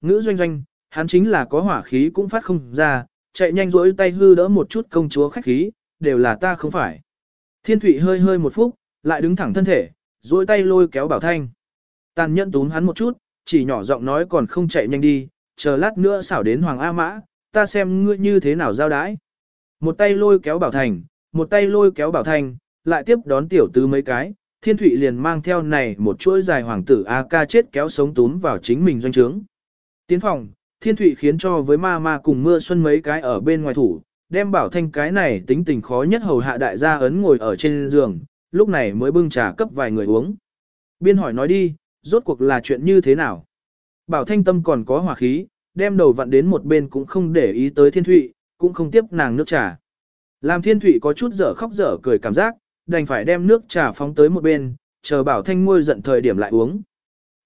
Ngữ doanh doanh, hắn chính là có hỏa khí cũng phát không ra, chạy nhanh rỗi tay hư đỡ một chút công chúa khách khí, đều là ta không phải. Thiên Thụy hơi hơi một phút, lại đứng thẳng thân thể, rỗi tay lôi kéo Bảo Thanh. Tàn nhẫn túm hắn một chút, chỉ nhỏ giọng nói còn không chạy nhanh đi, chờ lát nữa xảo đến Hoàng A Mã, ta xem ngươi như thế nào giao đái. Một tay lôi kéo Bảo Thành, một tay lôi kéo Bảo Thanh, lại tiếp đón tiểu tứ mấy cái, Thiên Thụy liền mang theo này một chuỗi dài hoàng tử A ca chết kéo sống túm vào chính mình doanh trướng. Tiến phòng, Thiên Thụy khiến cho với ma ma cùng mưa xuân mấy cái ở bên ngoài thủ, đem Bảo Thanh cái này tính tình khó nhất hầu hạ đại gia ấn ngồi ở trên giường, lúc này mới bưng trà cấp vài người uống. Biên hỏi nói đi, rốt cuộc là chuyện như thế nào? Bảo Thanh tâm còn có hỏa khí, đem đầu vặn đến một bên cũng không để ý tới Thiên Thụy, cũng không tiếp nàng nước trà. Làm Thiên Thụy có chút dở khóc dở cười cảm giác, đành phải đem nước trà phóng tới một bên, chờ Bảo Thanh môi giận thời điểm lại uống.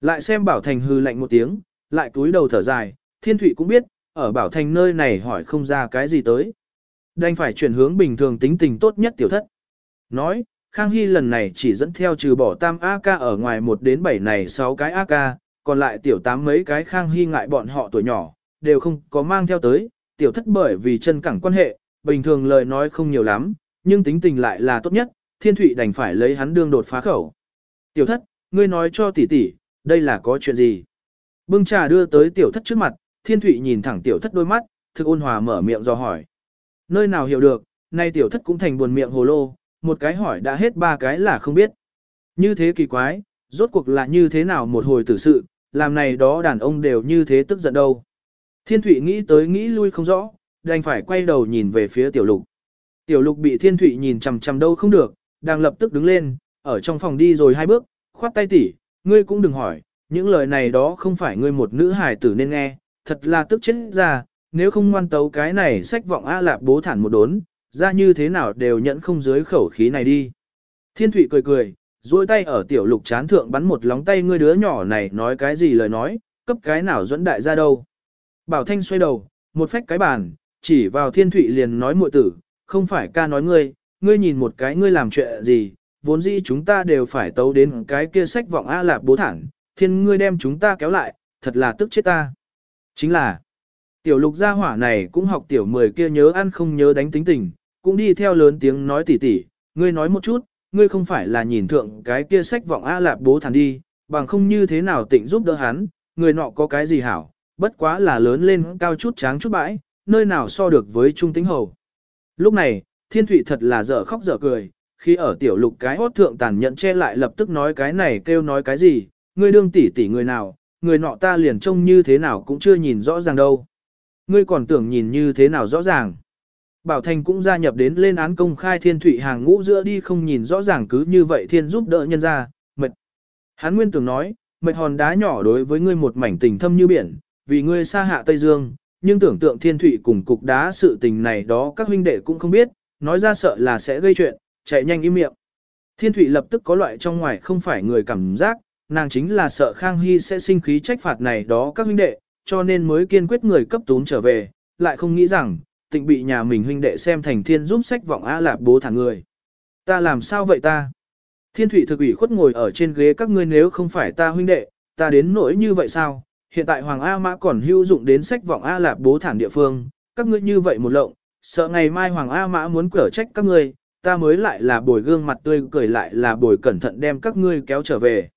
Lại xem Bảo Thành hư lạnh một tiếng, lại cúi đầu thở dài, Thiên Thụy cũng biết, ở Bảo Thành nơi này hỏi không ra cái gì tới. Đành phải chuyển hướng bình thường tính tình tốt nhất tiểu thất. Nói, Khang Hy lần này chỉ dẫn theo trừ bỏ tam AK ở ngoài 1 đến 7 này 6 cái AK, còn lại tiểu tám mấy cái Khang Hy ngại bọn họ tuổi nhỏ, đều không có mang theo tới, tiểu thất bởi vì chân cẳng quan hệ, bình thường lời nói không nhiều lắm, nhưng tính tình lại là tốt nhất, thiên thụy đành phải lấy hắn đương đột phá khẩu. Tiểu thất, ngươi nói cho tỷ tỷ, đây là có chuyện gì? Bưng trà đưa tới tiểu thất trước mặt, thiên thụy nhìn thẳng tiểu thất đôi mắt, thực ôn hòa mở miệng do hỏi. Nơi nào hiểu được, nay tiểu thất cũng thành buồn miệng hồ lô, một cái hỏi đã hết ba cái là không biết. Như thế kỳ quái, rốt cuộc là như thế nào một hồi tử sự, làm này đó đàn ông đều như thế tức giận đâu. Thiên Thụy nghĩ tới nghĩ lui không rõ, đành phải quay đầu nhìn về phía tiểu lục. Tiểu lục bị Thiên Thụy nhìn chằm chằm đâu không được, đang lập tức đứng lên, ở trong phòng đi rồi hai bước, khoát tay tỉ, ngươi cũng đừng hỏi, những lời này đó không phải ngươi một nữ hài tử nên nghe, thật là tức chết ra, nếu không ngoan tấu cái này sách vọng A lạp bố thản một đốn, ra như thế nào đều nhận không dưới khẩu khí này đi. Thiên Thụy cười cười, duỗi tay ở tiểu lục chán thượng bắn một lóng tay ngươi đứa nhỏ này nói cái gì lời nói, cấp cái nào dẫn đại ra đâu. Bảo Thanh xoay đầu, một phách cái bàn, chỉ vào Thiên Thụy liền nói muội tử, không phải ca nói ngươi, ngươi nhìn một cái ngươi làm chuyện gì, vốn dĩ chúng ta đều phải tấu đến cái kia sách vọng A lạp bố thẳng, thiên ngươi đem chúng ta kéo lại, thật là tức chết ta. Chính là, tiểu lục gia hỏa này cũng học tiểu mười kia nhớ ăn không nhớ đánh tính tình, cũng đi theo lớn tiếng nói tỉ tỉ, ngươi nói một chút, ngươi không phải là nhìn thượng cái kia sách vọng A lạp bố thản đi, bằng không như thế nào tịnh giúp đỡ hắn, người nọ có cái gì hảo, bất quá là lớn lên cao chút tráng chút bãi, nơi nào so được với trung tính hầu. Lúc này, thiên thụy thật là dở khóc dở cười, khi ở tiểu lục cái hốt thượng tàn nhận che lại lập tức nói cái này kêu nói cái gì, ngươi đương tỷ tỷ người nào, người nọ ta liền trông như thế nào cũng chưa nhìn rõ ràng đâu. Ngươi còn tưởng nhìn như thế nào rõ ràng. Bảo Thành cũng gia nhập đến lên án công khai thiên thụy hàng ngũ giữa đi không nhìn rõ ràng cứ như vậy thiên giúp đỡ nhân ra, mệt. Hán Nguyên tưởng nói, mệt hòn đá nhỏ đối với ngươi một mảnh tình thâm như biển, vì ngươi xa hạ Tây Dương, nhưng tưởng tượng thiên thụy cùng cục đá sự tình này đó các huynh đệ cũng không biết, nói ra sợ là sẽ gây chuyện, chạy nhanh im miệng. Thiên thụy lập tức có loại trong ngoài không phải người cảm giác, nàng chính là sợ Khang Hy sẽ sinh khí trách phạt này đó các huynh đệ, cho nên mới kiên quyết người cấp tún trở về, lại không nghĩ rằng, tịnh bị nhà mình huynh đệ xem thành thiên giúp sách vọng á lạp bố thẳng người. Ta làm sao vậy ta? Thiên thủy thực ủy khuất ngồi ở trên ghế các ngươi nếu không phải ta huynh đệ, ta đến nỗi như vậy sao? Hiện tại Hoàng A Mã còn hữu dụng đến sách vọng A Lạp bố thản địa phương, các ngươi như vậy một lộng, sợ ngày mai Hoàng A Mã muốn cở trách các ngươi, ta mới lại là bồi gương mặt tươi cười lại là bồi cẩn thận đem các ngươi kéo trở về.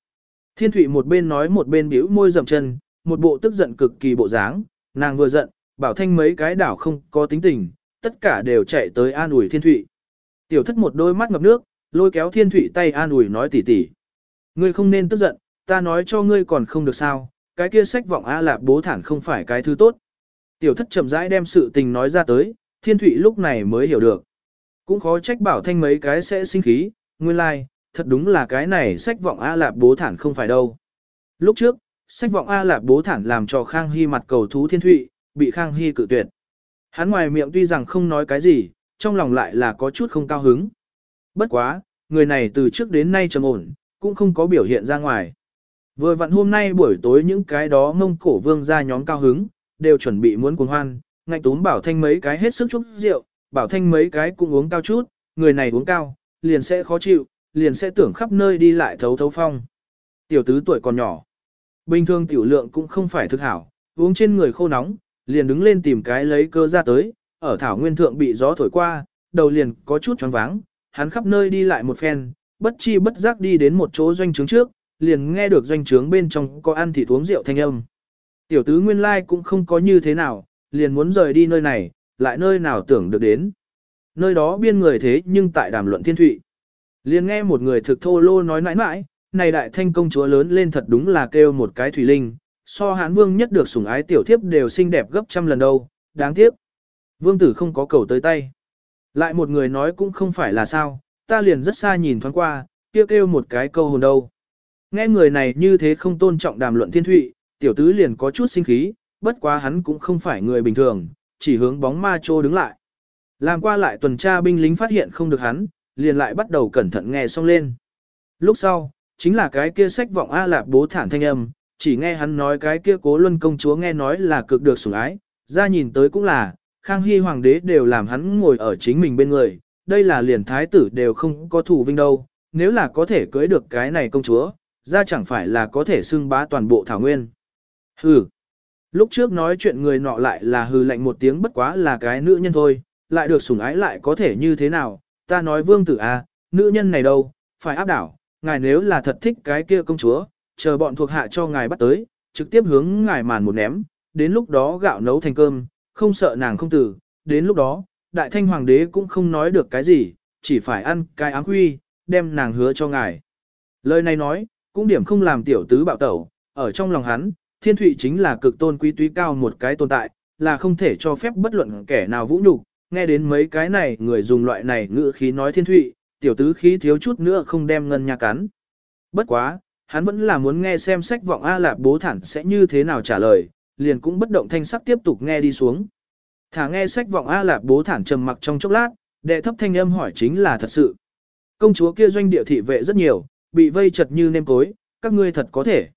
Thiên Thụy một bên nói một bên bĩu môi dầm chân, một bộ tức giận cực kỳ bộ dáng, nàng vừa giận, bảo thanh mấy cái đảo không có tính tình, tất cả đều chạy tới an ủi Thiên Thụy. Tiểu thất một đôi mắt ngập nước, lôi kéo Thiên Thụy tay an ủi nói tỉ tỉ. Ngươi không nên tức giận, ta nói cho ngươi còn không được sao, cái kia sách vọng A Lạp bố thản không phải cái thứ tốt. Tiểu thất chậm rãi đem sự tình nói ra tới, thiên thụy lúc này mới hiểu được. Cũng khó trách bảo thanh mấy cái sẽ sinh khí, nguyên lai, like, thật đúng là cái này sách vọng A Lạp bố thản không phải đâu. Lúc trước, sách vọng A Lạp bố thản làm cho Khang Hy mặt cầu thú thiên thụy, bị Khang Hy cự tuyệt. Hắn ngoài miệng tuy rằng không nói cái gì, trong lòng lại là có chút không cao hứng. Bất quá, người này từ trước đến nay trầm ổn, cũng không có biểu hiện ra ngoài. Vừa vặn hôm nay buổi tối những cái đó mông cổ vương ra nhóm cao hứng, đều chuẩn bị muốn cuồng hoan, ngạnh túm bảo thanh mấy cái hết sức chút rượu, bảo thanh mấy cái cũng uống cao chút, người này uống cao, liền sẽ khó chịu, liền sẽ tưởng khắp nơi đi lại thấu thấu phong. Tiểu tứ tuổi còn nhỏ. Bình thường tiểu lượng cũng không phải thực hảo, uống trên người khô nóng, liền đứng lên tìm cái lấy cơ ra tới, ở thảo nguyên thượng bị gió thổi qua, đầu liền có chút choáng váng, hắn khắp nơi đi lại một phen, bất chi bất giác đi đến một chỗ doanh trướng trước, liền nghe được doanh trướng bên trong có ăn thịt uống rượu thanh âm. Tiểu tứ nguyên lai cũng không có như thế nào, liền muốn rời đi nơi này, lại nơi nào tưởng được đến. Nơi đó biên người thế nhưng tại đàm luận thiên thụy. Liền nghe một người thực thô lô nói mãi mãi, này đại thanh công chúa lớn lên thật đúng là kêu một cái thủy linh, so hán vương nhất được sủng ái tiểu thiếp đều xinh đẹp gấp trăm lần đâu, đáng tiếc. Vương tử không có cầu tới tay. Lại một người nói cũng không phải là sao, ta liền rất xa nhìn thoáng qua, kia kêu, kêu một cái câu hồn đâu. Nghe người này như thế không tôn trọng đàm luận thiên thụy, tiểu tứ liền có chút sinh khí, bất quá hắn cũng không phải người bình thường, chỉ hướng bóng ma trô đứng lại. Làm qua lại tuần tra binh lính phát hiện không được hắn, liền lại bắt đầu cẩn thận nghe xong lên. Lúc sau, chính là cái kia sách vọng A Lạp bố thản thanh âm, chỉ nghe hắn nói cái kia cố luân công chúa nghe nói là cực được sủng ái, ra nhìn tới cũng là, Khang Hy Hoàng đế đều làm hắn ngồi ở chính mình bên người, đây là liền thái tử đều không có thủ vinh đâu, nếu là có thể cưới được cái này công chúa, ra chẳng phải là có thể xưng bá toàn bộ thảo nguyên. Hừ. Lúc trước nói chuyện người nọ lại là hừ lạnh một tiếng bất quá là cái nữ nhân thôi, lại được sủng ái lại có thể như thế nào, ta nói vương tử à, nữ nhân này đâu, phải áp đảo, ngài nếu là thật thích cái kia công chúa, chờ bọn thuộc hạ cho ngài bắt tới, trực tiếp hướng ngài màn một ném, đến lúc đó gạo nấu thành cơm, không sợ nàng không tử, đến lúc đó, đại thanh hoàng đế cũng không nói được cái gì, chỉ phải ăn cái áng huy, đem nàng hứa cho ngài. Lời này nói, cũng điểm không làm tiểu tứ bạo tẩu, ở trong lòng hắn, thiên thụy chính là cực tôn quý túy cao một cái tồn tại, là không thể cho phép bất luận kẻ nào vũ nhục nghe đến mấy cái này người dùng loại này ngữ khí nói thiên thụy, tiểu tứ khí thiếu chút nữa không đem ngân nha cắn. Bất quá, hắn vẫn là muốn nghe xem sách vọng A Lạp bố thản sẽ như thế nào trả lời, liền cũng bất động thanh sắc tiếp tục nghe đi xuống. Thả nghe sách vọng A Lạp bố thản trầm mặc trong chốc lát, đệ thấp thanh âm hỏi chính là thật sự. Công chúa kia doanh địa thị vệ rất nhiều, bị vây chật như nêm cối, các ngươi thật có thể.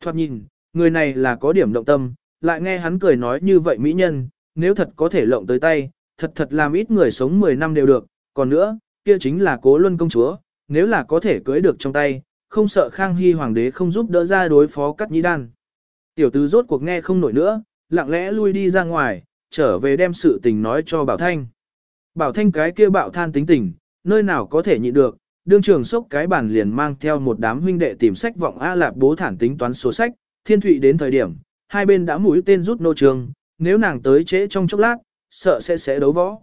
Thoạt nhìn, người này là có điểm động tâm, lại nghe hắn cười nói như vậy mỹ nhân, nếu thật có thể lộng tới tay, thật thật làm ít người sống 10 năm đều được, còn nữa, kia chính là cố luân công chúa, nếu là có thể cưới được trong tay, không sợ Khang Hy Hoàng đế không giúp đỡ ra đối phó cắt nhĩ đan. Tiểu tứ rốt cuộc nghe không nổi nữa, lặng lẽ lui đi ra ngoài, trở về đem sự tình nói cho Bảo Thanh. Bảo Thanh cái kia bạo than tính tình, nơi nào có thể nhịn được, đương trường sốc cái bản liền mang theo một đám huynh đệ tìm sách vọng A Lạp bố thản tính toán số sách, thiên thụy đến thời điểm, hai bên đã mũi tên rút nô trường, nếu nàng tới trễ trong chốc lát, sợ sẽ sẽ đấu võ.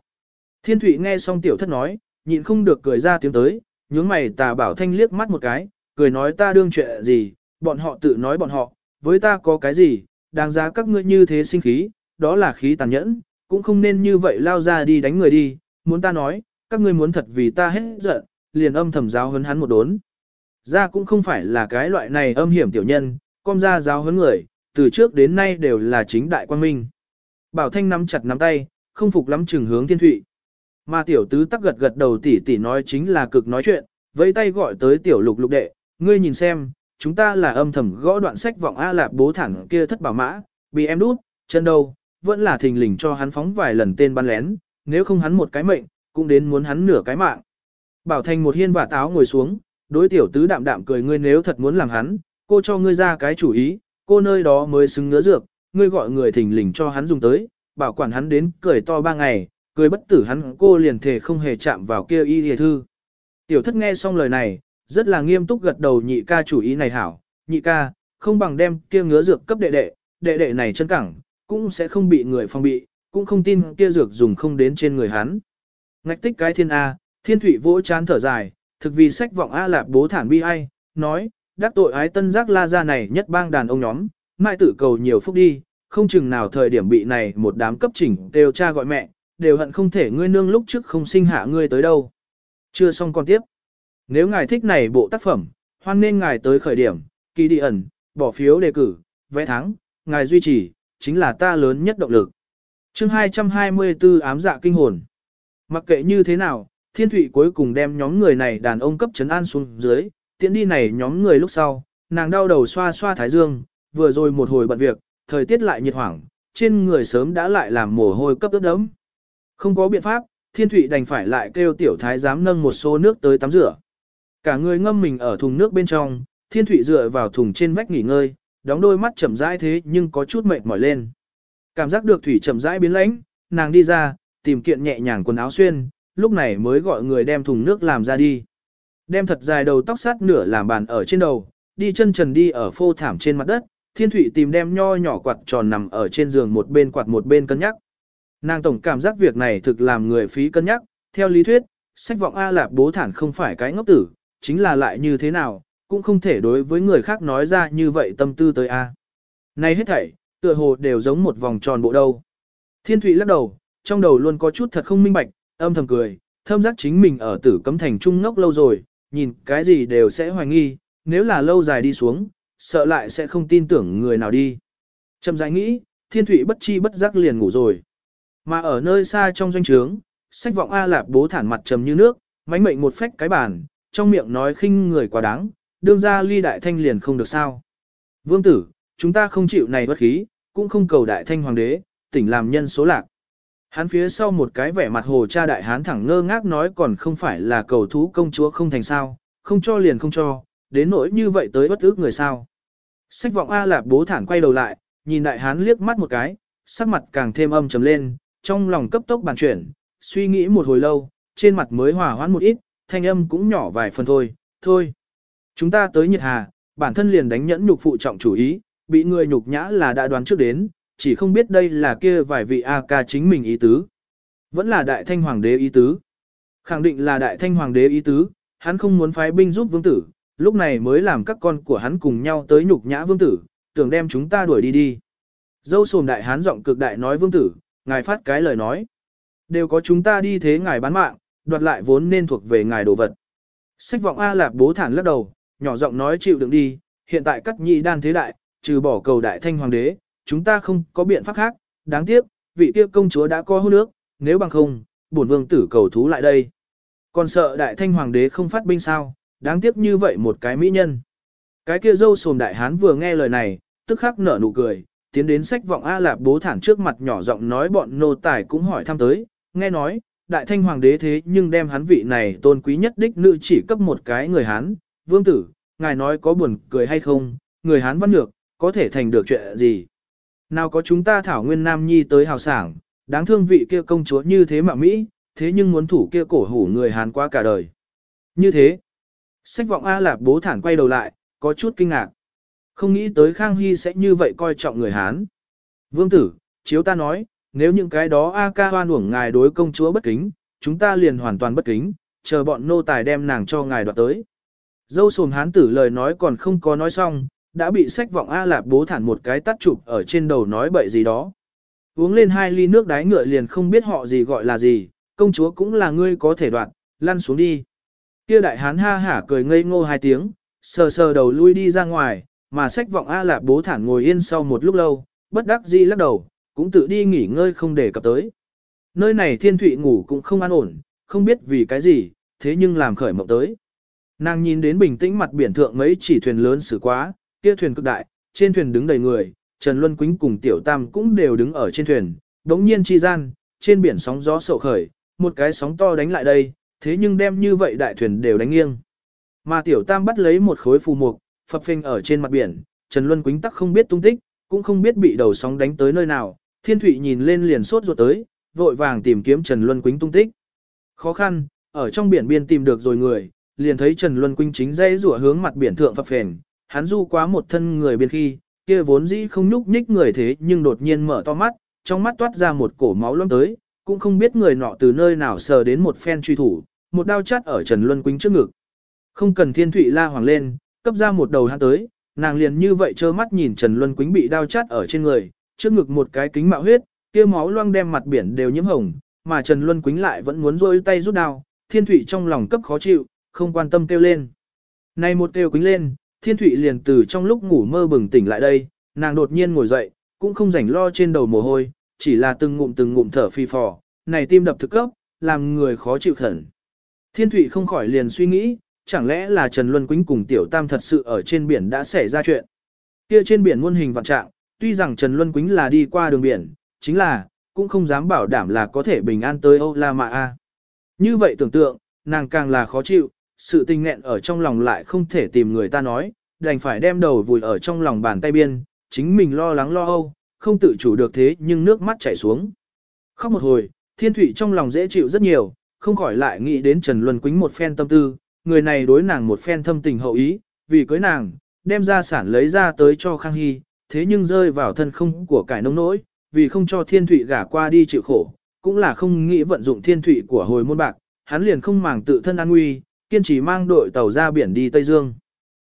Thiên thụy nghe xong tiểu thất nói, nhịn không được cười ra tiếng tới, nhướng mày tà bảo thanh liếc mắt một cái, cười nói ta đương chuyện gì, bọn họ tự nói bọn họ, với ta có cái gì, đáng giá các ngươi như thế sinh khí, đó là khí tàn nhẫn, cũng không nên như vậy lao ra đi đánh người đi, muốn ta nói, các ngươi muốn thật vì ta hết giận, liền âm thầm giáo hấn hắn một đốn. Ra cũng không phải là cái loại này âm hiểm tiểu nhân, con ra giáo hấn người, từ trước đến nay đều là chính đại quan minh. Bảo Thanh nắm chặt nắm tay, không phục lắm chừng hướng thiên thụy. Mà tiểu tứ tắc gật gật đầu tỉ tỉ nói chính là cực nói chuyện, vẫy tay gọi tới tiểu lục lục đệ, ngươi nhìn xem, chúng ta là âm thầm gõ đoạn sách vọng A lạp bố thẳng kia thất bảo mã, bị em đút, chân đâu, vẫn là thình lình cho hắn phóng vài lần tên bắn lén, nếu không hắn một cái mệnh, cũng đến muốn hắn nửa cái mạng. Bảo Thành một hiên và táo ngồi xuống, đối tiểu tứ đạm đạm cười ngươi nếu thật muốn làm hắn, cô cho ngươi ra cái chủ ý, cô nơi đó mới xứng ngứa dược, ngươi gọi người thình lình cho hắn dùng tới, bảo quản hắn đến cười to ba ngày, cười bất tử hắn cô liền thể không hề chạm vào kia y hề thư. Tiểu thất nghe xong lời này, rất là nghiêm túc gật đầu nhị ca chủ ý này hảo, nhị ca, không bằng đem kia ngứa dược cấp đệ đệ, đệ đệ này chân cẳng, cũng sẽ không bị người phong bị, cũng không tin kia dược dùng không đến trên người hắn. Ngạch tích cái thiên A, thiên thủy vỗ chán thở dài, thực vì sách vọng A lạp bố thản bi ai, nói, đắc tội ái tân giác la ra này nhất bang đàn ông nhóm, mai tử cầu nhiều phúc đi, không chừng nào thời điểm bị này một đám cấp chỉnh đều cha gọi mẹ, đều hận không thể ngươi nương lúc trước không sinh hạ ngươi tới đâu. Chưa xong còn tiếp. Nếu ngài thích này bộ tác phẩm, hoan nên ngài tới khởi điểm, kỳ đi ẩn, bỏ phiếu đề cử, vẽ thắng, ngài duy trì, chính là ta lớn nhất động lực. chương 224 ám dạ kinh hồn. Mặc kệ như thế nào, thiên thụy cuối cùng đem nhóm người này đàn ông cấp trấn an xuống dưới, tiện đi này nhóm người lúc sau, nàng đau đầu xoa xoa thái dương, vừa rồi một hồi bận việc, thời tiết lại nhiệt hoảng, trên người sớm đã lại làm mồ hôi cấp ướt đẫm. Không có biện pháp, thiên thụy đành phải lại kêu tiểu thái giám nâng một số nước tới tắm rửa. Cả người ngâm mình ở thùng nước bên trong, thiên thụy dựa vào thùng trên vách nghỉ ngơi, đóng đôi mắt chậm rãi thế nhưng có chút mệt mỏi lên. Cảm giác được thủy chậm rãi biến lãnh, nàng đi ra, tìm kiện nhẹ nhàng quần áo xuyên, lúc này mới gọi người đem thùng nước làm ra đi. Đem thật dài đầu tóc sát nửa làm bàn ở trên đầu, đi chân trần đi ở phô thảm trên mặt đất, thiên thủy tìm đem nho nhỏ quạt tròn nằm ở trên giường một bên quạt một bên cân nhắc. Nàng tổng cảm giác việc này thực làm người phí cân nhắc, theo lý thuyết, sách vọng A Lạp bố thản không phải cái ngốc tử, chính là lại như thế nào, cũng không thể đối với người khác nói ra như vậy tâm tư tới A. Này hết thảy, tựa hồ đều giống một vòng tròn bộ đâu. Thiên Thụy lắc đầu, trong đầu luôn có chút thật không minh bạch, âm thầm cười, thâm giác chính mình ở tử cấm thành trung ngốc lâu rồi, nhìn cái gì đều sẽ hoài nghi, nếu là lâu dài đi xuống, sợ lại sẽ không tin tưởng người nào đi. Trầm rãi nghĩ, Thiên Thụy bất chi bất giác liền ngủ rồi. Mà ở nơi xa trong doanh trướng, sách vọng A Lạp bố thản mặt trầm như nước, mánh mệnh một phách cái bàn, trong miệng nói khinh người quá đáng, đương ra ly đại thanh liền không được sao. Vương tử, chúng ta không chịu này bất khí, cũng không cầu đại thanh hoàng đế, tỉnh làm nhân số lạc. Hắn phía sau một cái vẻ mặt hồ cha đại hán thẳng ngơ ngác nói còn không phải là cầu thú công chúa không thành sao, không cho liền không cho, đến nỗi như vậy tới bất ước người sao. Sách vọng A Lạp bố thản quay đầu lại, nhìn đại hán liếc mắt một cái, sắc mặt càng thêm âm trầm lên, trong lòng cấp tốc bàn chuyển, suy nghĩ một hồi lâu, trên mặt mới hòa hoãn một ít, thanh âm cũng nhỏ vài phần thôi, thôi. Chúng ta tới nhiệt hà, bản thân liền đánh nhẫn nhục phụ trọng chủ ý, bị người nhục nhã là đã đoán trước đến, chỉ không biết đây là kia vài vị A ca chính mình ý tứ. Vẫn là đại thanh hoàng đế ý tứ. Khẳng định là đại thanh hoàng đế ý tứ, hắn không muốn phái binh giúp vương tử, lúc này mới làm các con của hắn cùng nhau tới nhục nhã vương tử, tưởng đem chúng ta đuổi đi đi. Dâu sồm đại hán giọng cực đại nói vương tử, ngài phát cái lời nói. Đều có chúng ta đi thế ngài bán mạng, đoạt lại vốn nên thuộc về ngài đồ vật. Sách vọng A Lạp bố thản lắc đầu, nhỏ giọng nói chịu đựng đi, hiện tại cắt nhị đan thế đại, trừ bỏ cầu đại thanh hoàng đế, chúng ta không có biện pháp khác, đáng tiếc, vị kia công chúa đã có hôn nước, nếu bằng không, bổn vương tử cầu thú lại đây. Còn sợ đại thanh hoàng đế không phát binh sao, đáng tiếc như vậy một cái mỹ nhân. Cái kia dâu sồm đại hán vừa nghe lời này, tức khắc nở nụ cười, tiến đến sách vọng A Lạp bố thản trước mặt nhỏ giọng nói bọn nô tài cũng hỏi thăm tới, nghe nói, đại thanh hoàng đế thế nhưng đem hắn vị này tôn quý nhất đích nữ chỉ cấp một cái người Hán, vương tử, ngài nói có buồn cười hay không, người Hán văn lược, có thể thành được chuyện gì. Nào có chúng ta thảo nguyên nam nhi tới hào sảng, đáng thương vị kia công chúa như thế mà Mỹ, thế nhưng muốn thủ kia cổ hủ người Hán qua cả đời. Như thế, sách vọng A Lạp bố thản quay đầu lại, có chút kinh ngạc. Không nghĩ tới Khang Hy sẽ như vậy coi trọng người Hán. Vương tử, chiếu ta nói, nếu những cái đó A ca hoan uổng ngài đối công chúa bất kính, chúng ta liền hoàn toàn bất kính, chờ bọn nô tài đem nàng cho ngài đoạt tới. Dâu sồm hán tử lời nói còn không có nói xong, đã bị sách vọng A lạp bố thản một cái tắt chụp ở trên đầu nói bậy gì đó. Uống lên hai ly nước đái ngựa liền không biết họ gì gọi là gì, công chúa cũng là ngươi có thể đoạt, lăn xuống đi. Kia đại hán ha hả cười ngây ngô hai tiếng, sờ sờ đầu lui đi ra ngoài, mà sách vọng A lạp bố thản ngồi yên sau một lúc lâu, bất đắc dĩ lắc đầu, cũng tự đi nghỉ ngơi không để cập tới. Nơi này thiên thụy ngủ cũng không an ổn, không biết vì cái gì, thế nhưng làm khởi mộng tới. Nàng nhìn đến bình tĩnh mặt biển thượng mấy chỉ thuyền lớn xử quá, kia thuyền cực đại, trên thuyền đứng đầy người, Trần Luân Quýnh cùng Tiểu Tam cũng đều đứng ở trên thuyền, đống nhiên chi gian, trên biển sóng gió sậu khởi, một cái sóng to đánh lại đây, thế nhưng đem như vậy đại thuyền đều đánh nghiêng. Mà Tiểu Tam bắt lấy một khối phù mục, phập phình ở trên mặt biển, Trần Luân Quýnh tắc không biết tung tích, cũng không biết bị đầu sóng đánh tới nơi nào, Thiên Thụy nhìn lên liền sốt ruột tới, vội vàng tìm kiếm Trần Luân Quýnh tung tích. Khó khăn, ở trong biển biên tìm được rồi người, liền thấy Trần Luân Quýnh chính dây rủa hướng mặt biển thượng phập phền, hắn du quá một thân người biên khi, kia vốn dĩ không nhúc nhích người thế nhưng đột nhiên mở to mắt, trong mắt toát ra một cổ máu loãng tới, cũng không biết người nọ từ nơi nào sờ đến một phen truy thủ, một đao chát ở Trần Luân Quýnh trước ngực. Không cần Thiên Thụy la hoàng lên, cấp ra một đầu hắn tới, nàng liền như vậy trơ mắt nhìn Trần Luân Quýnh bị đao chát ở trên người, trước ngực một cái kính mạo huyết, kia máu loang đem mặt biển đều nhiễm hồng, mà Trần Luân Quýnh lại vẫn muốn rôi tay rút đao, Thiên Thụy trong lòng cấp khó chịu, không quan tâm kêu lên. Này một kêu quýnh lên, Thiên Thụy liền từ trong lúc ngủ mơ bừng tỉnh lại đây, nàng đột nhiên ngồi dậy, cũng không rảnh lo trên đầu mồ hôi, chỉ là từng ngụm từng ngụm thở phi phò, này tim đập thực cấp, làm người khó chịu khẩn. Thiên Thụy không khỏi liền suy nghĩ, chẳng lẽ là Trần Luân Quýnh cùng Tiểu Tam thật sự ở trên biển đã xảy ra chuyện. Kia trên biển muôn hình vạn trạng, tuy rằng Trần Luân Quýnh là đi qua đường biển, chính là, cũng không dám bảo đảm là có thể bình an tới Âu La Mạ A. Như vậy tưởng tượng, nàng càng là khó chịu, sự tình nghẹn ở trong lòng lại không thể tìm người ta nói, đành phải đem đầu vùi ở trong lòng bàn tay biên, chính mình lo lắng lo âu, không tự chủ được thế nhưng nước mắt chảy xuống. Khóc một hồi, thiên thủy trong lòng dễ chịu rất nhiều, không khỏi lại nghĩ đến Trần Luân Quýnh một phen tâm tư, người này đối nàng một phen thâm tình hậu ý, vì cưới nàng, đem ra sản lấy ra tới cho Khang Hy, thế nhưng rơi vào thân không của cải nông nỗi, vì không cho thiên thủy gả qua đi chịu khổ, cũng là không nghĩ vận dụng thiên thủy của hồi môn bạc, hắn liền không màng tự thân an nguy, kiên trì mang đội tàu ra biển đi Tây Dương.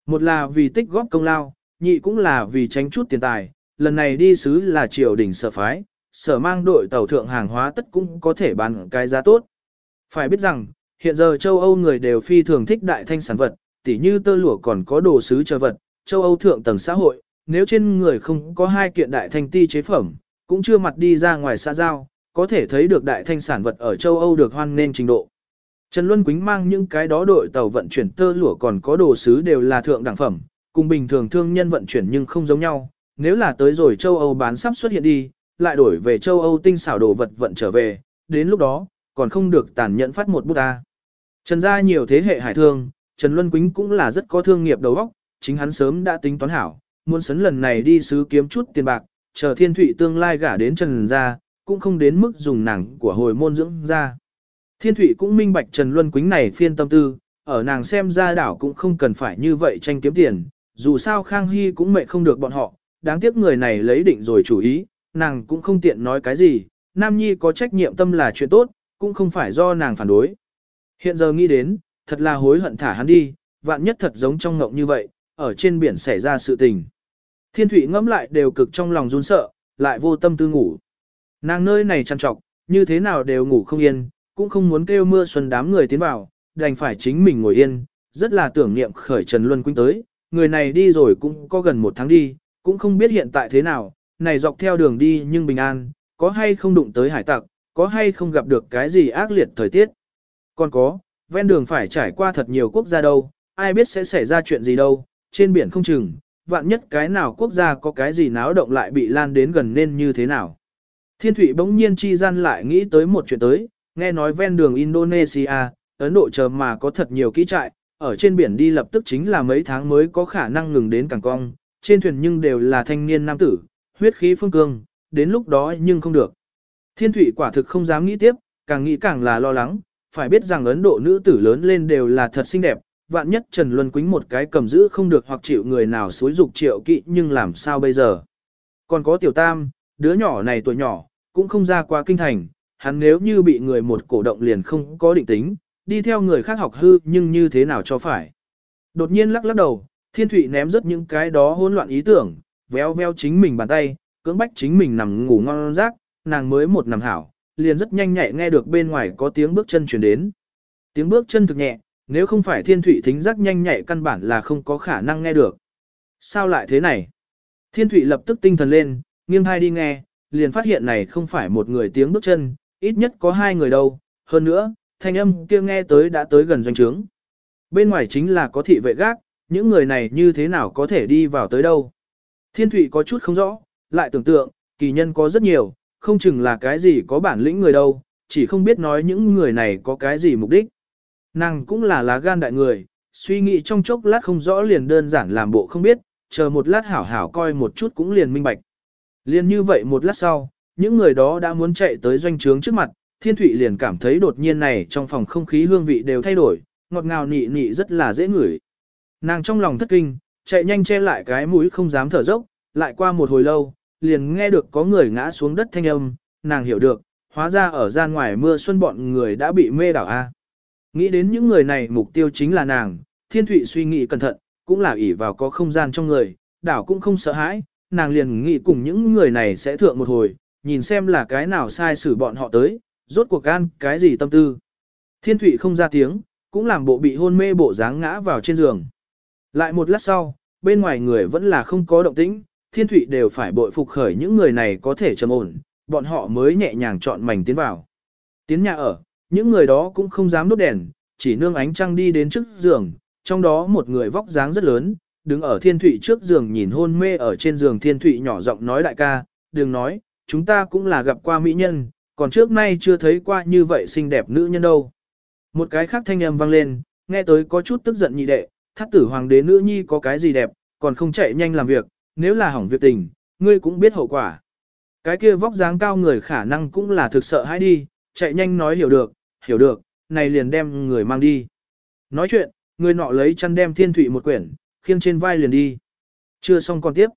Một là vì tích góp công lao, nhị cũng là vì tránh chút tiền tài, lần này đi sứ là triều đình sở phái, sở mang đội tàu thượng hàng hóa tất cũng có thể bán cái giá tốt. Phải biết rằng, hiện giờ châu Âu người đều phi thường thích đại thanh sản vật, tỉ như tơ lụa còn có đồ sứ chờ vật, châu Âu thượng tầng xã hội, nếu trên người không có hai kiện đại thanh ti chế phẩm, cũng chưa mặt đi ra ngoài xã giao, có thể thấy được đại thanh sản vật ở châu Âu được hoan nên trình độ. Trần Luân Quýnh mang những cái đó đội tàu vận chuyển tơ lụa còn có đồ sứ đều là thượng đẳng phẩm, cùng bình thường thương nhân vận chuyển nhưng không giống nhau, nếu là tới rồi châu Âu bán sắp xuất hiện đi, lại đổi về châu Âu tinh xảo đồ vật vận trở về, đến lúc đó, còn không được tàn nhẫn phát một bút ta. Trần gia nhiều thế hệ hải thương, Trần Luân Quýnh cũng là rất có thương nghiệp đầu óc, chính hắn sớm đã tính toán hảo, muốn sấn lần này đi sứ kiếm chút tiền bạc, chờ thiên thụy tương lai gả đến Trần gia, cũng không đến mức dùng nàng của hồi môn dưỡng gia. Thiên thụy cũng minh bạch Trần Luân Quýnh này phiên tâm tư, ở nàng xem ra đảo cũng không cần phải như vậy tranh kiếm tiền, dù sao Khang Hy cũng mệt không được bọn họ, đáng tiếc người này lấy định rồi chủ ý, nàng cũng không tiện nói cái gì, Nam Nhi có trách nhiệm tâm là chuyện tốt, cũng không phải do nàng phản đối. Hiện giờ nghĩ đến, thật là hối hận thả hắn đi, vạn nhất thật giống trong ngộng như vậy, ở trên biển xảy ra sự tình. Thiên thủy ngẫm lại đều cực trong lòng run sợ, lại vô tâm tư ngủ. Nàng nơi này chăn trọc, như thế nào đều ngủ không yên, cũng không muốn kêu mưa xuân đám người tiến vào, đành phải chính mình ngồi yên, rất là tưởng niệm khởi Trần Luân Quynh tới, người này đi rồi cũng có gần một tháng đi, cũng không biết hiện tại thế nào, này dọc theo đường đi nhưng bình an, có hay không đụng tới hải tặc, có hay không gặp được cái gì ác liệt thời tiết. Còn có, ven đường phải trải qua thật nhiều quốc gia đâu, ai biết sẽ xảy ra chuyện gì đâu, trên biển không chừng, vạn nhất cái nào quốc gia có cái gì náo động lại bị lan đến gần nên như thế nào. Thiên thủy bỗng nhiên chi gian lại nghĩ tới một chuyện tới, nghe nói ven đường Indonesia, Ấn Độ chờ mà có thật nhiều kỹ trại, ở trên biển đi lập tức chính là mấy tháng mới có khả năng ngừng đến cảng cong, trên thuyền nhưng đều là thanh niên nam tử, huyết khí phương cương, đến lúc đó nhưng không được. Thiên thủy quả thực không dám nghĩ tiếp, càng nghĩ càng là lo lắng, phải biết rằng Ấn Độ nữ tử lớn lên đều là thật xinh đẹp, vạn nhất Trần Luân Quýnh một cái cầm giữ không được hoặc chịu người nào xối dục triệu kỵ nhưng làm sao bây giờ. Còn có tiểu tam, đứa nhỏ này tuổi nhỏ, cũng không ra qua kinh thành, hắn nếu như bị người một cổ động liền không có định tính, đi theo người khác học hư nhưng như thế nào cho phải. Đột nhiên lắc lắc đầu, thiên thụy ném rất những cái đó hỗn loạn ý tưởng, véo véo chính mình bàn tay, cưỡng bách chính mình nằm ngủ ngon giấc, nàng mới một nằm hảo, liền rất nhanh nhẹ nghe được bên ngoài có tiếng bước chân chuyển đến. Tiếng bước chân thực nhẹ, nếu không phải thiên thụy thính giác nhanh nhạy căn bản là không có khả năng nghe được. Sao lại thế này? Thiên thụy lập tức tinh thần lên, nghiêng hai đi nghe, liền phát hiện này không phải một người tiếng bước chân, ít nhất có hai người đâu, hơn nữa, thanh âm kia nghe tới đã tới gần doanh trướng. Bên ngoài chính là có thị vệ gác, những người này như thế nào có thể đi vào tới đâu. Thiên thụy có chút không rõ, lại tưởng tượng, kỳ nhân có rất nhiều, không chừng là cái gì có bản lĩnh người đâu, chỉ không biết nói những người này có cái gì mục đích. Nàng cũng là lá gan đại người, suy nghĩ trong chốc lát không rõ liền đơn giản làm bộ không biết, chờ một lát hảo hảo coi một chút cũng liền minh bạch. Liền như vậy một lát sau, những người đó đã muốn chạy tới doanh trướng trước mặt, thiên thụy liền cảm thấy đột nhiên này trong phòng không khí hương vị đều thay đổi, ngọt ngào nị nị rất là dễ ngửi. Nàng trong lòng thất kinh, chạy nhanh che lại cái mũi không dám thở dốc, lại qua một hồi lâu, liền nghe được có người ngã xuống đất thanh âm, nàng hiểu được, hóa ra ở gian ngoài mưa xuân bọn người đã bị mê đảo a. Nghĩ đến những người này mục tiêu chính là nàng, thiên thụy suy nghĩ cẩn thận, cũng là ỷ vào có không gian trong người, đảo cũng không sợ hãi, nàng liền nghĩ cùng những người này sẽ thượng một hồi, nhìn xem là cái nào sai xử bọn họ tới, rốt cuộc gan cái gì tâm tư. Thiên thụy không ra tiếng, cũng làm bộ bị hôn mê bộ dáng ngã vào trên giường. Lại một lát sau, bên ngoài người vẫn là không có động tĩnh, thiên thụy đều phải bội phục khởi những người này có thể trầm ổn, bọn họ mới nhẹ nhàng chọn mảnh tiến vào. Tiến nhà ở, những người đó cũng không dám đốt đèn, chỉ nương ánh trăng đi đến trước giường, trong đó một người vóc dáng rất lớn, đứng ở thiên thụy trước giường nhìn hôn mê ở trên giường thiên thụy nhỏ giọng nói đại ca, đừng nói, chúng ta cũng là gặp qua mỹ nhân, còn trước nay chưa thấy qua như vậy xinh đẹp nữ nhân đâu. Một cái khác thanh âm vang lên, nghe tới có chút tức giận nhị đệ, thắt tử hoàng đế nữ nhi có cái gì đẹp, còn không chạy nhanh làm việc, nếu là hỏng việc tình, ngươi cũng biết hậu quả. Cái kia vóc dáng cao người khả năng cũng là thực sợ hãi đi, chạy nhanh nói hiểu được, hiểu được, này liền đem người mang đi. Nói chuyện, người nọ lấy chăn đem thiên thủy một quyển, khiêng trên vai liền đi. Chưa xong còn tiếp.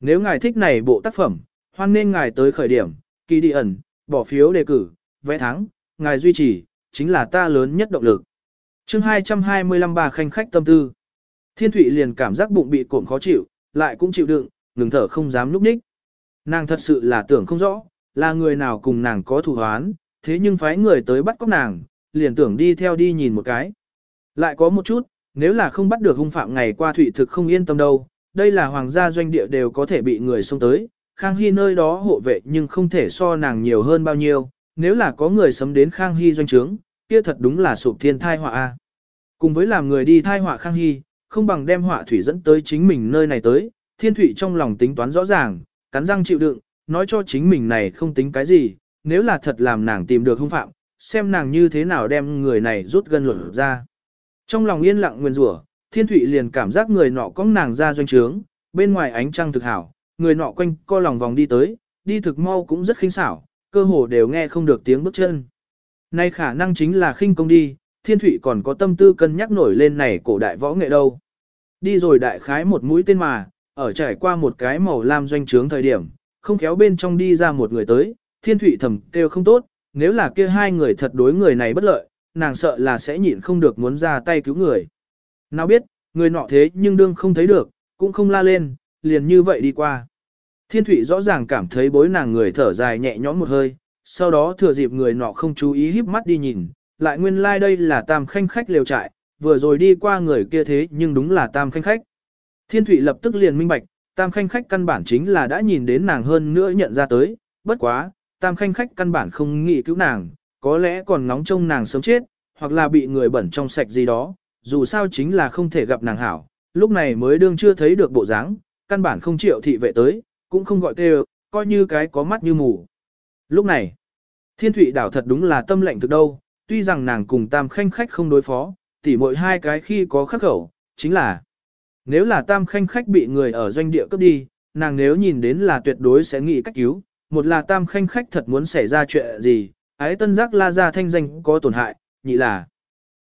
Nếu ngài thích này bộ tác phẩm, hoan nên ngài tới khởi điểm, kỳ đi ẩn, bỏ phiếu đề cử, vẽ thắng, ngài duy trì, chính là ta lớn nhất động lực chương 225 bà khanh khách tâm tư. Thiên Thụy liền cảm giác bụng bị cộm khó chịu, lại cũng chịu đựng, ngừng thở không dám núp ních. Nàng thật sự là tưởng không rõ, là người nào cùng nàng có thù hoán, thế nhưng phái người tới bắt cóc nàng, liền tưởng đi theo đi nhìn một cái. Lại có một chút, nếu là không bắt được hung phạm ngày qua Thụy thực không yên tâm đâu, đây là hoàng gia doanh địa đều có thể bị người xông tới, Khang Hy nơi đó hộ vệ nhưng không thể so nàng nhiều hơn bao nhiêu, nếu là có người sấm đến Khang Hy doanh trướng, kia thật đúng là sụp thiên thai họa a. Cùng với làm người đi thai họa Khang Hy, không bằng đem họa thủy dẫn tới chính mình nơi này tới, thiên thủy trong lòng tính toán rõ ràng, cắn răng chịu đựng, nói cho chính mình này không tính cái gì, nếu là thật làm nàng tìm được hung phạm, xem nàng như thế nào đem người này rút gân luận ra. Trong lòng yên lặng nguyên rủa, thiên thủy liền cảm giác người nọ có nàng ra doanh trướng, bên ngoài ánh trăng thực hảo, người nọ quanh co lòng vòng đi tới, đi thực mau cũng rất khinh xảo, cơ hồ đều nghe không được tiếng bước chân. Nay khả năng chính là khinh công đi, thiên thủy còn có tâm tư cân nhắc nổi lên này cổ đại võ nghệ đâu. Đi rồi đại khái một mũi tên mà, ở trải qua một cái màu lam doanh trướng thời điểm, không khéo bên trong đi ra một người tới, thiên thủy thầm kêu không tốt, nếu là kia hai người thật đối người này bất lợi, nàng sợ là sẽ nhịn không được muốn ra tay cứu người. Nào biết, người nọ thế nhưng đương không thấy được, cũng không la lên, liền như vậy đi qua. Thiên thủy rõ ràng cảm thấy bối nàng người thở dài nhẹ nhõm một hơi, sau đó thừa dịp người nọ không chú ý híp mắt đi nhìn, lại nguyên lai like đây là tam khanh khách liều trại, vừa rồi đi qua người kia thế nhưng đúng là tam khanh khách. Thiên thủy lập tức liền minh bạch, tam khanh khách căn bản chính là đã nhìn đến nàng hơn nữa nhận ra tới, bất quá, tam khanh khách căn bản không nghĩ cứu nàng, có lẽ còn ngóng trông nàng sớm chết, hoặc là bị người bẩn trong sạch gì đó, dù sao chính là không thể gặp nàng hảo, lúc này mới đương chưa thấy được bộ dáng, căn bản không chịu thị vệ tới, cũng không gọi kêu, coi như cái có mắt như mù. Lúc này, thiên thủy đảo thật đúng là tâm lệnh thực đâu, tuy rằng nàng cùng tam khanh khách không đối phó, tỉ mỗi hai cái khi có khắc khẩu, chính là nếu là tam khanh khách bị người ở doanh địa cướp đi, nàng nếu nhìn đến là tuyệt đối sẽ nghĩ cách cứu, một là tam khanh khách thật muốn xảy ra chuyện gì, ái tân giác la ra thanh danh có tổn hại, nhị là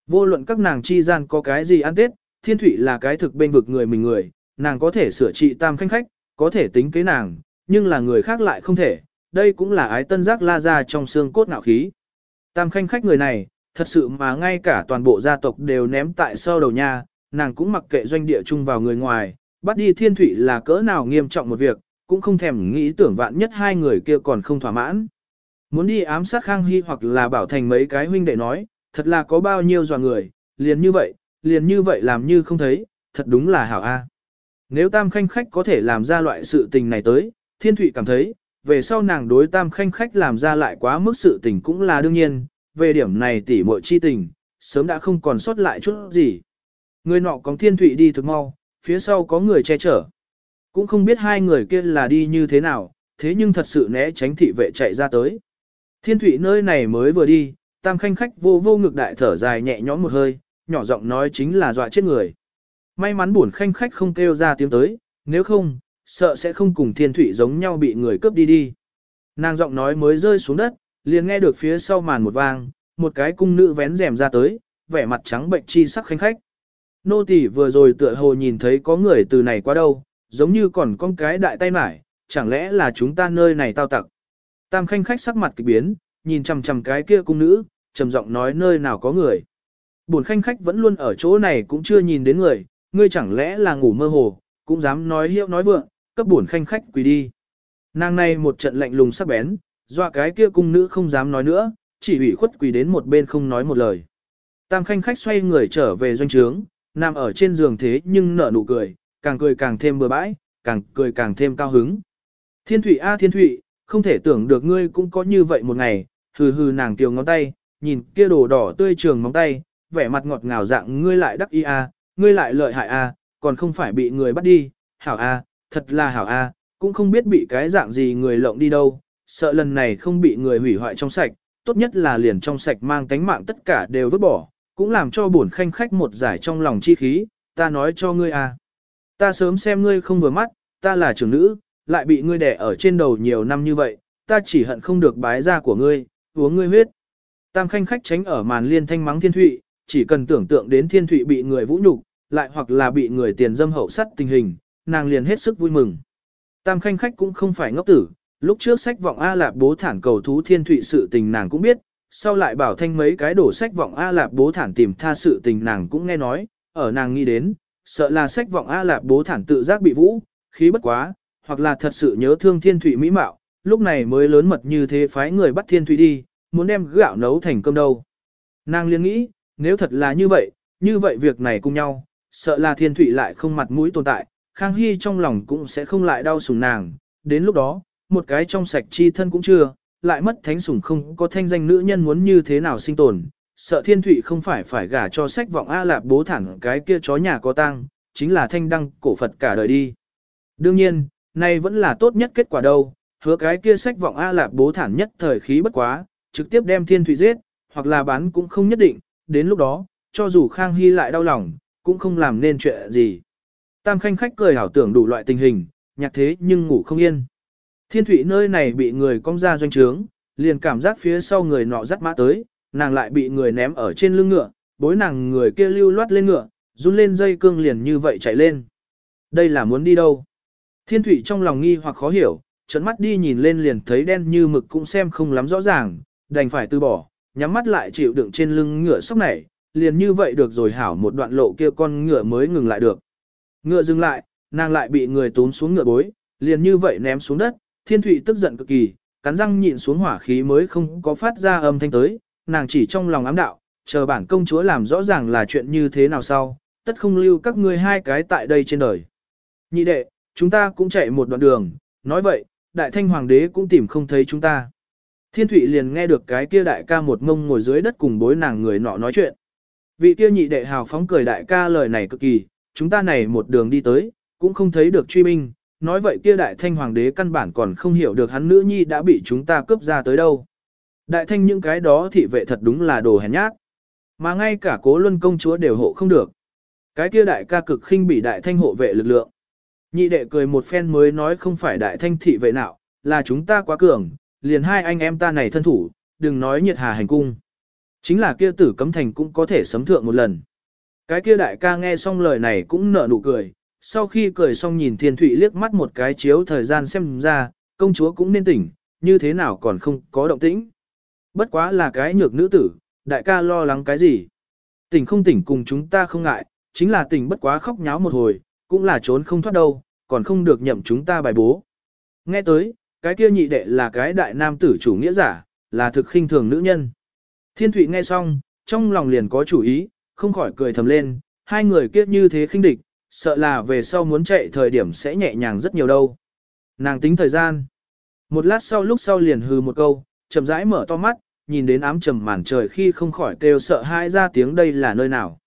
vô luận các nàng chi gian có cái gì ăn tết, thiên thủy là cái thực bên vực người mình người, nàng có thể sửa trị tam khanh khách, có thể tính kế nàng, nhưng là người khác lại không thể, đây cũng là ái tân giác la ra trong xương cốt ngạo khí. Tam khanh khách người này, thật sự mà ngay cả toàn bộ gia tộc đều ném tại sau đầu nha, nàng cũng mặc kệ doanh địa chung vào người ngoài, bắt đi thiên thủy là cỡ nào nghiêm trọng một việc, cũng không thèm nghĩ tưởng vạn nhất hai người kia còn không thỏa mãn. Muốn đi ám sát Khang Hy hoặc là bảo thành mấy cái huynh đệ nói, thật là có bao nhiêu dò người, liền như vậy, liền như vậy làm như không thấy, thật đúng là hảo a. Nếu tam khanh khách có thể làm ra loại sự tình này tới, thiên thủy cảm thấy, về sau nàng đối tam khanh khách làm ra lại quá mức sự tình cũng là đương nhiên, về điểm này tỉ muội chi tình, sớm đã không còn sót lại chút gì. Người nọ có thiên thủy đi thực mau, phía sau có người che chở. Cũng không biết hai người kia là đi như thế nào, thế nhưng thật sự né tránh thị vệ chạy ra tới. Thiên thủy nơi này mới vừa đi, tam khanh khách vô vô ngực đại thở dài nhẹ nhõm một hơi, nhỏ giọng nói chính là dọa chết người. May mắn buồn khanh khách không kêu ra tiếng tới, nếu không, sợ sẽ không cùng thiên thủy giống nhau bị người cướp đi đi. Nàng giọng nói mới rơi xuống đất, liền nghe được phía sau màn một vang, một cái cung nữ vén rèm ra tới, vẻ mặt trắng bệnh chi sắc khanh khách. Nô tỳ vừa rồi tựa hồ nhìn thấy có người từ này qua đâu, giống như còn con cái đại tay mải, chẳng lẽ là chúng ta nơi này tao tặc. Tam khanh khách sắc mặt kỳ biến, nhìn chằm chằm cái kia cung nữ, trầm giọng nói nơi nào có người. Buồn khanh khách vẫn luôn ở chỗ này cũng chưa nhìn đến người, ngươi chẳng lẽ là ngủ mơ hồ, cũng dám nói hiệu nói vượng, cấp buồn khanh khách quỳ đi. Nàng này một trận lạnh lùng sắc bén, dọa cái kia cung nữ không dám nói nữa, chỉ ủy khuất quỳ đến một bên không nói một lời. Tam khanh khách xoay người trở về doanh trướng, nằm ở trên giường thế nhưng nở nụ cười, càng cười càng thêm bừa bãi, càng cười càng thêm cao hứng. Thiên thủy a thiên thủy, không thể tưởng được ngươi cũng có như vậy một ngày, hừ hừ nàng tiều ngón tay, nhìn kia đồ đỏ tươi trường móng tay, vẻ mặt ngọt ngào dạng ngươi lại đắc y a, ngươi lại lợi hại a, còn không phải bị người bắt đi, hảo a, thật là hảo a, cũng không biết bị cái dạng gì người lộng đi đâu, sợ lần này không bị người hủy hoại trong sạch, tốt nhất là liền trong sạch mang tánh mạng tất cả đều vứt bỏ, cũng làm cho buồn khanh khách một giải trong lòng chi khí, ta nói cho ngươi à. Ta sớm xem ngươi không vừa mắt, ta là trưởng nữ, lại bị ngươi đẻ ở trên đầu nhiều năm như vậy, ta chỉ hận không được bái ra của ngươi, uống ngươi huyết. Tam khanh khách tránh ở màn liên thanh mắng thiên thụy, chỉ cần tưởng tượng đến thiên thụy bị người vũ nhục, lại hoặc là bị người tiền dâm hậu sắt tình hình, nàng liền hết sức vui mừng. Tam khanh khách cũng không phải ngốc tử, lúc trước sách vọng A Lạp bố thản cầu thú thiên thụy sự tình nàng cũng biết, sau lại bảo thanh mấy cái đổ sách vọng A Lạp bố thản tìm tha sự tình nàng cũng nghe nói, ở nàng nghĩ đến, sợ là sách vọng A Lạp bố thản tự giác bị vũ, khí bất quá, hoặc là thật sự nhớ thương thiên thụy mỹ mạo, lúc này mới lớn mật như thế phái người bắt thiên thụy đi, muốn đem gạo nấu thành cơm đâu. Nàng liên nghĩ, nếu thật là như vậy, như vậy việc này cùng nhau, sợ là thiên thụy lại không mặt mũi tồn tại, Khang Hy trong lòng cũng sẽ không lại đau sủng nàng, đến lúc đó, một cái trong sạch chi thân cũng chưa, lại mất thánh sủng không có thanh danh nữ nhân muốn như thế nào sinh tồn, sợ thiên thụy không phải phải gả cho sách vọng A Lạp bố thẳng cái kia chó nhà có tang, chính là thanh đăng cổ Phật cả đời đi. Đương nhiên, này vẫn là tốt nhất kết quả đâu, hứa cái kia sách vọng A Lạp bố thản nhất thời khí bất quá, trực tiếp đem thiên thụy giết, hoặc là bán cũng không nhất định, đến lúc đó, cho dù Khang Hy lại đau lòng, cũng không làm nên chuyện gì. Tam khanh khách cười hảo tưởng đủ loại tình hình, nhạc thế nhưng ngủ không yên. Thiên thủy nơi này bị người cong ra doanh trướng, liền cảm giác phía sau người nọ dắt mã tới, nàng lại bị người ném ở trên lưng ngựa, bối nàng người kia lưu loát lên ngựa, run lên dây cương liền như vậy chạy lên. Đây là muốn đi đâu? Thiên thủy trong lòng nghi hoặc khó hiểu, trấn mắt đi nhìn lên liền thấy đen như mực cũng xem không lắm rõ ràng, đành phải từ bỏ, nhắm mắt lại chịu đựng trên lưng ngựa sóc này, liền như vậy được rồi hảo một đoạn lộ kia con ngựa mới ngừng lại được. Ngựa dừng lại, nàng lại bị người tốn xuống ngựa bối, liền như vậy ném xuống đất, thiên thụy tức giận cực kỳ, cắn răng nhịn xuống hỏa khí mới không có phát ra âm thanh tới, nàng chỉ trong lòng ám đạo, chờ bản công chúa làm rõ ràng là chuyện như thế nào sau, tất không lưu các ngươi hai cái tại đây trên đời. Nhị đệ, chúng ta cũng chạy một đoạn đường, nói vậy, đại thanh hoàng đế cũng tìm không thấy chúng ta. Thiên thụy liền nghe được cái kia đại ca một ngông ngồi dưới đất cùng bối nàng người nọ nói chuyện. Vị kia nhị đệ hào phóng cười đại ca lời này cực kỳ, chúng ta này một đường đi tới, cũng không thấy được truy binh, nói vậy kia đại thanh hoàng đế căn bản còn không hiểu được hắn nữ nhi đã bị chúng ta cướp ra tới đâu. Đại thanh những cái đó thị vệ thật đúng là đồ hèn nhát. Mà ngay cả cố luân công chúa đều hộ không được. Cái kia đại ca cực khinh bị đại thanh hộ vệ lực lượng. Nhị đệ cười một phen mới nói không phải đại thanh thị vệ nào, là chúng ta quá cường, liền hai anh em ta này thân thủ, đừng nói nhiệt hà hành cung. Chính là kia tử cấm thành cũng có thể sấm thượng một lần. Cái kia đại ca nghe xong lời này cũng nở nụ cười, sau khi cười xong nhìn thiên thụy liếc mắt một cái chiếu thời gian xem ra, công chúa cũng nên tỉnh, như thế nào còn không có động tĩnh. Bất quá là cái nhược nữ tử, đại ca lo lắng cái gì. Tỉnh không tỉnh cùng chúng ta không ngại, chính là tỉnh bất quá khóc nháo một hồi, cũng là trốn không thoát đâu, còn không được nhậm chúng ta bài bố. Nghe tới, cái kia nhị đệ là cái đại nam tử chủ nghĩa giả, là thực khinh thường nữ nhân. Thiên Thụy nghe xong, trong lòng liền có chủ ý, không khỏi cười thầm lên, hai người kia như thế khinh địch, sợ là về sau muốn chạy thời điểm sẽ nhẹ nhàng rất nhiều đâu. Nàng tính thời gian. Một lát sau lúc sau liền hừ một câu, chậm rãi mở to mắt, nhìn đến ám trầm màn trời khi không khỏi kêu sợ hãi ra tiếng đây là nơi nào.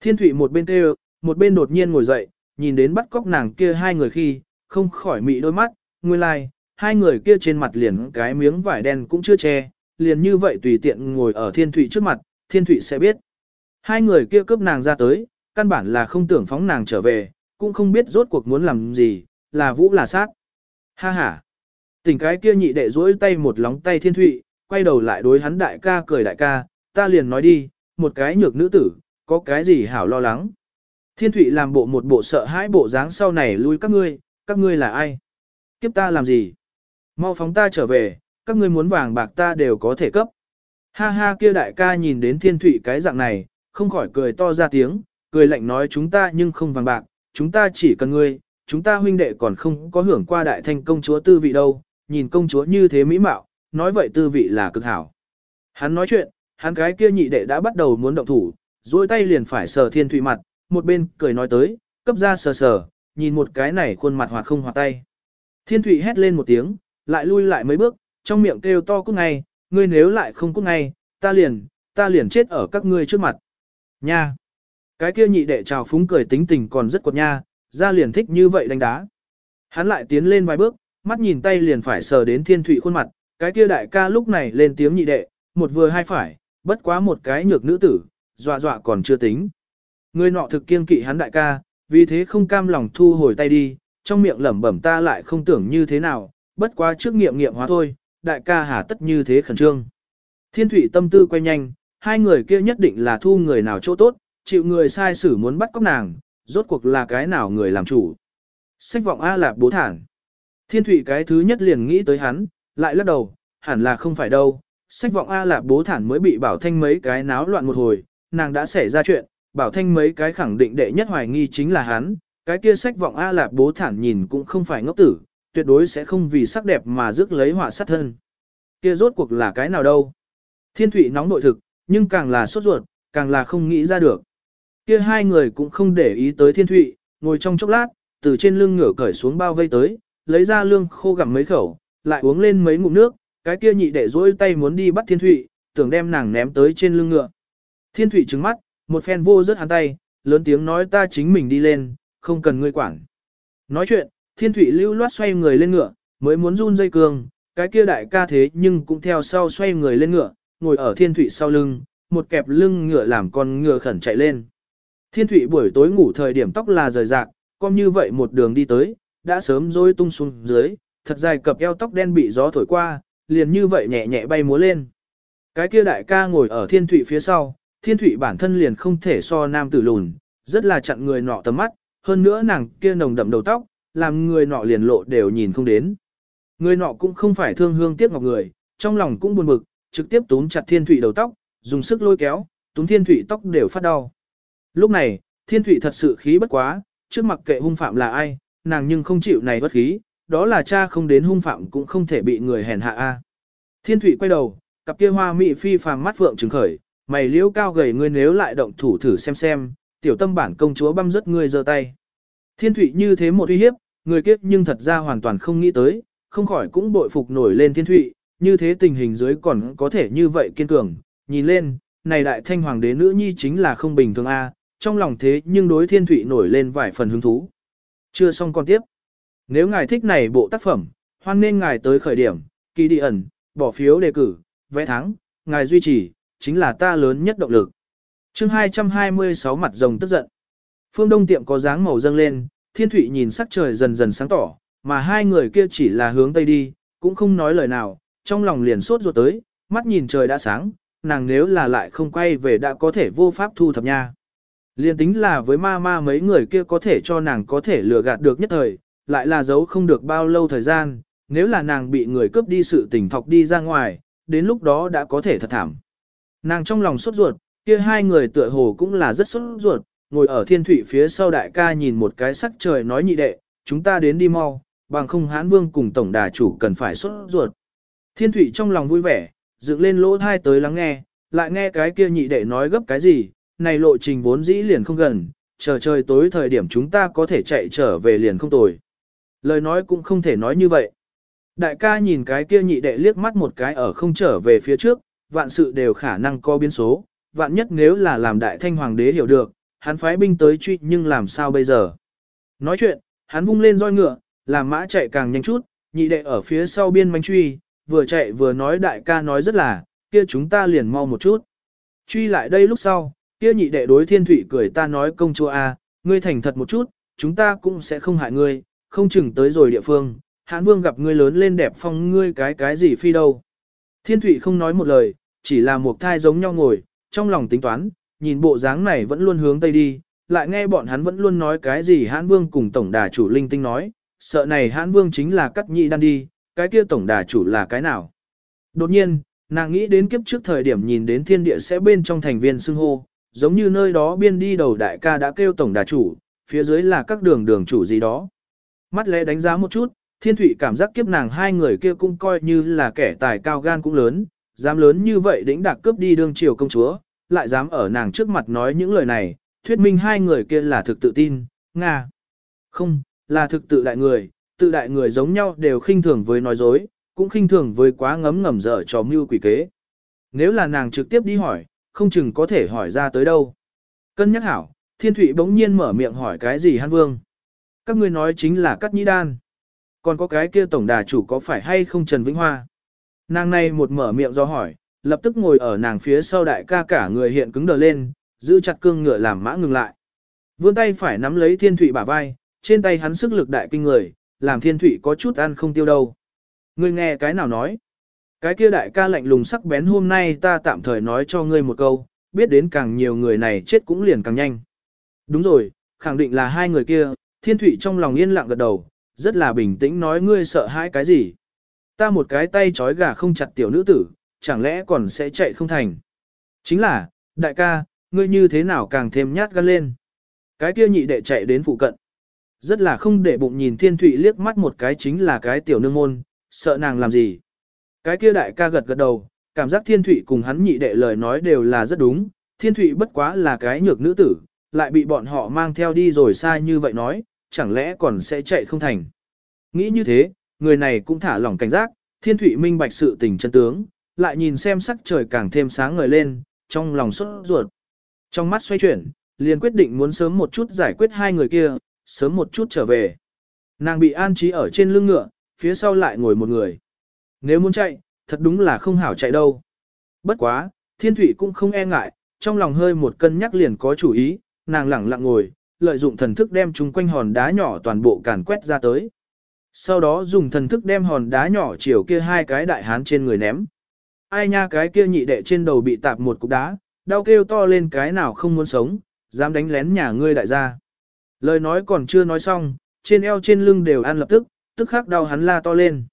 Thiên Thụy một bên kêu, một bên đột nhiên ngồi dậy, nhìn đến bắt cóc nàng kia hai người khi, không khỏi mị đôi mắt, nguyên lai, like, hai người kia trên mặt liền cái miếng vải đen cũng chưa che, liền như vậy tùy tiện ngồi ở thiên thụy trước mặt, thiên thụy sẽ biết. Hai người kia cướp nàng ra tới, căn bản là không tưởng phóng nàng trở về, cũng không biết rốt cuộc muốn làm gì, là vũ là sát. Ha ha. Tỉnh cái kia nhị đệ duỗi tay một lóng tay thiên thụy, quay đầu lại đối hắn đại ca cười đại ca, ta liền nói đi, một cái nhược nữ tử, có cái gì hảo lo lắng. Thiên thụy làm bộ một bộ sợ hãi bộ dáng sau này lui các ngươi, các ngươi là ai? Kiếp ta làm gì? Mau phóng ta trở về, các ngươi muốn vàng bạc ta đều có thể cấp. Ha ha kia đại ca nhìn đến thiên thụy cái dạng này, không khỏi cười to ra tiếng, cười lạnh nói chúng ta nhưng không vàng bạc, chúng ta chỉ cần ngươi, chúng ta huynh đệ còn không có hưởng qua đại thanh công chúa tư vị đâu, nhìn công chúa như thế mỹ mạo, nói vậy tư vị là cực hảo. Hắn nói chuyện, hắn cái kia nhị đệ đã bắt đầu muốn động thủ, duỗi tay liền phải sờ thiên thụy mặt, một bên cười nói tới, cấp ra sờ sờ, nhìn một cái này khuôn mặt hoạt không hoạt tay. Thiên thụy hét lên một tiếng, lại lui lại mấy bước, trong miệng kêu to cút ngay, ngươi nếu lại không cút ngay, ta liền, ta liền chết ở các ngươi trước mặt. Nha! Cái kia nhị đệ trào phúng cười tính tình còn rất quật nha, ra liền thích như vậy đánh đá. Hắn lại tiến lên vài bước, mắt nhìn tay liền phải sờ đến thiên thủy khuôn mặt, cái kia đại ca lúc này lên tiếng nhị đệ, một vừa hai phải, bất quá một cái nhược nữ tử, dọa dọa còn chưa tính. Người nọ thực kiên kỵ hắn đại ca, vì thế không cam lòng thu hồi tay đi, trong miệng lẩm bẩm ta lại không tưởng như thế nào, bất quá trước nghiệm nghiệm hóa thôi, đại ca hà tất như thế khẩn trương. Thiên thủy tâm tư quay nhanh, hai người kia nhất định là thu người nào chỗ tốt, chịu người sai xử muốn bắt cóc nàng, rốt cuộc là cái nào người làm chủ. Sách vọng A Lạp bố thản. Thiên thủy cái thứ nhất liền nghĩ tới hắn, lại lắc đầu, hẳn là không phải đâu. Sách vọng A Lạp bố thản mới bị bảo thanh mấy cái náo loạn một hồi, nàng đã xảy ra chuyện, bảo thanh mấy cái khẳng định đệ nhất hoài nghi chính là hắn, cái kia sách vọng A Lạp bố thản nhìn cũng không phải ngốc tử, tuyệt đối sẽ không vì sắc đẹp mà rước lấy họa sát thân. Kia rốt cuộc là cái nào đâu? Thiên thủy nóng nội thực, nhưng càng là sốt ruột, càng là không nghĩ ra được. Kia hai người cũng không để ý tới thiên thụy, ngồi trong chốc lát, từ trên lưng ngửa cởi xuống bao vây tới, lấy ra lương khô gặm mấy khẩu, lại uống lên mấy ngụm nước, cái kia nhị đệ dỗi tay muốn đi bắt thiên thụy, tưởng đem nàng ném tới trên lưng ngựa. Thiên thụy trừng mắt, một phen vô rất hắn tay, lớn tiếng nói ta chính mình đi lên, không cần ngươi quản. Nói chuyện, thiên thụy lưu loát xoay người lên ngựa, mới muốn run dây cương, cái kia đại ca thế nhưng cũng theo sau xoay người lên ngựa, ngồi ở thiên thụy sau lưng, một kẹp lưng ngựa làm con ngựa khẩn chạy lên. Thiên thụy buổi tối ngủ thời điểm tóc là rời rạc, con như vậy một đường đi tới, đã sớm rối tung xuống dưới, thật dài cặp eo tóc đen bị gió thổi qua, liền như vậy nhẹ nhẹ bay múa lên. Cái kia đại ca ngồi ở thiên thụy phía sau, thiên thụy bản thân liền không thể so nam tử lùn, rất là chặn người nọ tầm mắt, hơn nữa nàng kia nồng đậm đầu tóc, làm người nọ liền lộ đều nhìn không đến. Người nọ cũng không phải thương hương tiếc ngọc người, trong lòng cũng buồn bực, trực tiếp túm chặt thiên thụy đầu tóc, dùng sức lôi kéo, túm thiên thụy tóc đều phát đau. Lúc này, thiên thụy thật sự khí bất quá, trước mặt kệ hung phạm là ai, nàng nhưng không chịu này bất khí, đó là cha không đến hung phạm cũng không thể bị người hèn hạ a. Thiên thụy quay đầu, cặp kia hoa mị phi phàm mắt phượng trừng khởi, mày liễu cao gầy ngươi nếu lại động thủ thử xem xem, tiểu tâm bản công chúa băm rất ngươi giơ tay. Thiên thụy như thế một uy hiếp, người kiếp nhưng thật ra hoàn toàn không nghĩ tới, không khỏi cũng bội phục nổi lên thiên thụy, như thế tình hình dưới còn có thể như vậy kiên cường, nhìn lên, này đại thanh hoàng đế nữ nhi chính là không bình thường a, trong lòng thế nhưng đối thiên thủy nổi lên vài phần hứng thú. Chưa xong con tiếp. Nếu ngài thích này bộ tác phẩm, hoan nên ngài tới khởi điểm, kỳ đi ẩn, bỏ phiếu đề cử, vẽ thắng, ngài duy trì, chính là ta lớn nhất động lực. chương 226 mặt rồng tức giận. Phương Đông tiệm có dáng màu dâng lên, thiên thủy nhìn sắc trời dần dần sáng tỏ, mà hai người kia chỉ là hướng tây đi, cũng không nói lời nào, trong lòng liền sốt ruột tới, mắt nhìn trời đã sáng, nàng nếu là lại không quay về đã có thể vô pháp thu thập nha. Liên tính là với ma ma mấy người kia có thể cho nàng có thể lừa gạt được nhất thời, lại là giấu không được bao lâu thời gian, nếu là nàng bị người cướp đi sự tỉnh thọc đi ra ngoài, đến lúc đó đã có thể thật thảm. Nàng trong lòng sốt ruột, kia hai người tựa hồ cũng là rất sốt ruột, ngồi ở thiên thủy phía sau đại ca nhìn một cái sắc trời nói nhị đệ, chúng ta đến đi mau, bằng không hán vương cùng tổng đà chủ cần phải sốt ruột. Thiên thủy trong lòng vui vẻ, dựng lên lỗ thai tới lắng nghe, lại nghe cái kia nhị đệ nói gấp cái gì, này lộ trình vốn dĩ liền không gần, chờ trời tối thời điểm chúng ta có thể chạy trở về liền không tồi. Lời nói cũng không thể nói như vậy. Đại ca nhìn cái kia nhị đệ liếc mắt một cái ở không trở về phía trước, vạn sự đều khả năng có biến số, vạn nhất nếu là làm đại thanh hoàng đế hiểu được, hắn phái binh tới truy nhưng làm sao bây giờ. Nói chuyện, hắn vung lên roi ngựa, làm mã chạy càng nhanh chút, nhị đệ ở phía sau biên manh truy, vừa chạy vừa nói đại ca nói rất là, kia chúng ta liền mau một chút. Truy lại đây lúc sau, kia nhị đệ đối thiên thủy cười ta nói công chúa A, ngươi thành thật một chút, chúng ta cũng sẽ không hại ngươi, không chừng tới rồi địa phương, hãn vương gặp ngươi lớn lên đẹp phong ngươi cái cái gì phi đâu. Thiên thủy không nói một lời, chỉ là một thai giống nhau ngồi, trong lòng tính toán, nhìn bộ dáng này vẫn luôn hướng tây đi, lại nghe bọn hắn vẫn luôn nói cái gì hãn vương cùng tổng đà chủ linh tinh nói, sợ này hãn vương chính là cắt nhị đan đi, cái kia tổng đà chủ là cái nào. Đột nhiên, nàng nghĩ đến kiếp trước thời điểm nhìn đến thiên địa sẽ bên trong thành viên xưng hô, giống như nơi đó biên đi đầu đại ca đã kêu tổng đà chủ, phía dưới là các đường đường chủ gì đó. Mắt lẽ đánh giá một chút, thiên thủy cảm giác kiếp nàng hai người kia cũng coi như là kẻ tài cao gan cũng lớn, dám lớn như vậy đỉnh đạc cướp đi đương triều công chúa, lại dám ở nàng trước mặt nói những lời này, thuyết minh hai người kia là thực tự tin, Nga. Không, là thực tự đại người, tự đại người giống nhau đều khinh thường với nói dối, cũng khinh thường với quá ngấm ngầm dở trò mưu quỷ kế. Nếu là nàng trực tiếp đi hỏi, không chừng có thể hỏi ra tới đâu. Cân nhắc hảo, thiên thụy bỗng nhiên mở miệng hỏi cái gì Hán vương. Các ngươi nói chính là cắt nhĩ đan. Còn có cái kia tổng đà chủ có phải hay không Trần Vĩnh Hoa. Nàng này một mở miệng do hỏi, lập tức ngồi ở nàng phía sau đại ca cả người hiện cứng đờ lên, giữ chặt cương ngựa làm mã ngừng lại. Vươn tay phải nắm lấy thiên thụy bả vai, trên tay hắn sức lực đại kinh người, làm thiên thụy có chút ăn không tiêu đâu. Ngươi nghe cái nào nói? Cái kia đại ca lạnh lùng sắc bén hôm nay ta tạm thời nói cho ngươi một câu, biết đến càng nhiều người này chết cũng liền càng nhanh. Đúng rồi, khẳng định là hai người kia, thiên thụy trong lòng yên lặng gật đầu, rất là bình tĩnh nói ngươi sợ hãi cái gì. Ta một cái tay trói gà không chặt tiểu nữ tử, chẳng lẽ còn sẽ chạy không thành. Chính là, đại ca, ngươi như thế nào càng thêm nhát gan lên. Cái kia nhị đệ chạy đến phụ cận. Rất là không để bụng nhìn thiên thụy liếc mắt một cái chính là cái tiểu nương môn, sợ nàng làm gì. Cái kia đại ca gật gật đầu, cảm giác thiên thụy cùng hắn nhị đệ lời nói đều là rất đúng, thiên thụy bất quá là cái nhược nữ tử, lại bị bọn họ mang theo đi rồi sai như vậy nói, chẳng lẽ còn sẽ chạy không thành. Nghĩ như thế, người này cũng thả lỏng cảnh giác, thiên thụy minh bạch sự tình chân tướng, lại nhìn xem sắc trời càng thêm sáng ngời lên, trong lòng sốt ruột. Trong mắt xoay chuyển, liền quyết định muốn sớm một chút giải quyết hai người kia, sớm một chút trở về. Nàng bị an trí ở trên lưng ngựa, phía sau lại ngồi một người. Nếu muốn chạy, thật đúng là không hảo chạy đâu. Bất quá, thiên thủy cũng không e ngại, trong lòng hơi một cân nhắc liền có chủ ý, nàng lẳng lặng ngồi, lợi dụng thần thức đem chúng quanh hòn đá nhỏ toàn bộ càn quét ra tới. Sau đó dùng thần thức đem hòn đá nhỏ chiều kia hai cái đại hán trên người ném. Ai nha cái kia nhị đệ trên đầu bị tạp một cục đá, đau kêu to lên cái nào không muốn sống, dám đánh lén nhà ngươi đại gia. Lời nói còn chưa nói xong, trên eo trên lưng đều ăn lập tức, tức khắc đau hắn la to lên.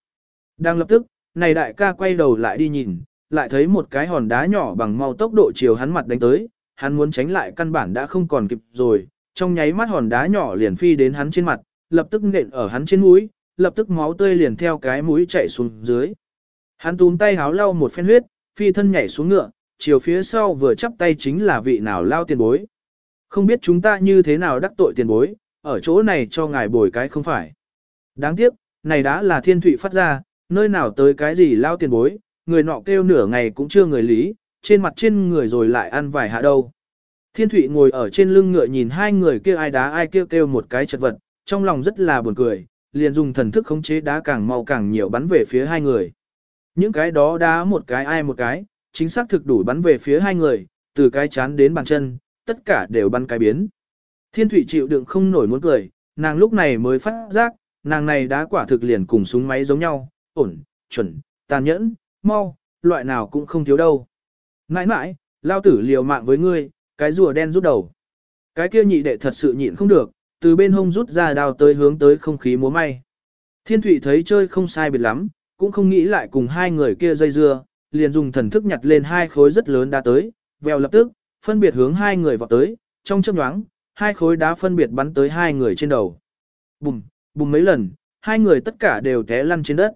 Đang lập tức, này đại ca quay đầu lại đi nhìn, lại thấy một cái hòn đá nhỏ bằng mau tốc độ chiều hắn mặt đánh tới, hắn muốn tránh lại căn bản đã không còn kịp rồi, trong nháy mắt hòn đá nhỏ liền phi đến hắn trên mặt, lập tức nện ở hắn trên mũi, lập tức máu tươi liền theo cái mũi chạy xuống dưới. Hắn túm tay háo lau một phen huyết, phi thân nhảy xuống ngựa, chiều phía sau vừa chắp tay chính là vị nào lao tiền bối. Không biết chúng ta như thế nào đắc tội tiền bối, ở chỗ này cho ngài bồi cái không phải. Đáng tiếc, này đã là thiên thụy phát ra, nơi nào tới cái gì lao tiền bối, người nọ kêu nửa ngày cũng chưa người lý, trên mặt trên người rồi lại ăn vài hạ đâu. Thiên thụy ngồi ở trên lưng ngựa nhìn hai người kia ai đá ai kêu kêu một cái chật vật, trong lòng rất là buồn cười, liền dùng thần thức khống chế đá càng mau càng nhiều bắn về phía hai người. Những cái đó đá một cái ai một cái, chính xác thực đủ bắn về phía hai người, từ cái chán đến bàn chân, tất cả đều bắn cái biến. Thiên thủy chịu đựng không nổi muốn cười, nàng lúc này mới phát giác, nàng này đã quả thực liền cùng súng máy giống nhau, ổn, chuẩn, tàn nhẫn, mau, loại nào cũng không thiếu đâu. Nãi nãi, lao tử liều mạng với ngươi, cái rùa đen rút đầu. Cái kia nhị đệ thật sự nhịn không được, từ bên hông rút ra đao tới hướng tới không khí múa may. Thiên thủy thấy chơi không sai biệt lắm, cũng không nghĩ lại cùng hai người kia dây dưa, liền dùng thần thức nhặt lên hai khối rất lớn đá tới, vèo lập tức, phân biệt hướng hai người vào tới, trong chớp nhoáng, hai khối đá phân biệt bắn tới hai người trên đầu. Bùm, bùm mấy lần, hai người tất cả đều té lăn trên đất.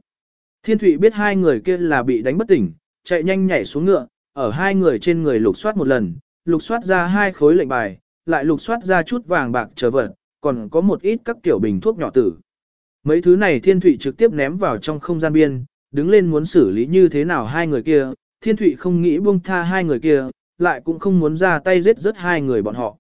Thiên Thụy biết hai người kia là bị đánh bất tỉnh, chạy nhanh nhảy xuống ngựa, ở hai người trên người lục soát một lần, lục soát ra hai khối lệnh bài, lại lục soát ra chút vàng bạc trở vật, còn có một ít các kiểu bình thuốc nhỏ tử. Mấy thứ này Thiên Thụy trực tiếp ném vào trong không gian biên, đứng lên muốn xử lý như thế nào hai người kia, Thiên Thụy không nghĩ buông tha hai người kia, lại cũng không muốn ra tay giết rất hai người bọn họ.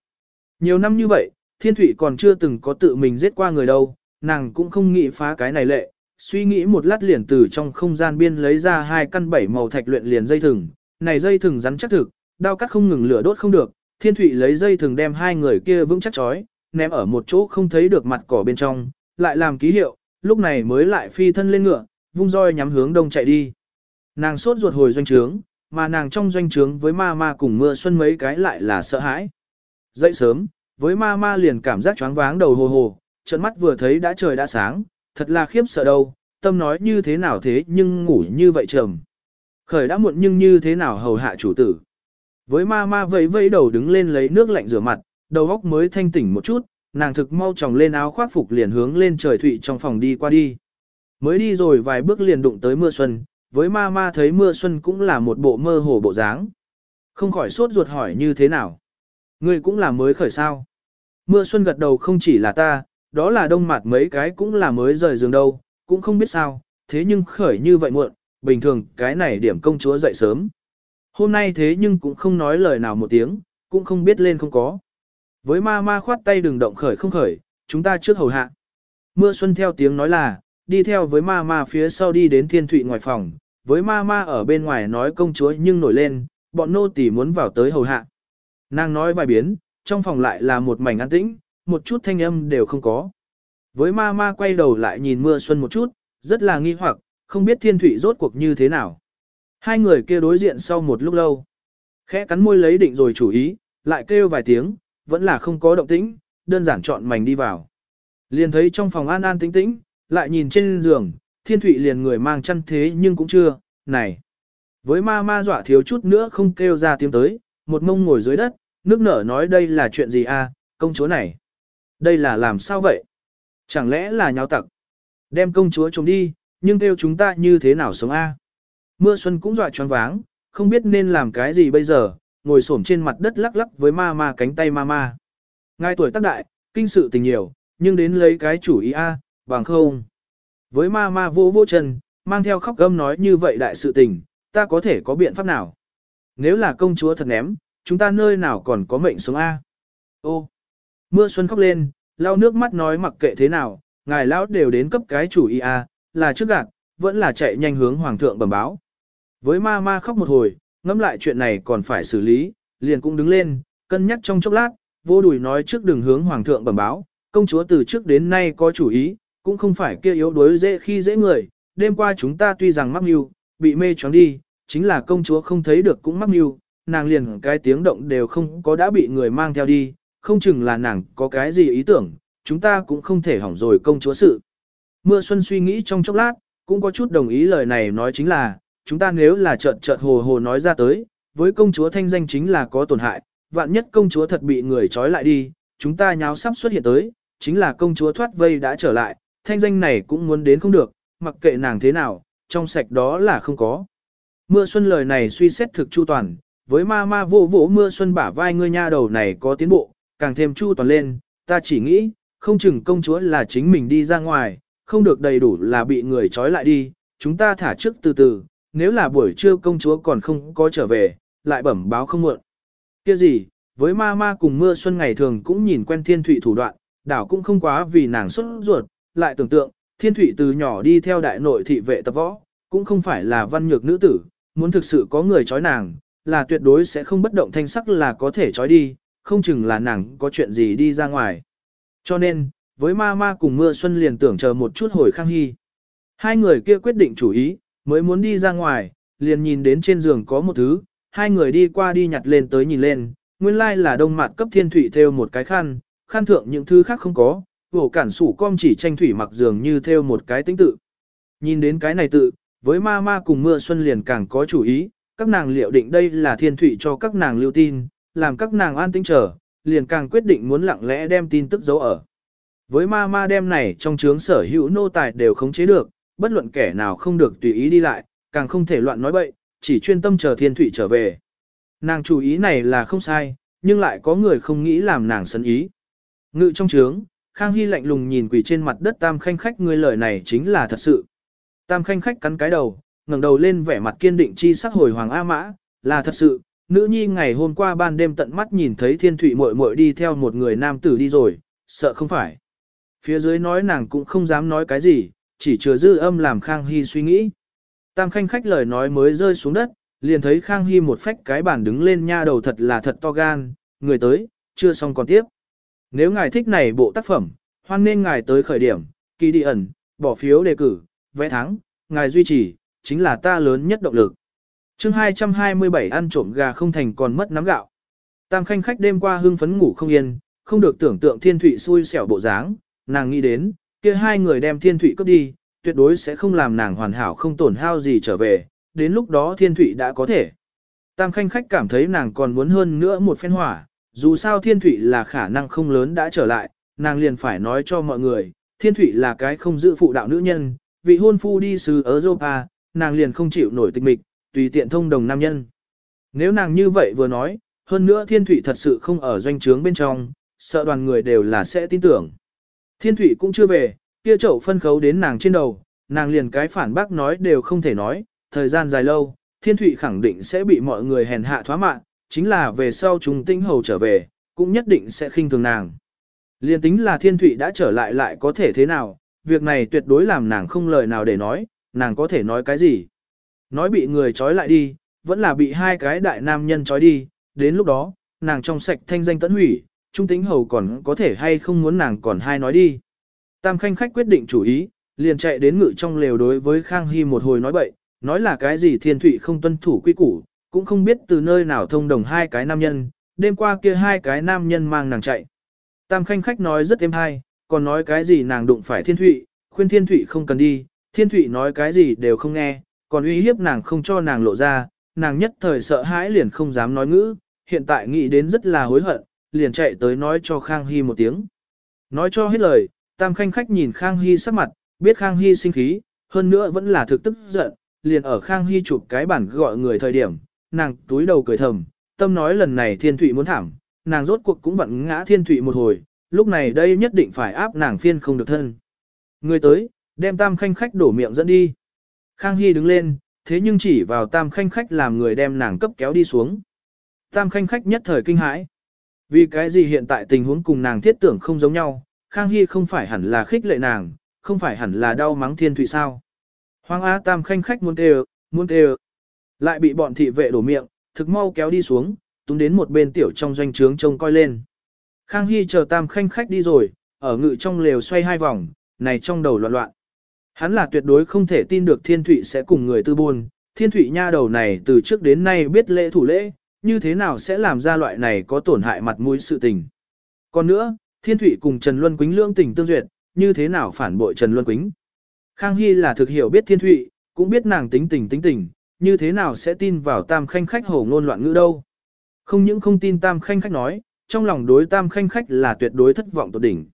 Nhiều năm như vậy, Thiên Thụy còn chưa từng có tự mình giết qua người đâu, nàng cũng không nghĩ phá cái này lệ, suy nghĩ một lát liền từ trong không gian biên lấy ra hai căn bảy màu thạch luyện liền dây thừng, này dây thừng rắn chắc thực, đao cắt không ngừng lửa đốt không được, Thiên Thụy lấy dây thừng đem hai người kia vững chắc chói, ném ở một chỗ không thấy được mặt cỏ bên trong, lại làm ký hiệu, lúc này mới lại phi thân lên ngựa, vung roi nhắm hướng đông chạy đi. Nàng sốt ruột hồi doanh trướng, mà nàng trong doanh trướng với ma ma cùng mưa xuân mấy cái lại là sợ hãi. Dậy sớm, với ma ma liền cảm giác choáng váng đầu hồ hồ, trận mắt vừa thấy đã trời đã sáng, thật là khiếp sợ đâu, tâm nói như thế nào thế nhưng ngủ như vậy trầm. Khởi đã muộn nhưng như thế nào hầu hạ chủ tử. Với ma ma vẫy vẫy đầu đứng lên lấy nước lạnh rửa mặt, đầu óc mới thanh tỉnh một chút, nàng thực mau tròng lên áo khoác phục liền hướng lên trời thụy trong phòng đi qua đi. Mới đi rồi vài bước liền đụng tới mưa xuân, với ma ma thấy mưa xuân cũng là một bộ mơ hồ bộ dáng. Không khỏi sốt ruột hỏi như thế nào. Ngươi cũng là mới khởi sao. Mưa xuân gật đầu không chỉ là ta, đó là đông mặt mấy cái cũng là mới rời giường đâu, cũng không biết sao, thế nhưng khởi như vậy muộn, bình thường cái này điểm công chúa dậy sớm. Hôm nay thế nhưng cũng không nói lời nào một tiếng, cũng không biết lên không có. Với ma ma khoát tay đừng động khởi không khởi, chúng ta trước hầu hạ. Mưa xuân theo tiếng nói là, đi theo với ma ma phía sau đi đến thiên thụy ngoài phòng, với ma ma ở bên ngoài nói công chúa nhưng nổi lên, bọn nô tỳ muốn vào tới hầu hạ. Nàng nói vài biến, trong phòng lại là một mảnh an tĩnh, một chút thanh âm đều không có. Với ma ma quay đầu lại nhìn mưa xuân một chút, rất là nghi hoặc, không biết thiên thủy rốt cuộc như thế nào. Hai người kia đối diện sau một lúc lâu. Khẽ cắn môi lấy định rồi chủ ý, lại kêu vài tiếng, vẫn là không có động tĩnh, đơn giản chọn mảnh đi vào. Liền thấy trong phòng an an tĩnh tĩnh, lại nhìn trên giường, thiên Thụy liền người mang chăn thế nhưng cũng chưa, này. Với ma ma dọa thiếu chút nữa không kêu ra tiếng tới, một mông ngồi dưới đất, nước nở nói đây là chuyện gì a, công chúa này. Đây là làm sao vậy? Chẳng lẽ là nháo tặc? Đem công chúa trông đi, nhưng kêu chúng ta như thế nào sống a? Mưa xuân cũng dọa choáng váng, không biết nên làm cái gì bây giờ, ngồi xổm trên mặt đất lắc lắc với ma ma cánh tay ma ma. Ngài tuổi tác đại, kinh sự tình nhiều, nhưng đến lấy cái chủ ý a, bằng không. Với ma ma vô vô chân, mang theo khóc gâm nói như vậy đại sự tình, ta có thể có biện pháp nào? Nếu là công chúa thật ném, chúng ta nơi nào còn có mệnh sống A? Ô! Mưa xuân khóc lên, lau nước mắt nói mặc kệ thế nào, ngài lão đều đến cấp cái chủ ý A, là trước gạt, vẫn là chạy nhanh hướng hoàng thượng bẩm báo. Với ma ma khóc một hồi, ngẫm lại chuyện này còn phải xử lý, liền cũng đứng lên, cân nhắc trong chốc lát, vô đùi nói trước đường hướng hoàng thượng bẩm báo, công chúa từ trước đến nay có chủ ý, cũng không phải kia yếu đuối dễ khi dễ người, đêm qua chúng ta tuy rằng mắc mưu, bị mê choáng đi, chính là công chúa không thấy được cũng mắc mưu, nàng liền cái tiếng động đều không có đã bị người mang theo đi, không chừng là nàng có cái gì ý tưởng, chúng ta cũng không thể hỏng rồi công chúa sự. Mưa xuân suy nghĩ trong chốc lát, cũng có chút đồng ý lời này nói chính là, chúng ta nếu là chợt chợt hồ hồ nói ra tới, với công chúa thanh danh chính là có tổn hại, vạn nhất công chúa thật bị người trói lại đi, chúng ta nháo sắp xuất hiện tới, chính là công chúa thoát vây đã trở lại, thanh danh này cũng muốn đến không được, mặc kệ nàng thế nào, trong sạch đó là không có. Mưa xuân lời này suy xét thực chu toàn, với ma ma vô vỗ mưa xuân bả vai ngươi nha đầu này có tiến bộ, càng thêm chu toàn lên, ta chỉ nghĩ, không chừng công chúa là chính mình đi ra ngoài, không được đầy đủ là bị người trói lại đi, chúng ta thả trước từ từ, nếu là buổi trưa công chúa còn không có trở về, lại bẩm báo không muộn. Kia gì, với ma ma cùng mưa xuân ngày thường cũng nhìn quen thiên thủy thủ đoạn, đảo cũng không quá vì nàng xuất ruột, lại tưởng tượng, thiên thủy từ nhỏ đi theo đại nội thị vệ tập võ, cũng không phải là văn nhược nữ tử, muốn thực sự có người chói nàng, là tuyệt đối sẽ không bất động thanh sắc là có thể chói đi, không chừng là nàng có chuyện gì đi ra ngoài. Cho nên, với ma ma cùng mưa xuân liền tưởng chờ một chút hồi khang hy. Hai người kia quyết định chủ ý, mới muốn đi ra ngoài, liền nhìn đến trên giường có một thứ, hai người đi qua đi nhặt lên tới nhìn lên, nguyên lai là đông mặt cấp thiên thủy theo một cái khăn, khăn thượng những thứ khác không có, vổ cản sủ com chỉ tranh thủy mặc giường như theo một cái tính tự. Nhìn đến cái này tự, với ma ma cùng mưa xuân liền càng có chủ ý, các nàng liệu định đây là thiên thủy cho các nàng lưu tin, làm các nàng an tĩnh chờ, liền càng quyết định muốn lặng lẽ đem tin tức giấu ở. Với ma ma đem này trong chướng sở hữu nô tài đều khống chế được, bất luận kẻ nào không được tùy ý đi lại, càng không thể loạn nói bậy, chỉ chuyên tâm chờ thiên thủy trở về. Nàng chủ ý này là không sai, nhưng lại có người không nghĩ làm nàng sân ý. Ngự trong trướng, Khang Hy lạnh lùng nhìn quỳ trên mặt đất tam khanh khách ngươi lời này chính là thật sự. Tam khanh khách cắn cái đầu, ngẩng đầu lên vẻ mặt kiên định chi sắc hồi hoàng A mã, là thật sự, nữ nhi ngày hôm qua ban đêm tận mắt nhìn thấy thiên thủy muội muội đi theo một người nam tử đi rồi, sợ không phải. Phía dưới nói nàng cũng không dám nói cái gì, chỉ chừa dư âm làm Khang Hy suy nghĩ. Tam khanh khách lời nói mới rơi xuống đất, liền thấy Khang Hy một phách cái bàn đứng lên nha đầu thật là thật to gan, người tới, chưa xong còn tiếp. Nếu ngài thích này bộ tác phẩm, hoan nên ngài tới khởi điểm, kỳ đi ẩn, bỏ phiếu đề cử, vẽ thắng, ngài duy trì, chính là ta lớn nhất động lực. chương 227 ăn trộm gà không thành còn mất nắm gạo. Tam khanh khách đêm qua hưng phấn ngủ không yên, không được tưởng tượng thiên thủy xui xẻo bộ dáng, nàng nghĩ đến, kia hai người đem thiên thủy cướp đi, tuyệt đối sẽ không làm nàng hoàn hảo không tổn hao gì trở về, đến lúc đó thiên thủy đã có thể. Tam khanh khách cảm thấy nàng còn muốn hơn nữa một phen hỏa, dù sao thiên thủy là khả năng không lớn đã trở lại, nàng liền phải nói cho mọi người, thiên thủy là cái không giữ phụ đạo nữ nhân, vị hôn phu đi xứ Europa, nàng liền không chịu nổi tịch mịch, tùy tiện thông đồng nam nhân. Nếu nàng như vậy vừa nói, hơn nữa thiên thủy thật sự không ở doanh trướng bên trong, sợ đoàn người đều là sẽ tin tưởng. Thiên thủy cũng chưa về, kia chậu phân khấu đến nàng trên đầu, nàng liền cái phản bác nói đều không thể nói, thời gian dài lâu, thiên thủy khẳng định sẽ bị mọi người hèn hạ thoá mạng, chính là về sau chúng tinh hầu trở về, cũng nhất định sẽ khinh thường nàng. Liên tính là thiên thủy đã trở lại lại có thể thế nào, việc này tuyệt đối làm nàng không lời nào để nói, nàng có thể nói cái gì. Nói bị người trói lại đi, vẫn là bị hai cái đại nam nhân trói đi, đến lúc đó, nàng trong sạch thanh danh tẫn hủy, trung tính hầu còn có thể hay không muốn nàng còn hai nói đi. Tam khanh khách quyết định chủ ý, liền chạy đến ngự trong lều đối với Khang Hy một hồi nói bậy, nói là cái gì thiên thụy không tuân thủ quy củ, cũng không biết từ nơi nào thông đồng hai cái nam nhân, đêm qua kia hai cái nam nhân mang nàng chạy. Tam khanh khách nói rất êm hay, còn nói cái gì nàng đụng phải thiên thụy, khuyên thiên thụy không cần đi, thiên thụy nói cái gì đều không nghe, còn uy hiếp nàng không cho nàng lộ ra, nàng nhất thời sợ hãi liền không dám nói ngữ, hiện tại nghĩ đến rất là hối hận, liền chạy tới nói cho Khang Hy một tiếng. Nói cho hết lời, Tam Khanh khách nhìn Khang Hy sắc mặt, biết Khang Hy sinh khí, hơn nữa vẫn là thực tức giận, liền ở Khang Hy chụp cái bản gọi người thời điểm, nàng túi đầu cười thầm, tâm nói lần này thiên thụy muốn thảm, nàng rốt cuộc cũng vẫn ngã thiên thụy một hồi, lúc này đây nhất định phải áp nàng phiên không được thân. Người tới, đem Tam Khanh khách đổ miệng dẫn đi. Khang Hy đứng lên, thế nhưng chỉ vào Tam Khanh khách làm người đem nàng cấp kéo đi xuống. Tam Khanh khách nhất thời kinh hãi. Vì cái gì hiện tại tình huống cùng nàng thiết tưởng không giống nhau, Khang Hy không phải hẳn là khích lệ nàng, không phải hẳn là đau mắng thiên thụy sao. Hoàng Á Tam khanh khách muốn kêu, muốn kêu. Lại bị bọn thị vệ đổ miệng, thực mau kéo đi xuống, túng đến một bên tiểu trong doanh trướng trông coi lên. Khang Hy chờ Tam khanh khách đi rồi, ở ngự trong lều xoay hai vòng, này trong đầu loạn loạn. Hắn là tuyệt đối không thể tin được thiên thụy sẽ cùng người tư buôn, thiên thụy nha đầu này từ trước đến nay biết lễ thủ lễ, như thế nào sẽ làm ra loại này có tổn hại mặt mũi sự tình. Còn nữa, Thiên Thụy cùng Trần Luân Quýnh lương tình tương duyệt, như thế nào phản bội Trần Luân Quýnh. Khang Hy là thực hiểu biết Thiên Thụy, cũng biết nàng tính tình tính tình, như thế nào sẽ tin vào tam khanh khách hổ ngôn loạn ngữ đâu. Không những không tin tam khanh khách nói, trong lòng đối tam khanh khách là tuyệt đối thất vọng tột đỉnh.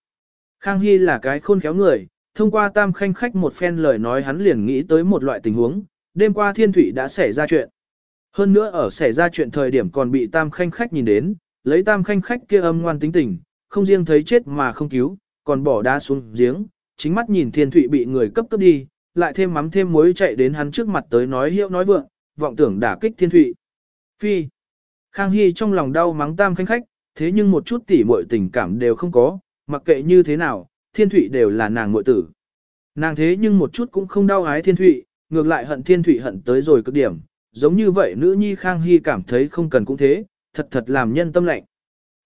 Khang Hy là cái khôn khéo người, thông qua tam khanh khách một phen lời nói hắn liền nghĩ tới một loại tình huống, đêm qua Thiên Thụy đã xảy ra chuyện. Hơn nữa ở xảy ra chuyện thời điểm còn bị tam khanh khách nhìn đến, lấy tam khanh khách kia âm ngoan tính tình, không riêng thấy chết mà không cứu, còn bỏ đá xuống giếng, chính mắt nhìn thiên thụy bị người cấp cấp đi, lại thêm mắm thêm muối chạy đến hắn trước mặt tới nói hiệu nói vượng, vọng tưởng đả kích thiên thụy. Phi. Khang Hy trong lòng đau mắng tam khanh khách, thế nhưng một chút tỉ muội tình cảm đều không có, mặc kệ như thế nào, thiên thụy đều là nàng muội tử. Nàng thế nhưng một chút cũng không đau ái thiên thụy, ngược lại hận thiên thụy hận tới rồi cực điểm, giống như vậy nữ nhi Khang Hy cảm thấy không cần cũng thế, thật thật làm nhân tâm lạnh.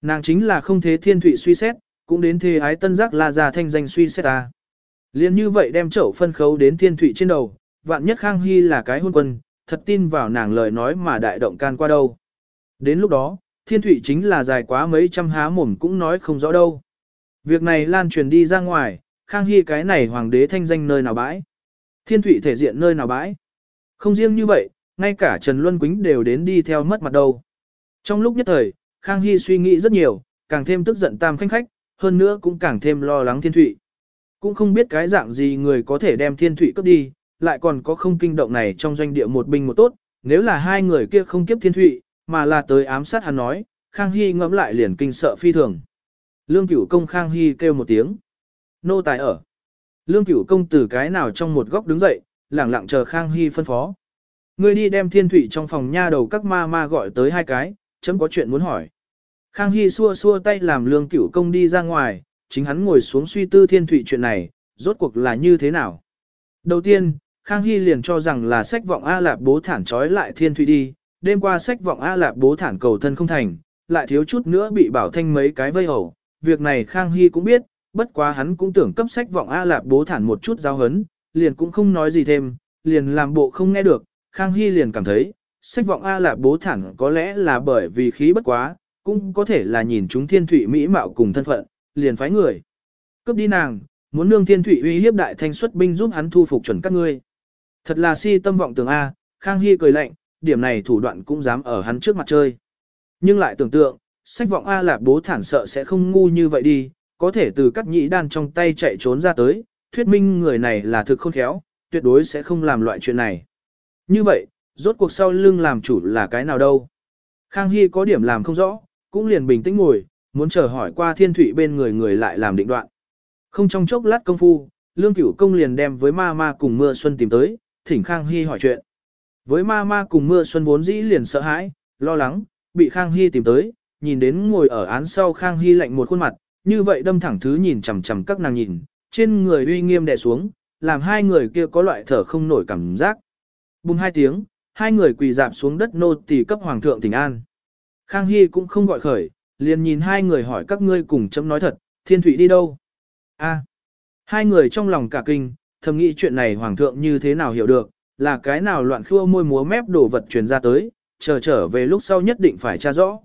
Nàng chính là không thế thiên thụy suy xét, cũng đến thế ái tân giác la ra thanh danh suy xét ta. Liên như vậy đem chậu phân khấu đến thiên thụy trên đầu, vạn nhất Khang Hy là cái hôn quân, thật tin vào nàng lời nói mà đại động can qua đâu. Đến lúc đó, thiên thụy chính là dài quá mấy trăm há mồm cũng nói không rõ đâu. Việc này lan truyền đi ra ngoài, Khang Hy cái này hoàng đế thanh danh nơi nào bãi. Thiên thụy thể diện nơi nào bãi. Không riêng như vậy, ngay cả Trần Luân Quýnh đều đến đi theo mất mặt đâu. Trong lúc nhất thời, Khang Hy suy nghĩ rất nhiều, càng thêm tức giận tam khanh khách, hơn nữa cũng càng thêm lo lắng thiên thụy. Cũng không biết cái dạng gì người có thể đem thiên thủy cướp đi, lại còn có không kinh động này trong doanh địa một binh một tốt, nếu là hai người kia không kiếp thiên thủy, mà là tới ám sát hắn nói, Khang Hy ngẫm lại liền kinh sợ phi thường. Lương cửu công Khang Hy kêu một tiếng. Nô tài ở. Lương cửu công từ cái nào trong một góc đứng dậy, lẳng lặng chờ Khang Hy phân phó. Ngươi đi đem thiên thủy trong phòng nha đầu các ma ma gọi tới hai cái, chấm có chuyện muốn hỏi. Khang Hy xua xua tay làm lương cửu công đi ra ngoài, chính hắn ngồi xuống suy tư thiên thụy chuyện này, rốt cuộc là như thế nào. Đầu tiên, Khang Hy liền cho rằng là sách vọng A Lạp bố thản trói lại thiên thụy đi, đêm qua sách vọng A Lạp bố thản cầu thân không thành, lại thiếu chút nữa bị bảo thanh mấy cái vây hầu. Việc này Khang Hy cũng biết, bất quá hắn cũng tưởng cấp sách vọng A Lạp bố thản một chút giao hấn, liền cũng không nói gì thêm, liền làm bộ không nghe được, Khang Hy liền cảm thấy, sách vọng A là bố thẳng có lẽ là bởi vì khí bất quá, cũng có thể là nhìn chúng thiên thủy mỹ mạo cùng thân phận, liền phái người. Cướp đi nàng, muốn nương thiên thủy uy hiếp đại thanh xuất binh giúp hắn thu phục chuẩn các ngươi. Thật là si tâm vọng tưởng A, Khang Hy cười lạnh, điểm này thủ đoạn cũng dám ở hắn trước mặt chơi. Nhưng lại tưởng tượng, sách vọng A là bố thản sợ sẽ không ngu như vậy đi, có thể từ các nhĩ đan trong tay chạy trốn ra tới, thuyết minh người này là thực khôn khéo, tuyệt đối sẽ không làm loại chuyện này. Như vậy, rốt cuộc sau lưng làm chủ là cái nào đâu? Khang Hy có điểm làm không rõ, cũng liền bình tĩnh ngồi, muốn chờ hỏi qua thiên thủy bên người người lại làm định đoạn. Không trong chốc lát công phu, lương cửu công liền đem với ma ma cùng mưa xuân tìm tới, thỉnh Khang Hy hỏi chuyện. Với ma ma cùng mưa xuân vốn dĩ liền sợ hãi, lo lắng, bị Khang Hy tìm tới, nhìn đến ngồi ở án sau Khang Hy lạnh một khuôn mặt, như vậy đâm thẳng thứ nhìn chằm chằm các nàng nhìn, trên người uy nghiêm đè xuống, làm hai người kia có loại thở không nổi cảm giác. Bùng hai tiếng, hai người quỳ dạp xuống đất nô tỳ cấp hoàng thượng tỉnh an. Khang Hy cũng không gọi khởi, liền nhìn hai người hỏi các ngươi cùng chấm nói thật, thiên thủy đi đâu? a hai người trong lòng cả kinh, thầm nghĩ chuyện này hoàng thượng như thế nào hiểu được, là cái nào loạn khua môi múa mép đổ vật truyền ra tới, chờ trở về lúc sau nhất định phải tra rõ.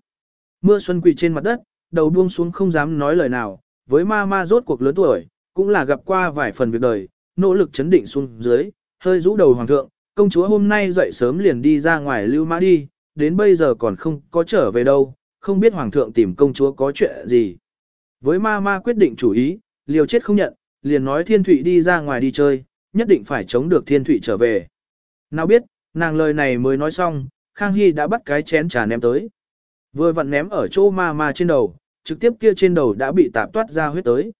Mưa xuân quỳ trên mặt đất, đầu buông xuống không dám nói lời nào, với ma ma rốt cuộc lớn tuổi, cũng là gặp qua vài phần việc đời, nỗ lực chấn định xuống dưới, hơi rũ đầu hoàng thượng, công chúa hôm nay dậy sớm liền đi ra ngoài lưu mã đi, đến bây giờ còn không có trở về đâu, không biết hoàng thượng tìm công chúa có chuyện gì. Với ma ma quyết định chủ ý, liều chết không nhận, liền nói thiên thụy đi ra ngoài đi chơi, nhất định phải chống được thiên thụy trở về. Nào biết, nàng lời này mới nói xong, Khang Hy đã bắt cái chén trà ném tới. Vừa vặn ném ở chỗ ma ma trên đầu, trực tiếp kia trên đầu đã bị tạp toát ra huyết tới.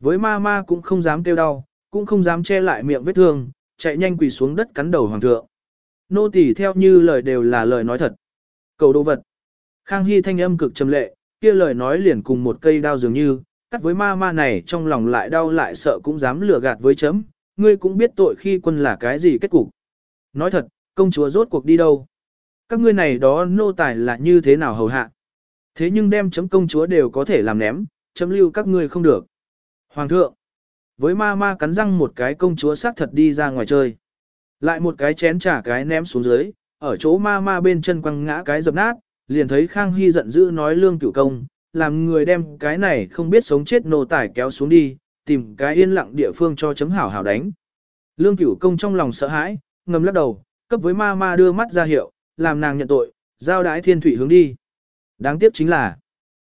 Với ma ma cũng không dám kêu đau, cũng không dám che lại miệng vết thương, chạy nhanh quỳ xuống đất cắn đầu hoàng thượng. Nô tỳ theo như lời đều là lời nói thật. Cầu đồ vật. Khang Hy thanh âm cực trầm lệ, kia lời nói liền cùng một cây đao dường như, cắt với ma ma này trong lòng lại đau lại sợ cũng dám lừa gạt với chấm, ngươi cũng biết tội khi quân là cái gì kết cục. Nói thật, công chúa rốt cuộc đi đâu? Các ngươi này đó nô tài là như thế nào hầu hạ? Thế nhưng đem chấm công chúa đều có thể làm ném, chấm lưu các ngươi không được. Hoàng thượng, với ma ma cắn răng một cái công chúa xác thật đi ra ngoài chơi. Lại một cái chén trả cái ném xuống dưới, ở chỗ ma ma bên chân quăng ngã cái dập nát, liền thấy Khang Hy giận dữ nói lương cửu công, làm người đem cái này không biết sống chết nô tải kéo xuống đi, tìm cái yên lặng địa phương cho chấm hảo hảo đánh. Lương cửu công trong lòng sợ hãi, ngầm lắc đầu, cấp với ma ma đưa mắt ra hiệu, làm nàng nhận tội, giao đái thiên thủy hướng đi. Đáng tiếc chính là,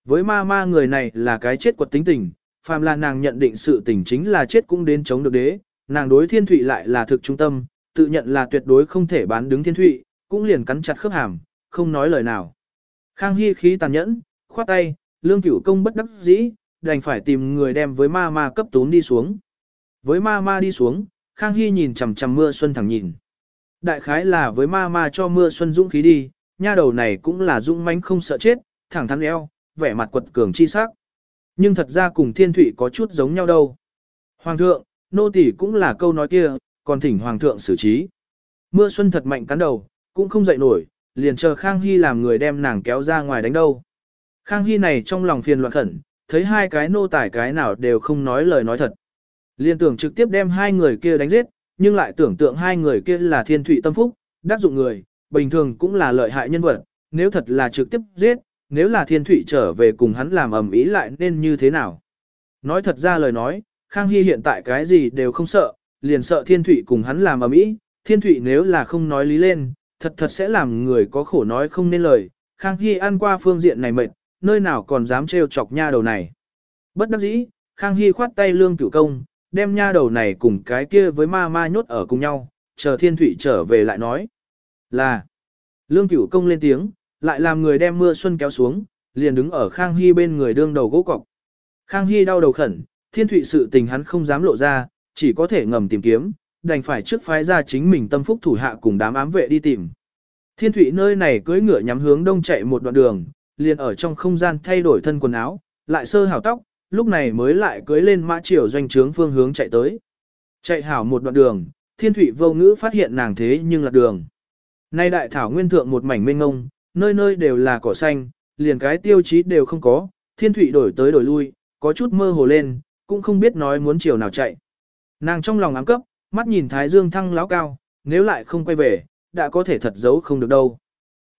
với ma ma người này là cái chết quật tính tình, phàm là nàng nhận định sự tình chính là chết cũng đến chống được đế, nàng đối thiên thủy lại là thực trung tâm, tự nhận là tuyệt đối không thể bán đứng thiên thủy, cũng liền cắn chặt khớp hàm, không nói lời nào. Khang Hy khí tàn nhẫn, khoát tay, lương cửu công bất đắc dĩ, đành phải tìm người đem với ma ma cấp tốn đi xuống. Với ma ma đi xuống, Khang Hy nhìn chằm chằm mưa xuân thẳng nhìn. Đại khái là với ma ma cho mưa xuân dũng khí đi, nha đầu này cũng là dũng mãnh không sợ chết, thẳng thắn eo, vẻ mặt quật cường chi sắc. Nhưng thật ra cùng thiên thủy có chút giống nhau đâu. Hoàng thượng, nô tỳ cũng là câu nói kia, còn thỉnh hoàng thượng xử trí. Mưa xuân thật mạnh cắn đầu, cũng không dậy nổi, liền chờ Khang Hy làm người đem nàng kéo ra ngoài đánh đâu. Khang Hy này trong lòng phiền loạn khẩn, thấy hai cái nô tải cái nào đều không nói lời nói thật. liền tưởng trực tiếp đem hai người kia đánh giết, nhưng lại tưởng tượng hai người kia là thiên thụy tâm phúc, đắc dụng người, bình thường cũng là lợi hại nhân vật, nếu thật là trực tiếp giết, nếu là thiên thụy trở về cùng hắn làm ầm ĩ lại nên như thế nào. Nói thật ra lời nói, Khang Hy hiện tại cái gì đều không sợ, liền sợ thiên thụy cùng hắn làm ầm ĩ, thiên thụy nếu là không nói lý lên, thật thật sẽ làm người có khổ nói không nên lời, Khang Hy ăn qua phương diện này mệt, nơi nào còn dám trêu chọc nha đầu này. Bất đắc dĩ, Khang Hy khoát tay lương cửu công, đem nha đầu này cùng cái kia với ma ma nhốt ở cùng nhau, chờ thiên thủy trở về lại nói. Là, lương cửu công lên tiếng, lại làm người đem mưa xuân kéo xuống, liền đứng ở Khang Hy bên người đương đầu gỗ cọc. Khang Hy đau đầu khẩn, thiên thủy sự tình hắn không dám lộ ra, chỉ có thể ngầm tìm kiếm, đành phải trước phái ra chính mình tâm phúc thủ hạ cùng đám ám vệ đi tìm. Thiên thủy nơi này cưỡi ngựa nhắm hướng đông chạy một đoạn đường, liền ở trong không gian thay đổi thân quần áo, lại sơ hảo tóc, lúc này mới lại cưới lên mã triều doanh trướng phương hướng chạy tới. Chạy hảo một đoạn đường, thiên thủy vô ngữ phát hiện nàng thế nhưng là đường. Nay đại thảo nguyên thượng một mảnh mênh ngông, nơi nơi đều là cỏ xanh, liền cái tiêu chí đều không có, thiên thủy đổi tới đổi lui, có chút mơ hồ lên, cũng không biết nói muốn chiều nào chạy. Nàng trong lòng ám cấp, mắt nhìn thái dương thăng lão cao, nếu lại không quay về, đã có thể thật giấu không được đâu.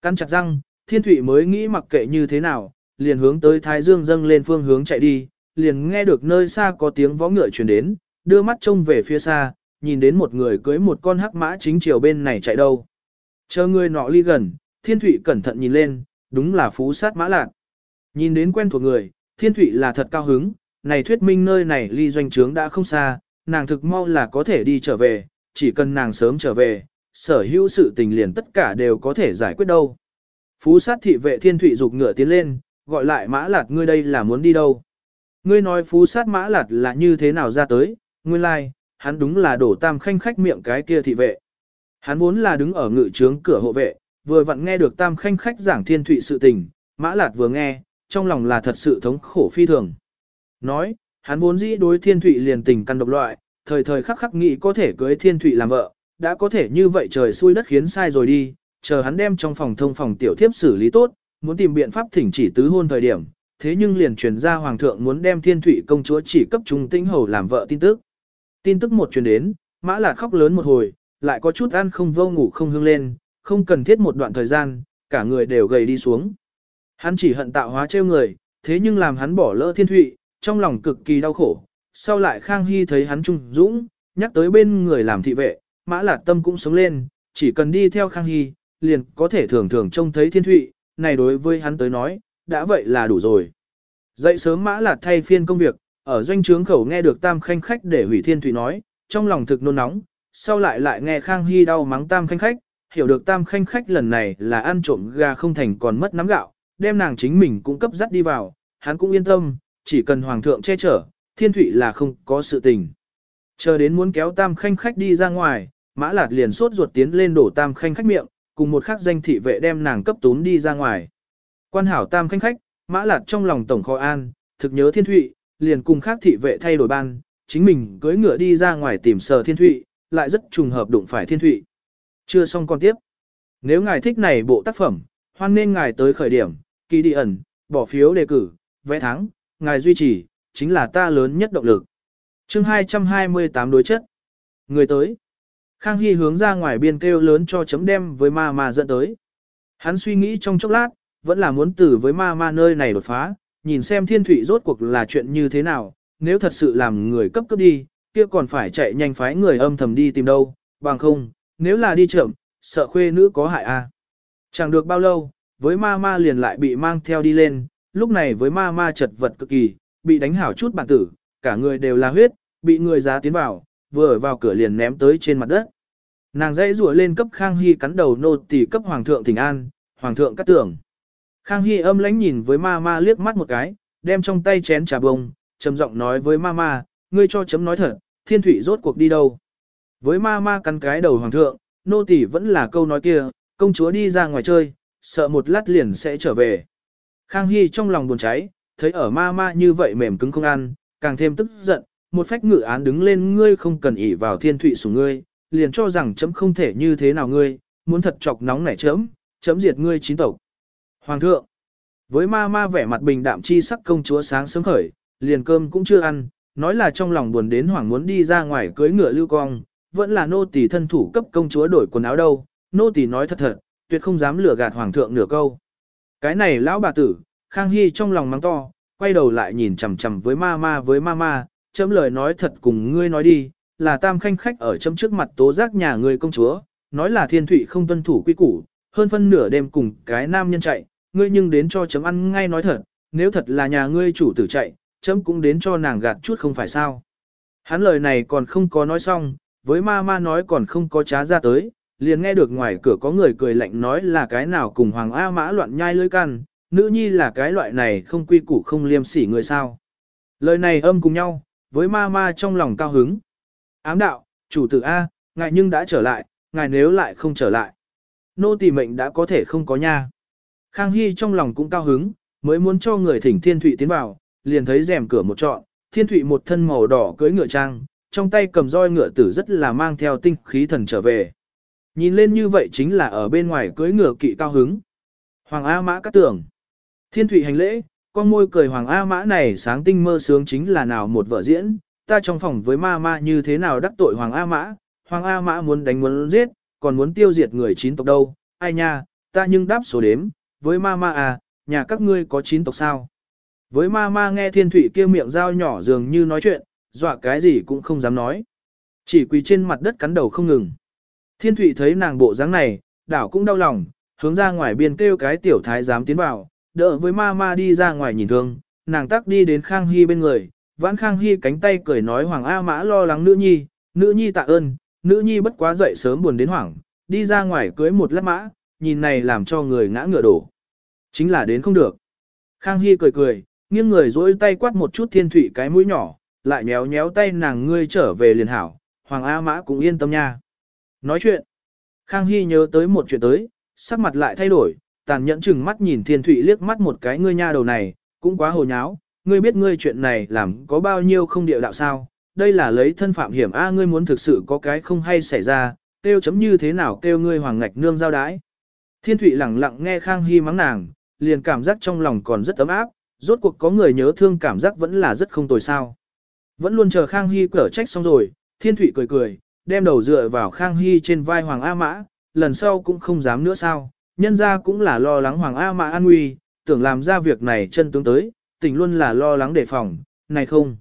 Căn chặt răng, thiên thủy mới nghĩ mặc kệ như thế nào, liền hướng tới thái dương dâng lên phương hướng chạy đi, liền nghe được nơi xa có tiếng vó ngựa truyền đến, đưa mắt trông về phía xa, nhìn đến một người cưới một con hắc mã chính chiều bên này chạy đâu. Chờ người nọ ly gần, thiên thủy cẩn thận nhìn lên, đúng là phú sát mã lạc. Nhìn đến quen thuộc người, thiên thủy là thật cao hứng, này thuyết minh nơi này ly doanh trướng đã không xa, nàng thực mau là có thể đi trở về, chỉ cần nàng sớm trở về, sở hữu sự tình liền tất cả đều có thể giải quyết đâu. Phú sát thị vệ thiên thủy dục ngựa tiến lên, gọi lại mã lạt ngươi đây là muốn đi đâu. Ngươi nói phú sát mã lạt là như thế nào ra tới, nguyên lai, like, hắn đúng là đổ tam khanh khách miệng cái kia thị vệ. Hắn vốn là đứng ở ngự trướng cửa hộ vệ, vừa vặn nghe được tam khanh khách giảng thiên thụy sự tình, mã lạt vừa nghe, trong lòng là thật sự thống khổ phi thường. Nói, hắn vốn dĩ đối thiên thụy liền tình căn độc loại, thời thời khắc khắc nghĩ có thể cưới thiên thụy làm vợ, đã có thể như vậy trời xui đất khiến sai rồi đi, chờ hắn đem trong phòng thông phòng tiểu thiếp xử lý tốt, muốn tìm biện pháp thỉnh chỉ tứ hôn thời điểm, thế nhưng liền truyền ra hoàng thượng muốn đem thiên thụy công chúa chỉ cấp trung tĩnh hầu làm vợ tin tức. Tin tức một truyền đến, mã lạt khóc lớn một hồi, lại có chút ăn không vô ngủ không hương lên, không cần thiết một đoạn thời gian, cả người đều gầy đi xuống. Hắn chỉ hận tạo hóa trêu người, thế nhưng làm hắn bỏ lỡ thiên thụy, trong lòng cực kỳ đau khổ. Sau lại Khang Hy thấy hắn trung dũng, nhắc tới bên người làm thị vệ, mã lạt tâm cũng sống lên, chỉ cần đi theo Khang Hy, liền có thể thường thường trông thấy thiên thụy, này đối với hắn tới nói, đã vậy là đủ rồi. Dậy sớm mã lạt thay phiên công việc, ở doanh trướng khẩu nghe được tam khanh khách để hủy thiên thụy nói, trong lòng thực nôn nóng, sau lại lại nghe Khang Hy đau mắng tam khanh khách, hiểu được tam khanh khách lần này là ăn trộm gà không thành còn mất nắm gạo, đem nàng chính mình cũng cấp dắt đi vào, hắn cũng yên tâm, chỉ cần hoàng thượng che chở, thiên thụy là không có sự tình. Chờ đến muốn kéo tam khanh khách đi ra ngoài, mã lạt liền sốt ruột tiến lên đổ tam khanh khách miệng, cùng một khắc danh thị vệ đem nàng cấp tún đi ra ngoài. Quan hảo tam khanh khách, mã lạt trong lòng tổng kho an, thực nhớ thiên thụy, liền cùng khác thị vệ thay đổi ban, chính mình cưỡi ngựa đi ra ngoài tìm sờ thiên thụy, lại rất trùng hợp đụng phải thiên thụy. Chưa xong con tiếp. Nếu ngài thích này bộ tác phẩm, hoan nên ngài tới khởi điểm, kỳ đi ẩn, bỏ phiếu đề cử, vẽ thắng, ngài duy trì, chính là ta lớn nhất động lực. chương 228 đối chất. Người tới. Khang Hy hướng ra ngoài biên kêu lớn cho chấm đem với ma ma dẫn tới. Hắn suy nghĩ trong chốc lát, vẫn là muốn tử với ma ma nơi này đột phá, nhìn xem thiên thủy rốt cuộc là chuyện như thế nào, nếu thật sự làm người cấp cấp đi, kia còn phải chạy nhanh phái người âm thầm đi tìm đâu, bằng không, nếu là đi chậm, sợ khuê nữ có hại a. Chẳng được bao lâu, với ma ma liền lại bị mang theo đi lên, lúc này với ma ma chật vật cực kỳ, bị đánh hảo chút bản tử, cả người đều là huyết, bị người giá tiến vào, vừa ở vào cửa liền ném tới trên mặt đất. Nàng dãy rủa lên cấp Khang Hy cắn đầu nô tỳ cấp hoàng thượng thỉnh an, hoàng thượng cắt tưởng. Khang Hy âm lãnh nhìn với ma ma liếc mắt một cái, đem trong tay chén trà bông, trầm giọng nói với ma ma, ngươi cho chấm nói thật, thiên thủy rốt cuộc đi đâu. Với ma ma cắn cái đầu hoàng thượng, nô tỳ vẫn là câu nói kia, công chúa đi ra ngoài chơi, sợ một lát liền sẽ trở về. Khang Hy trong lòng buồn cháy, thấy ở ma ma như vậy mềm cứng không ăn, càng thêm tức giận, một phách ngự án đứng lên ngươi không cần ỷ vào thiên thụy sủng ngươi, liền cho rằng chấm không thể như thế nào ngươi, muốn thật chọc nóng nảy chấm, chấm diệt ngươi chín tộc. Hoàng thượng, với ma ma vẻ mặt bình đạm chi sắc công chúa sáng sớm khởi, liền cơm cũng chưa ăn, nói là trong lòng buồn đến hoàng muốn đi ra ngoài cưới ngựa lưu cong, vẫn là nô tỳ thân thủ cấp công chúa đổi quần áo đâu, nô tỳ nói thật thật, tuyệt không dám lừa gạt hoàng thượng nửa câu. Cái này lão bà tử, Khang Hy trong lòng mắng to, quay đầu lại nhìn chằm chằm với ma ma với ma ma, chấm lời nói thật cùng ngươi nói đi, là tam khanh khách ở chấm trước mặt tố giác nhà ngươi công chúa, nói là thiên thủy không tuân thủ quy củ, hơn phân nửa đêm cùng cái nam nhân chạy, ngươi nhưng đến cho chấm ăn ngay nói thật, nếu thật là nhà ngươi chủ tử chạy, chấm cũng đến cho nàng gạt chút không phải sao. Hắn lời này còn không có nói xong, với ma ma nói còn không có trá ra tới, liền nghe được ngoài cửa có người cười lạnh nói là cái nào cùng Hoàng A Mã loạn nhai lưỡi can, nữ nhi là cái loại này không quy củ không liêm sỉ người sao. Lời này âm cùng nhau, với ma ma trong lòng cao hứng. Ám đạo, chủ tử A, ngài nhưng đã trở lại, ngài nếu lại không trở lại. Nô tỳ mệnh đã có thể không có nha. Khang Hy trong lòng cũng cao hứng, mới muốn cho người thỉnh Thiên Thụy tiến vào, liền thấy rèm cửa một trọn, Thiên Thụy một thân màu đỏ cưỡi ngựa trang, trong tay cầm roi ngựa tử rất là mang theo tinh khí thần trở về. Nhìn lên như vậy chính là ở bên ngoài cưỡi ngựa kỵ cao hứng. Hoàng A Mã cắt tưởng. Thiên Thụy hành lễ, con môi cười Hoàng A Mã này sáng tinh mơ sướng chính là nào một vợ diễn, ta trong phòng với ma ma như thế nào đắc tội Hoàng A Mã, Hoàng A Mã muốn đánh muốn giết, còn muốn tiêu diệt người chín tộc đâu, ai nha, ta nhưng đáp số đếm, với ma ma à, nhà các ngươi có chín tộc sao? Với ma ma nghe thiên thủy kia miệng dao nhỏ dường như nói chuyện, dọa cái gì cũng không dám nói. Chỉ quỳ trên mặt đất cắn đầu không ngừng. Thiên Thụy thấy nàng bộ dáng này, đảo cũng đau lòng, hướng ra ngoài biên kêu cái tiểu thái dám tiến vào, đỡ với ma ma đi ra ngoài nhìn thương, nàng tắc đi đến Khang Hy bên người, vãn Khang Hy cánh tay cười nói Hoàng A Mã lo lắng nữ nhi, nữ nhi tạ ơn, nữ nhi bất quá dậy sớm buồn đến hoảng, đi ra ngoài cưới một lát mã, nhìn này làm cho người ngã ngựa đổ. Chính là đến không được. Khang Hy cười cười, nghiêng người dỗi tay quát một chút thiên thủy cái mũi nhỏ, lại nhéo nhéo tay nàng ngươi trở về liền hảo, Hoàng A Mã cũng yên tâm nha. Nói chuyện, Khang Hy nhớ tới một chuyện tới, sắc mặt lại thay đổi, tàn nhẫn chừng mắt nhìn thiên Thụy liếc mắt một cái ngươi nha đầu này, cũng quá hồ nháo, ngươi biết ngươi chuyện này làm có bao nhiêu không địa đạo sao, đây là lấy thân phạm hiểm a ngươi muốn thực sự có cái không hay xảy ra, kêu chấm như thế nào kêu ngươi hoàng ngạch nương giao đái. Thiên Thụy lẳng lặng nghe Khang Hy mắng nàng, liền cảm giác trong lòng còn rất ấm áp, rốt cuộc có người nhớ thương cảm giác vẫn là rất không tồi sao. Vẫn luôn chờ Khang Hy cở trách xong rồi, Thiên Thụy cười cười, đem đầu dựa vào Khang Hy trên vai Hoàng A Mã, lần sau cũng không dám nữa sao, nhân ra cũng là lo lắng Hoàng A Mã an nguy, tưởng làm ra việc này chân tướng tới, tình luôn là lo lắng đề phòng, này không.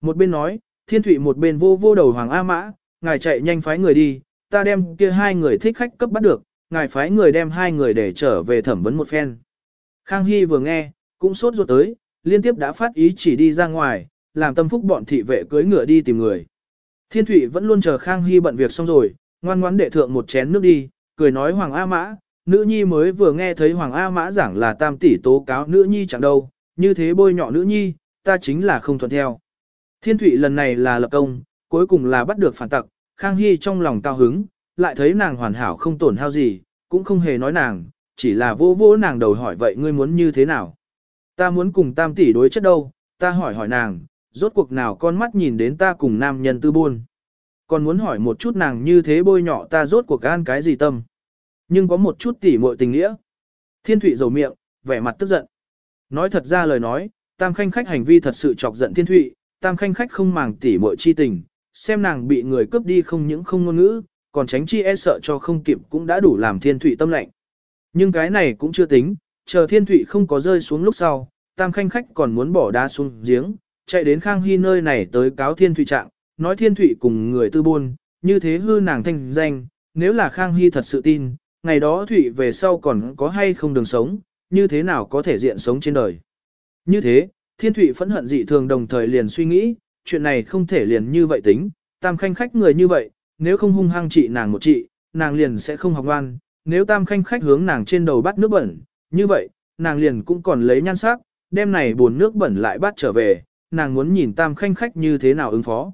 Một bên nói, Thiên Thụy một bên vô vô đầu Hoàng A Mã, ngài chạy nhanh phái người đi, ta đem kia hai người thích khách cấp bắt được, ngài phái người đem hai người để trở về thẩm vấn một phen. Khang Hy vừa nghe, cũng sốt ruột tới, liên tiếp đã phát ý chỉ đi ra ngoài, làm tâm phúc bọn thị vệ cưới ngựa đi tìm người. Thiên Thụy vẫn luôn chờ Khang Hy bận việc xong rồi, ngoan ngoãn đệ thượng một chén nước đi, cười nói Hoàng A Mã, nữ nhi mới vừa nghe thấy Hoàng A Mã giảng là tam tỷ tố cáo nữ nhi chẳng đâu, như thế bôi nhọ nữ nhi, ta chính là không thuận theo. Thiên Thụy lần này là lập công, cuối cùng là bắt được phản tặc, Khang Hy trong lòng cao hứng, lại thấy nàng hoàn hảo không tổn hao gì, cũng không hề nói nàng, chỉ là vô vô nàng đầu hỏi vậy ngươi muốn như thế nào. Ta muốn cùng tam tỷ đối chất đâu, ta hỏi hỏi nàng, rốt cuộc nào con mắt nhìn đến ta cùng nam nhân tư buôn. Còn muốn hỏi một chút nàng như thế bôi nhọ ta rốt cuộc gan cái gì tâm. Nhưng có một chút tỉ muội tình nghĩa. Thiên Thụy dầu miệng, vẻ mặt tức giận. Nói thật ra lời nói, tam khanh khách hành vi thật sự chọc giận Thiên Thụy, tam khanh khách không màng tỉ muội chi tình, xem nàng bị người cướp đi không những không ngôn ngữ, còn tránh chi e sợ cho không kịp cũng đã đủ làm Thiên Thụy tâm lạnh. Nhưng cái này cũng chưa tính, chờ Thiên Thụy không có rơi xuống lúc sau, tam khanh khách còn muốn bỏ đá xuống giếng, chạy đến Khang Hy nơi này tới cáo Thiên Thụy trạng, nói Thiên Thụy cùng người tư buôn, như thế hư nàng thanh danh, nếu là Khang Hy thật sự tin, ngày đó Thụy về sau còn có hay không đường sống, như thế nào có thể diện sống trên đời. Như thế, Thiên Thụy phẫn hận dị thường đồng thời liền suy nghĩ, chuyện này không thể liền như vậy tính, tam khanh khách người như vậy, nếu không hung hăng trị nàng một trị, nàng liền sẽ không học ngoan, nếu tam khanh khách hướng nàng trên đầu bắt nước bẩn, như vậy, nàng liền cũng còn lấy nhan sắc, đem này buồn nước bẩn lại bắt trở về, nàng muốn nhìn tam khanh khách như thế nào ứng phó.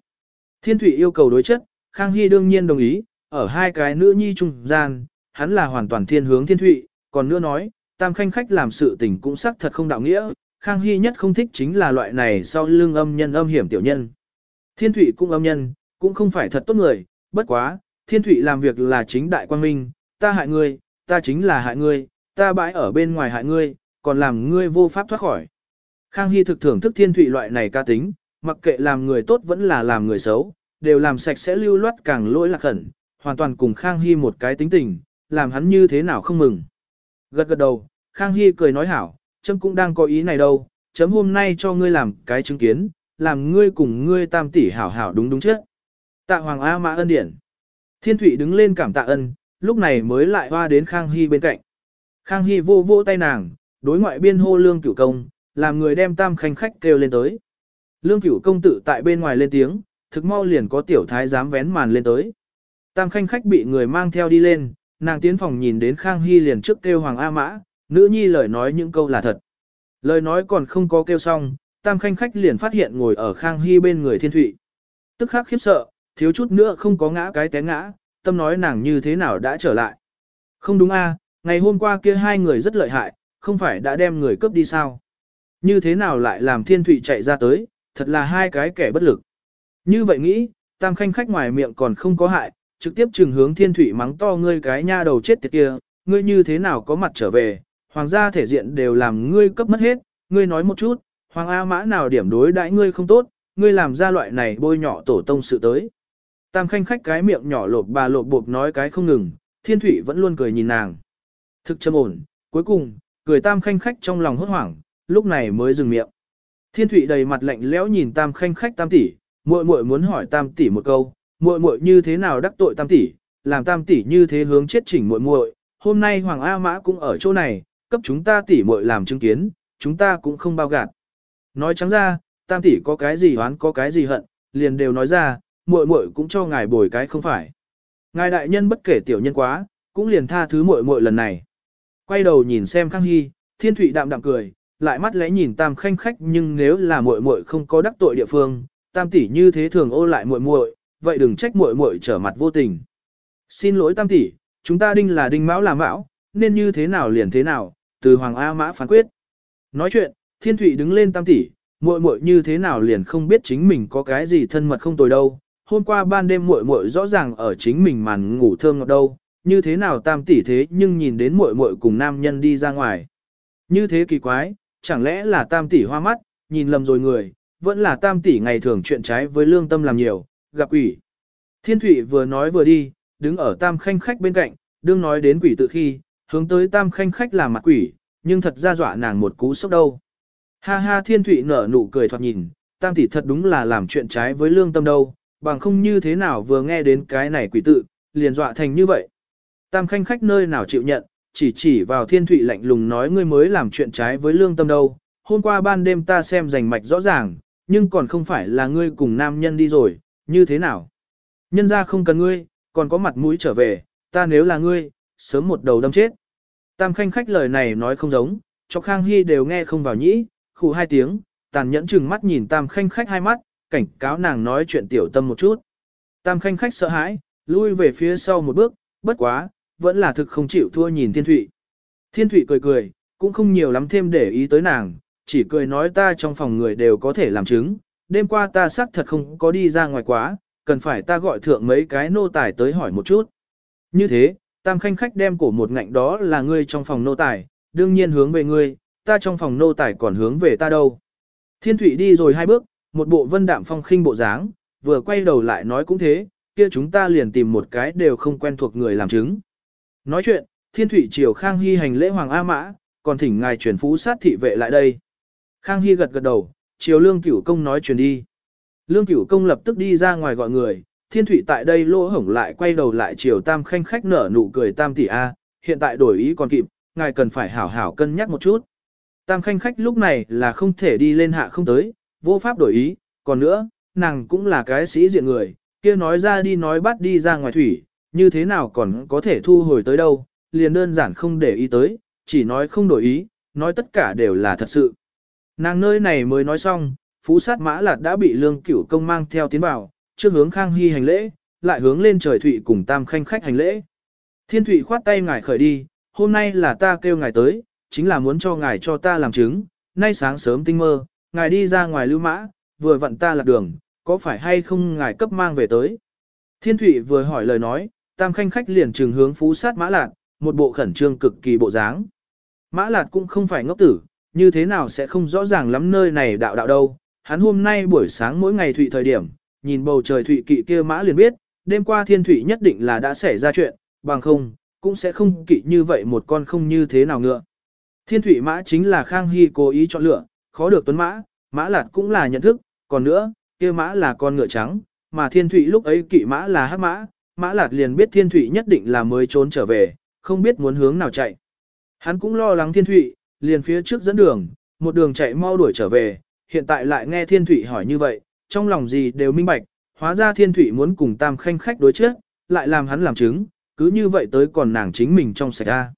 Thiên Thụy yêu cầu đối chất, Khang Hy đương nhiên đồng ý, ở hai cái nữ nhi trung gian, hắn là hoàn toàn thiên hướng Thiên Thụy, còn nữa nói, tam khanh khách làm sự tình cũng xác thật không đạo nghĩa, Khang Hy nhất không thích chính là loại này sau lưng âm nhân âm hiểm tiểu nhân. Thiên Thụy cũng âm nhân, cũng không phải thật tốt người, bất quá, Thiên Thụy làm việc là chính đại quan minh, ta hại ngươi, ta chính là hại ngươi, ta bãi ở bên ngoài hại ngươi, còn làm ngươi vô pháp thoát khỏi. Khang Hy thực thưởng thức thiên thụy loại này ca tính, mặc kệ làm người tốt vẫn là làm người xấu, đều làm sạch sẽ lưu loát càng lỗi lạc khẩn, hoàn toàn cùng Khang Hy một cái tính tình, làm hắn như thế nào không mừng. Gật gật đầu, Khang Hy cười nói hảo, chấm cũng đang có ý này đâu, chấm hôm nay cho ngươi làm cái chứng kiến, làm ngươi cùng ngươi tam tỷ hảo hảo đúng đúng chứ. Tạ Hoàng A Mã ân điển. Thiên Thụy đứng lên cảm tạ ân, lúc này mới lại hoa đến Khang Hy bên cạnh. Khang Hy vô vô tay nàng, đối ngoại biên hô lương cửu công, làm người đem tam khanh khách kêu lên tới. Lương cửu công tử tại bên ngoài lên tiếng, thực mau liền có tiểu thái dám vén màn lên tới. Tam khanh khách bị người mang theo đi lên, nàng tiến phòng nhìn đến Khang Hy liền trước kêu Hoàng A Mã, nữ nhi lời nói những câu là thật. Lời nói còn không có kêu xong, tam khanh khách liền phát hiện ngồi ở Khang Hy bên người thiên thụy. Tức khắc khiếp sợ, thiếu chút nữa không có ngã cái té ngã, tâm nói nàng như thế nào đã trở lại. Không đúng a, ngày hôm qua kia hai người rất lợi hại, không phải đã đem người cướp đi sao. Như thế nào lại làm thiên thụy chạy ra tới, thật là hai cái kẻ bất lực. Như vậy nghĩ, tam khanh khách ngoài miệng còn không có hại, trực tiếp trừng hướng thiên thụy mắng to ngươi cái nha đầu chết tiệt kia, ngươi như thế nào có mặt trở về, hoàng gia thể diện đều làm ngươi cấp mất hết, ngươi nói một chút, hoàng A mã nào điểm đối đãi ngươi không tốt, ngươi làm ra loại này bôi nhỏ tổ tông sự tới. Tam khanh khách cái miệng nhỏ lộp bà lộp bộp nói cái không ngừng, thiên thủy vẫn luôn cười nhìn nàng. Thực châm ổn, cuối cùng, cười tam khanh khách trong lòng hốt hoảng, lúc này mới dừng miệng. Thiên Thụy đầy mặt lạnh lẽo nhìn Tam Khanh khách Tam tỷ, muội muội muốn hỏi Tam tỷ một câu, muội muội như thế nào đắc tội Tam tỷ, làm Tam tỷ như thế hướng chết chỉnh muội muội, hôm nay Hoàng A Mã cũng ở chỗ này, cấp chúng ta tỷ muội làm chứng kiến, chúng ta cũng không bao gạt. Nói trắng ra, Tam tỷ có cái gì oán có cái gì hận, liền đều nói ra, muội muội cũng cho ngài bồi cái không phải. Ngài đại nhân bất kể tiểu nhân quá, cũng liền tha thứ muội muội lần này. Quay đầu nhìn xem Khang Hy, Thiên Thụy đạm đạm cười, lại mắt lẽ nhìn tam khanh khách nhưng nếu là muội muội không có đắc tội địa phương, tam tỷ như thế thường ô lại muội muội, vậy đừng trách muội muội trở mặt vô tình. Xin lỗi tam tỷ, chúng ta đinh là đinh mão là mão, nên như thế nào liền thế nào, từ hoàng A mã phán quyết. Nói chuyện, thiên thụy đứng lên tam tỷ, muội muội như thế nào liền không biết chính mình có cái gì thân mật không tồi đâu. Hôm qua ban đêm muội muội rõ ràng ở chính mình màn ngủ thơm ngọt đâu, như thế nào tam tỷ thế nhưng nhìn đến muội muội cùng nam nhân đi ra ngoài. Như thế kỳ quái, chẳng lẽ là tam tỷ hoa mắt, nhìn lầm rồi người, vẫn là tam tỷ ngày thường chuyện trái với lương tâm làm nhiều, gặp quỷ. Thiên Thụy vừa nói vừa đi, đứng ở tam khanh khách bên cạnh, đương nói đến quỷ tự khi, hướng tới tam khanh khách là mặt quỷ, nhưng thật ra dọa nàng một cú sốc đâu. Ha ha Thiên Thụy nở nụ cười thoạt nhìn, tam tỷ thật đúng là làm chuyện trái với lương tâm đâu, bằng không như thế nào vừa nghe đến cái này quỷ tự, liền dọa thành như vậy. Tam khanh khách nơi nào chịu nhận, chỉ chỉ vào thiên thụy lạnh lùng nói ngươi mới làm chuyện trái với lương tâm đâu. Hôm qua ban đêm ta xem rành mạch rõ ràng, nhưng còn không phải là ngươi cùng nam nhân đi rồi, như thế nào? Nhân ra không cần ngươi, còn có mặt mũi trở về, ta nếu là ngươi, sớm một đầu đâm chết. Tam khanh khách lời này nói không giống, cho Khang Hy đều nghe không vào nhĩ, khủ hai tiếng, tàn nhẫn chừng mắt nhìn tam khanh khách hai mắt, cảnh cáo nàng nói chuyện tiểu tâm một chút. Tam khanh khách sợ hãi, lui về phía sau một bước, bất quá, vẫn là thực không chịu thua nhìn Thiên Thụy. Thiên Thụy cười cười, cũng không nhiều lắm thêm để ý tới nàng, chỉ cười nói ta trong phòng người đều có thể làm chứng, đêm qua ta xác thật không có đi ra ngoài quá, cần phải ta gọi thượng mấy cái nô tài tới hỏi một chút. Như thế, tam khanh khách đem cổ một ngạnh đó là ngươi trong phòng nô tài, đương nhiên hướng về ngươi, ta trong phòng nô tài còn hướng về ta đâu. Thiên Thụy đi rồi hai bước, một bộ vân đạm phong khinh bộ dáng, vừa quay đầu lại nói cũng thế, kia chúng ta liền tìm một cái đều không quen thuộc người làm chứng. Nói chuyện, thiên thủy triều Khang Hy hành lễ Hoàng A Mã, còn thỉnh ngài chuyển phú sát thị vệ lại đây. Khang Hy gật gật đầu, triều lương cửu công nói chuyển đi. Lương cửu công lập tức đi ra ngoài gọi người, thiên thủy tại đây lỗ hổng lại quay đầu lại triều tam khanh khách nở nụ cười tam tỷ A, hiện tại đổi ý còn kịp, ngài cần phải hảo hảo cân nhắc một chút. Tam khanh khách lúc này là không thể đi lên hạ không tới, vô pháp đổi ý, còn nữa, nàng cũng là cái sĩ diện người, kia nói ra đi nói bắt đi ra ngoài thủy, như thế nào còn có thể thu hồi tới đâu, liền đơn giản không để ý tới, chỉ nói không đổi ý, nói tất cả đều là thật sự. Nàng nơi này mới nói xong, phú sát mã lạt đã bị lương cửu công mang theo tiến vào, trước hướng khang hy hành lễ, lại hướng lên trời thụy cùng tam khanh khách hành lễ. Thiên thụy khoát tay ngài khởi đi, hôm nay là ta kêu ngài tới, chính là muốn cho ngài cho ta làm chứng, nay sáng sớm tinh mơ, ngài đi ra ngoài lưu mã, vừa vặn ta lạc đường, có phải hay không ngài cấp mang về tới. Thiên thụy vừa hỏi lời nói, tam khanh khách liền trường hướng phú sát mã lạt, một bộ khẩn trương cực kỳ bộ dáng. Mã lạt cũng không phải ngốc tử, như thế nào sẽ không rõ ràng lắm nơi này đạo đạo đâu. Hắn hôm nay buổi sáng mỗi ngày thụy thời điểm, nhìn bầu trời thụy kỵ kia mã liền biết, đêm qua thiên thủy nhất định là đã xảy ra chuyện, bằng không, cũng sẽ không kỵ như vậy một con không như thế nào ngựa. Thiên thủy mã chính là Khang Hy cố ý chọn lựa, khó được tuấn mã, mã lạt cũng là nhận thức, còn nữa, kia mã là con ngựa trắng, mà thiên thủy lúc ấy kỵ mã là hắc mã, Mã Lạt liền biết Thiên Thụy nhất định là mới trốn trở về, không biết muốn hướng nào chạy. Hắn cũng lo lắng Thiên Thụy, liền phía trước dẫn đường, một đường chạy mau đuổi trở về, hiện tại lại nghe Thiên Thụy hỏi như vậy, trong lòng gì đều minh bạch, hóa ra Thiên Thụy muốn cùng Tam Khanh khách đối trước, lại làm hắn làm chứng, cứ như vậy tới còn nàng chính mình trong sạch ra.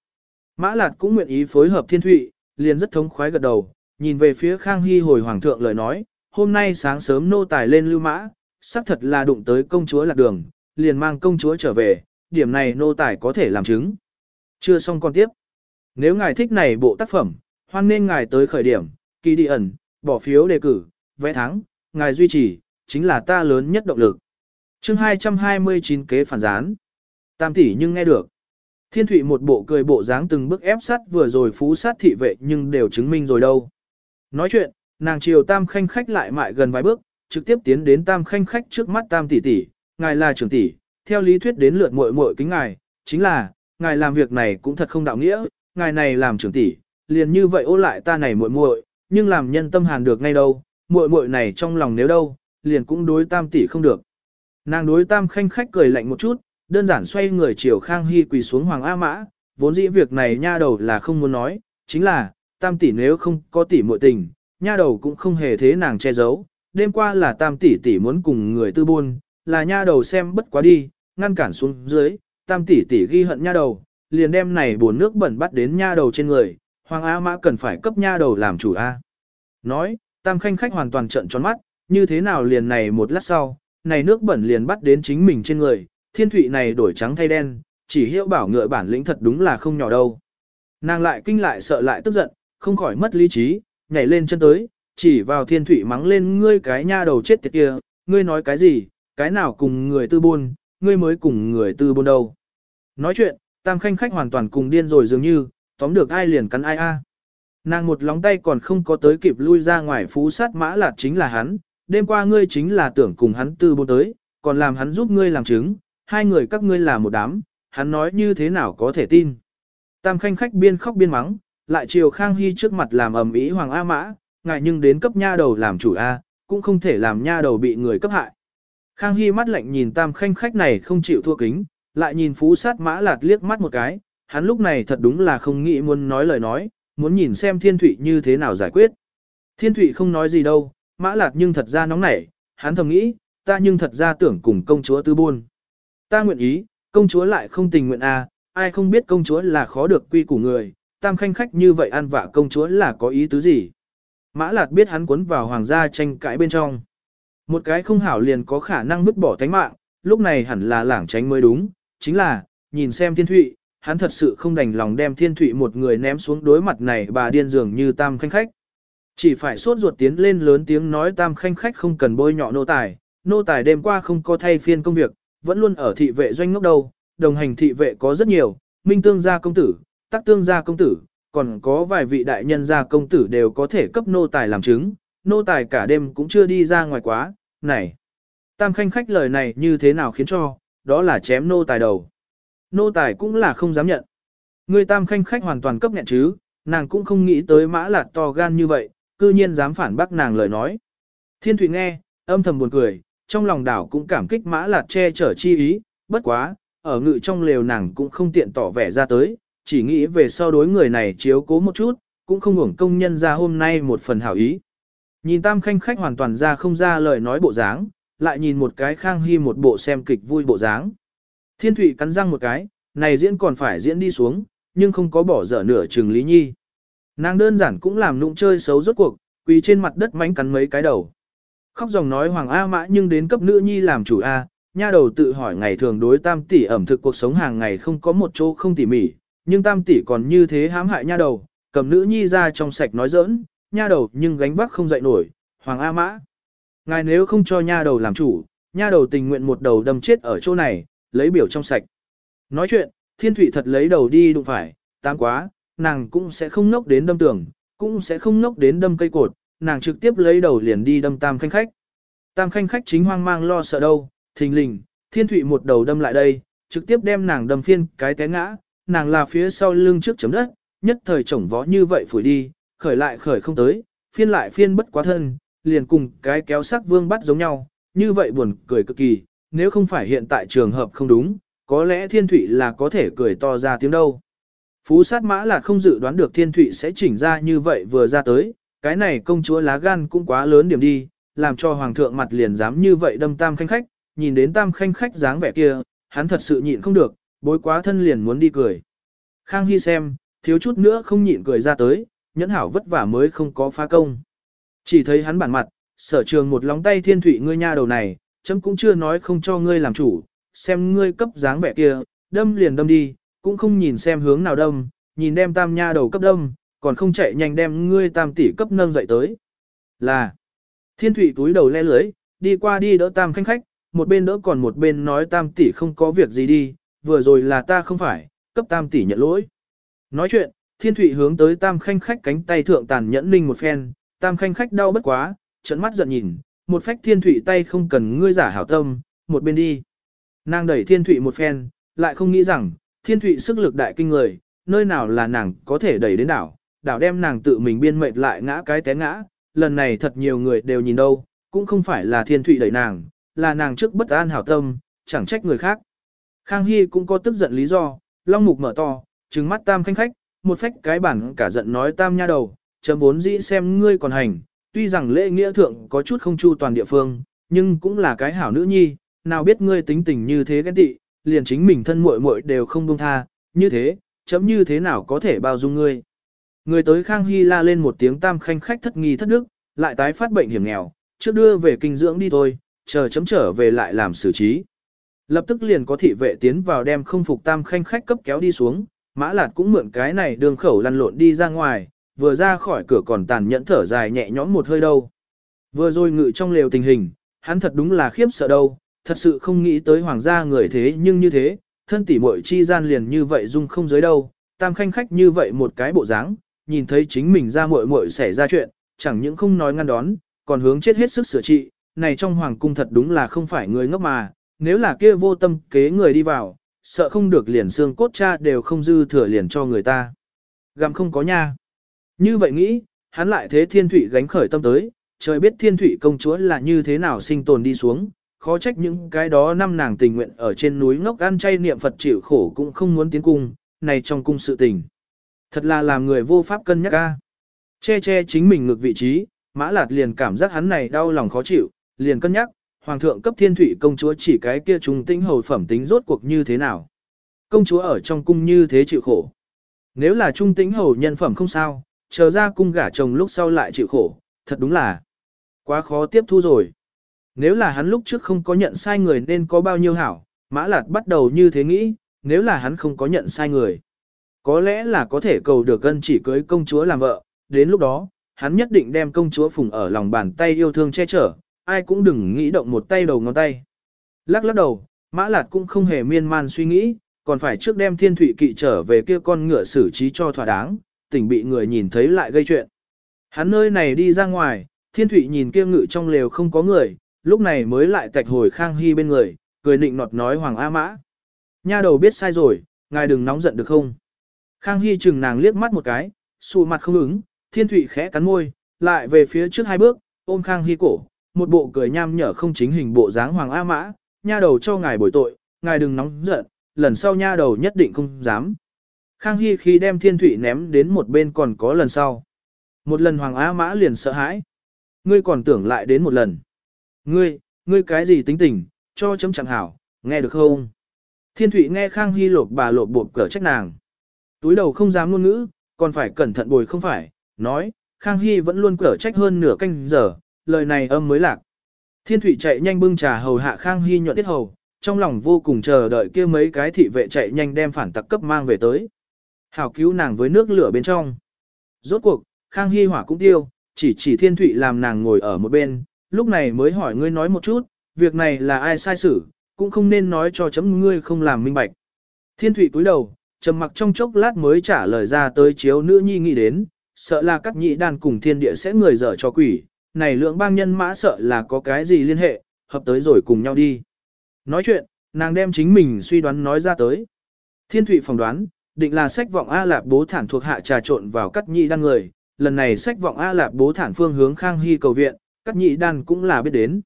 Mã Lạt cũng nguyện ý phối hợp Thiên Thụy, liền rất thống khoái gật đầu, nhìn về phía Khang Hy hồi hoàng thượng lời nói, hôm nay sáng sớm nô tài lên lưu mã, xác thật là đụng tới công chúa lạc đường, liền mang công chúa trở về, điểm này nô tài có thể làm chứng. Chưa xong con tiếp. Nếu ngài thích này bộ tác phẩm, hoan nên ngài tới khởi điểm, kỳ đi ẩn, bỏ phiếu đề cử, vẽ thắng, ngài duy trì, chính là ta lớn nhất động lực. chương 229 kế phản gián. Tam tỷ nhưng nghe được. Thiên thủy một bộ cười bộ dáng từng bước ép sát vừa rồi phú sát thị vệ nhưng đều chứng minh rồi đâu. Nói chuyện, nàng chiều tam khanh khách lại mại gần vài bước, trực tiếp tiến đến tam khanh khách trước mắt tam tỷ tỷ, ngài là trưởng tỷ, theo lý thuyết đến lượt muội muội kính ngài, chính là, ngài làm việc này cũng thật không đạo nghĩa, ngài này làm trưởng tỷ, liền như vậy ô lại ta này muội muội, nhưng làm nhân tâm hàn được ngay đâu, muội muội này trong lòng nếu đâu, liền cũng đối tam tỷ không được. Nàng đối tam khanh khách cười lạnh một chút, đơn giản xoay người chiều Khang Hy quỳ xuống Hoàng A Mã, vốn dĩ việc này nha đầu là không muốn nói, chính là, tam tỷ nếu không có tỷ muội tình, nha đầu cũng không hề thế nàng che giấu, đêm qua là tam tỷ tỷ muốn cùng người tư buôn, là nha đầu xem bất quá đi, ngăn cản xuống dưới, tam tỷ tỷ ghi hận nha đầu, liền đem này buồn nước bẩn bắt đến nha đầu trên người, Hoàng A Mã cần phải cấp nha đầu làm chủ A. Nói, tam khanh khách hoàn toàn trợn tròn mắt, như thế nào liền này một lát sau, này nước bẩn liền bắt đến chính mình trên người, thiên thụy này đổi trắng thay đen, chỉ hiệu bảo ngựa bản lĩnh thật đúng là không nhỏ đâu. Nàng lại kinh lại sợ lại tức giận, không khỏi mất lý trí, nhảy lên chân tới, chỉ vào thiên thủy mắng lên ngươi cái nha đầu chết tiệt kia, ngươi nói cái gì, cái nào cùng người tư buôn, ngươi mới cùng người tư buôn đâu. Nói chuyện, tam khanh khách hoàn toàn cùng điên rồi dường như, tóm được ai liền cắn ai a. Nàng một lóng tay còn không có tới kịp lui ra ngoài phú sát mã lạt chính là hắn, đêm qua ngươi chính là tưởng cùng hắn tư buôn tới, còn làm hắn giúp ngươi làm chứng, hai người các ngươi là một đám, hắn nói như thế nào có thể tin. Tam khanh khách biên khóc biên mắng, lại chiều Khang Hy trước mặt làm ầm ĩ Hoàng A Mã, ngại nhưng đến cấp nha đầu làm chủ A, cũng không thể làm nha đầu bị người cấp hại. Khang Hy mắt lạnh nhìn tam khanh khách này không chịu thua kính, lại nhìn phú sát mã lạt liếc mắt một cái, hắn lúc này thật đúng là không nghĩ muốn nói lời nói, muốn nhìn xem thiên thụy như thế nào giải quyết. Thiên thụy không nói gì đâu, mã lạt nhưng thật ra nóng nảy, hắn thầm nghĩ, ta nhưng thật ra tưởng cùng công chúa tư buôn. Ta nguyện ý, công chúa lại không tình nguyện à? ai không biết công chúa là khó được quy củ người, tam khanh khách như vậy ăn vạ công chúa là có ý tứ gì. Mã lạt biết hắn cuốn vào hoàng gia tranh cãi bên trong. Một cái không hảo liền có khả năng vứt bỏ tánh mạng, lúc này hẳn là lảng tránh mới đúng, chính là, nhìn xem thiên thụy, hắn thật sự không đành lòng đem thiên thụy một người ném xuống đối mặt này bà điên dường như tam khanh khách. Chỉ phải sốt ruột tiến lên lớn tiếng nói tam khanh khách không cần bôi nhọ nô tài, nô tài đêm qua không có thay phiên công việc, vẫn luôn ở thị vệ doanh ngốc đâu, đồng hành thị vệ có rất nhiều, minh tương gia công tử, tắc tương gia công tử, còn có vài vị đại nhân gia công tử đều có thể cấp nô tài làm chứng, nô tài cả đêm cũng chưa đi ra ngoài quá, này. Tam khanh khách lời này như thế nào khiến cho, đó là chém nô tài đầu. Nô tài cũng là không dám nhận. Người tam khanh khách hoàn toàn cấp nhận chứ, nàng cũng không nghĩ tới mã lạt to gan như vậy, cư nhiên dám phản bác nàng lời nói. Thiên thủy nghe, âm thầm buồn cười, trong lòng đảo cũng cảm kích mã lạt che chở chi ý, bất quá, ở ngự trong lều nàng cũng không tiện tỏ vẻ ra tới, chỉ nghĩ về sau đối người này chiếu cố một chút, cũng không hưởng công nhân ra hôm nay một phần hảo ý. Nhìn tam khanh khách hoàn toàn ra không ra lời nói bộ dáng, lại nhìn một cái khang hy một bộ xem kịch vui bộ dáng. Thiên thủy cắn răng một cái, này diễn còn phải diễn đi xuống, nhưng không có bỏ dở nửa chừng lý nhi. Nàng đơn giản cũng làm nụng chơi xấu rốt cuộc, quỳ trên mặt đất mánh cắn mấy cái đầu. Khóc dòng nói Hoàng A mã nhưng đến cấp nữ nhi làm chủ A, nha đầu tự hỏi ngày thường đối tam tỷ ẩm thực cuộc sống hàng ngày không có một chỗ không tỉ mỉ, nhưng tam tỷ còn như thế hãm hại nha đầu, cầm nữ nhi ra trong sạch nói giỡn, nha đầu nhưng gánh vác không dậy nổi, Hoàng A mã. Ngài nếu không cho nha đầu làm chủ, nha đầu tình nguyện một đầu đâm chết ở chỗ này, lấy biểu trong sạch. Nói chuyện, thiên thủy thật lấy đầu đi đụng phải, tám quá, nàng cũng sẽ không nốc đến đâm tường, cũng sẽ không nốc đến đâm cây cột, nàng trực tiếp lấy đầu liền đi đâm tam khanh khách. Tam khanh khách chính hoang mang lo sợ đâu, thình lình, thiên thụy một đầu đâm lại đây, trực tiếp đem nàng đâm phiên cái té ngã, nàng là phía sau lưng trước chấm đất, nhất thời chổng vó như vậy phủi đi, khởi lại khởi không tới, phiên lại phiên bất quá thân, liền cùng cái kéo sắc vương bắt giống nhau, như vậy buồn cười cực kỳ, nếu không phải hiện tại trường hợp không đúng, có lẽ thiên thủy là có thể cười to ra tiếng đâu. Phú sát mã là không dự đoán được thiên thủy sẽ chỉnh ra như vậy vừa ra tới, cái này công chúa lá gan cũng quá lớn điểm đi, làm cho hoàng thượng mặt liền dám như vậy đâm tam khanh khách, nhìn đến tam khanh khách dáng vẻ kia, hắn thật sự nhịn không được, bối quá thân liền muốn đi cười. Khang Hy xem, thiếu chút nữa không nhịn cười ra tới, nhẫn hảo vất vả mới không có phá công. Chỉ thấy hắn bản mặt, sở trường một lóng tay thiên thủy ngươi nha đầu này, chấm cũng chưa nói không cho ngươi làm chủ, xem ngươi cấp dáng vẻ kia, đâm liền đâm đi, cũng không nhìn xem hướng nào đâm, nhìn đem tam nha đầu cấp đâm, còn không chạy nhanh đem ngươi tam tỷ cấp nâng dậy tới. Là, thiên thủy túi đầu le lưới, đi qua đi đỡ tam khanh khách, một bên đỡ còn một bên nói tam tỷ không có việc gì đi, vừa rồi là ta không phải, cấp tam tỷ nhận lỗi. Nói chuyện, thiên Thụy hướng tới tam khanh khách cánh tay thượng tàn nhẫn ninh một phen, tam khanh khách đau bất quá, trận mắt giận nhìn, một phách thiên Thụy tay không cần ngươi giả hảo tâm, một bên đi. Nàng đẩy thiên Thụy một phen, lại không nghĩ rằng, thiên Thụy sức lực đại kinh người, nơi nào là nàng có thể đẩy đến đảo, đảo đem nàng tự mình biên mệt lại ngã cái té ngã, lần này thật nhiều người đều nhìn đâu, cũng không phải là thiên Thụy đẩy nàng, là nàng trước bất an hảo tâm, chẳng trách người khác. Khang Hy cũng có tức giận lý do, long mục mở to, trừng mắt tam khanh khách, một phách cái bản cả giận nói tam nha đầu, chấm vốn dĩ xem ngươi còn hành, tuy rằng lễ nghĩa thượng có chút không chu toàn địa phương, nhưng cũng là cái hảo nữ nhi, nào biết ngươi tính tình như thế ghen tị, liền chính mình thân muội muội đều không buông tha, như thế, chấm như thế nào có thể bao dung ngươi. Người tới Khang Hy la lên một tiếng tam khanh khách thất nghi thất đức, lại tái phát bệnh hiểm nghèo, trước đưa về kinh dưỡng đi thôi, chờ chấm trở về lại làm xử trí. Lập tức liền có thị vệ tiến vào đem không phục tam khanh khách cấp kéo đi xuống, mã lạt cũng mượn cái này đường khẩu lăn lộn đi ra ngoài, vừa ra khỏi cửa còn tàn nhẫn thở dài nhẹ nhõm một hơi đâu. Vừa rồi ngự trong lều tình hình, hắn thật đúng là khiếp sợ đâu, thật sự không nghĩ tới hoàng gia người thế nhưng như thế, thân tỷ muội chi gian liền như vậy dung không giới đâu, tam khanh khách như vậy một cái bộ dáng, nhìn thấy chính mình ra muội muội xảy ra chuyện, chẳng những không nói ngăn đón, còn hướng chết hết sức sửa trị, này trong hoàng cung thật đúng là không phải người ngốc mà, nếu là kia vô tâm kế người đi vào, sợ không được liền xương cốt cha đều không dư thừa liền cho người ta. Gặm không có nha. Như vậy nghĩ, hắn lại thế thiên thủy gánh khởi tâm tới, trời biết thiên thủy công chúa là như thế nào sinh tồn đi xuống, khó trách những cái đó năm nàng tình nguyện ở trên núi ngốc ăn chay niệm Phật chịu khổ cũng không muốn tiến cung, này trong cung sự tình. Thật là làm người vô pháp cân nhắc ca. Che che chính mình ngược vị trí, mã lạt liền cảm giác hắn này đau lòng khó chịu, liền cân nhắc, hoàng thượng cấp thiên thủy công chúa chỉ cái kia trung tinh hầu phẩm tính rốt cuộc như thế nào. Công chúa ở trong cung như thế chịu khổ. Nếu là trung tĩnh hầu nhân phẩm không sao, chờ ra cung gả chồng lúc sau lại chịu khổ, thật đúng là quá khó tiếp thu rồi. Nếu là hắn lúc trước không có nhận sai người nên có bao nhiêu hảo, mã lạt bắt đầu như thế nghĩ, nếu là hắn không có nhận sai người. Có lẽ là có thể cầu được gân chỉ cưới công chúa làm vợ, đến lúc đó, hắn nhất định đem công chúa phùng ở lòng bàn tay yêu thương che chở, ai cũng đừng nghĩ động một tay đầu ngón tay. Lắc lắc đầu, mã lạt cũng không hề miên man suy nghĩ, còn phải trước đem thiên thủy kỵ trở về kia con ngựa xử trí cho thỏa đáng, tỉnh bị người nhìn thấy lại gây chuyện. Hắn nơi này đi ra ngoài, thiên thủy nhìn kia ngự trong lều không có người, lúc này mới lại tạch hồi Khang Hy bên người, cười nịnh nọt nói Hoàng A Mã. Nha đầu biết sai rồi, ngài đừng nóng giận được không? Khang Hy chừng nàng liếc mắt một cái, xù mặt không ứng, thiên thủy khẽ cắn môi, lại về phía trước hai bước, ôm Khang Hy cổ, một bộ cười nham nhở không chính hình bộ dáng Hoàng A Mã, nha đầu cho ngài bồi tội, ngài đừng nóng giận, lần sau nha đầu nhất định không dám. Khang Hy khi đem thiên thủy ném đến một bên còn có lần sau. Một lần Hoàng A Mã liền sợ hãi. Ngươi còn tưởng lại đến một lần. Ngươi, ngươi cái gì tính tình, cho chấm chẳng hảo, nghe được không? Thiên Thụy nghe Khang Hy lột bà lột bột cỡ trách nàng. Túi đầu không dám ngôn ngữ, còn phải cẩn thận bồi không phải, nói, Khang Hy vẫn luôn cỡ trách hơn nửa canh giờ, lời này âm mới lạc. Thiên Thụy chạy nhanh bưng trà hầu hạ Khang Hy nhuận tiết hầu, trong lòng vô cùng chờ đợi kia mấy cái thị vệ chạy nhanh đem phản tặc cấp mang về tới. Hảo cứu nàng với nước lửa bên trong. Rốt cuộc, Khang Hy hỏa cũng tiêu, chỉ chỉ Thiên Thụy làm nàng ngồi ở một bên, lúc này mới hỏi ngươi nói một chút, việc này là ai sai xử, cũng không nên nói cho chấm ngươi không làm minh bạch. Thiên Thụy cúi đầu, trầm mặc trong chốc lát mới trả lời ra tới chiếu nữ nhi nghĩ đến, sợ là các nhị đàn cùng thiên địa sẽ người dở cho quỷ, này lượng bang nhân mã sợ là có cái gì liên hệ, hợp tới rồi cùng nhau đi. Nói chuyện, nàng đem chính mình suy đoán nói ra tới. Thiên Thụy phỏng đoán, định là sách vọng A Lạp bố thản thuộc hạ trà trộn vào cắt nhị đan người, lần này sách vọng A Lạp bố thản phương hướng Khang Hy cầu viện, cắt nhị đan cũng là biết đến.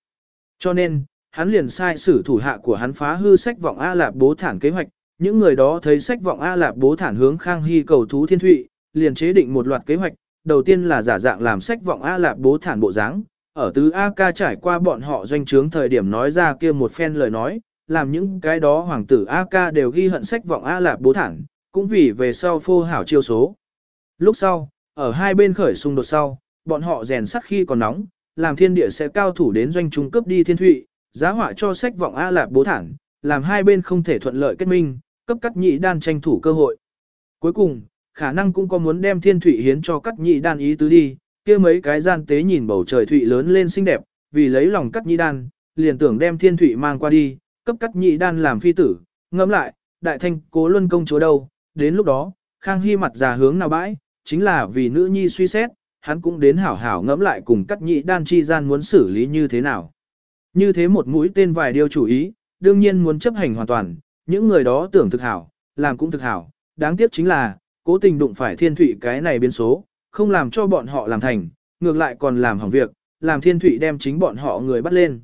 Cho nên, hắn liền sai sử thủ hạ của hắn phá hư sách vọng A Lạp bố thản kế hoạch, những người đó thấy sách vọng A Lạp bố thản hướng Khang Hy cầu thú thiên thụy, liền chế định một loạt kế hoạch, đầu tiên là giả dạng làm sách vọng A Lạp bố thản bộ dáng, ở tứ A ca trải qua bọn họ doanh trướng thời điểm nói ra kia một phen lời nói, làm những cái đó hoàng tử A ca đều ghi hận sách vọng A Lạp bố thản, cũng vì về sau phô hảo chiêu số. Lúc sau, ở hai bên khởi xung đột sau, bọn họ rèn sắt khi còn nóng, làm thiên địa sẽ cao thủ đến doanh trung cấp đi thiên thụy, giá họa cho sách vọng A Lạp bố thản, làm hai bên không thể thuận lợi kết minh, cấp cắt nhị đan tranh thủ cơ hội. Cuối cùng, khả năng cũng có muốn đem thiên thủy hiến cho cắt nhị đan ý tứ đi, kia mấy cái gian tế nhìn bầu trời thủy lớn lên xinh đẹp, vì lấy lòng cắt nhị đan, liền tưởng đem thiên thủy mang qua đi, cấp cắt nhị đan làm phi tử, ngẫm lại, đại thanh cố luân công chúa đâu, đến lúc đó, khang hy mặt già hướng nào bãi, chính là vì nữ nhi suy xét, hắn cũng đến hảo hảo ngẫm lại cùng cắt nhị đan chi gian muốn xử lý như thế nào. Như thế một mũi tên vài điều chủ ý, đương nhiên muốn chấp hành hoàn toàn, những người đó tưởng thực hảo, làm cũng thực hảo, đáng tiếc chính là, cố tình đụng phải thiên thủy cái này biến số, không làm cho bọn họ làm thành, ngược lại còn làm hỏng việc, làm thiên thủy đem chính bọn họ người bắt lên.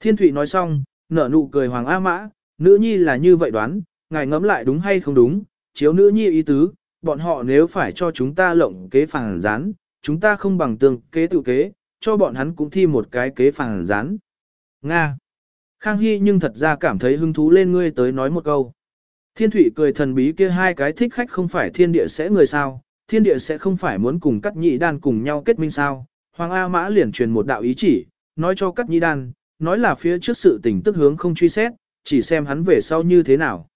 Thiên thủy nói xong, nở nụ cười hoàng A mã, nữ nhi là như vậy đoán, ngài ngẫm lại đúng hay không đúng, chiếu nữ nhi ý tứ, bọn họ nếu phải cho chúng ta lộng kế phản gián, chúng ta không bằng tương kế tự kế, cho bọn hắn cũng thi một cái kế phản gián. Nga. Khang Hy nhưng thật ra cảm thấy hứng thú lên ngươi tới nói một câu. Thiên Thụy cười thần bí kia hai cái thích khách không phải thiên địa sẽ người sao, thiên địa sẽ không phải muốn cùng cắt nhị đan cùng nhau kết minh sao. Hoàng A Mã liền truyền một đạo ý chỉ, nói cho cắt nhị đan, nói là phía trước sự tình tức hướng không truy xét, chỉ xem hắn về sau như thế nào.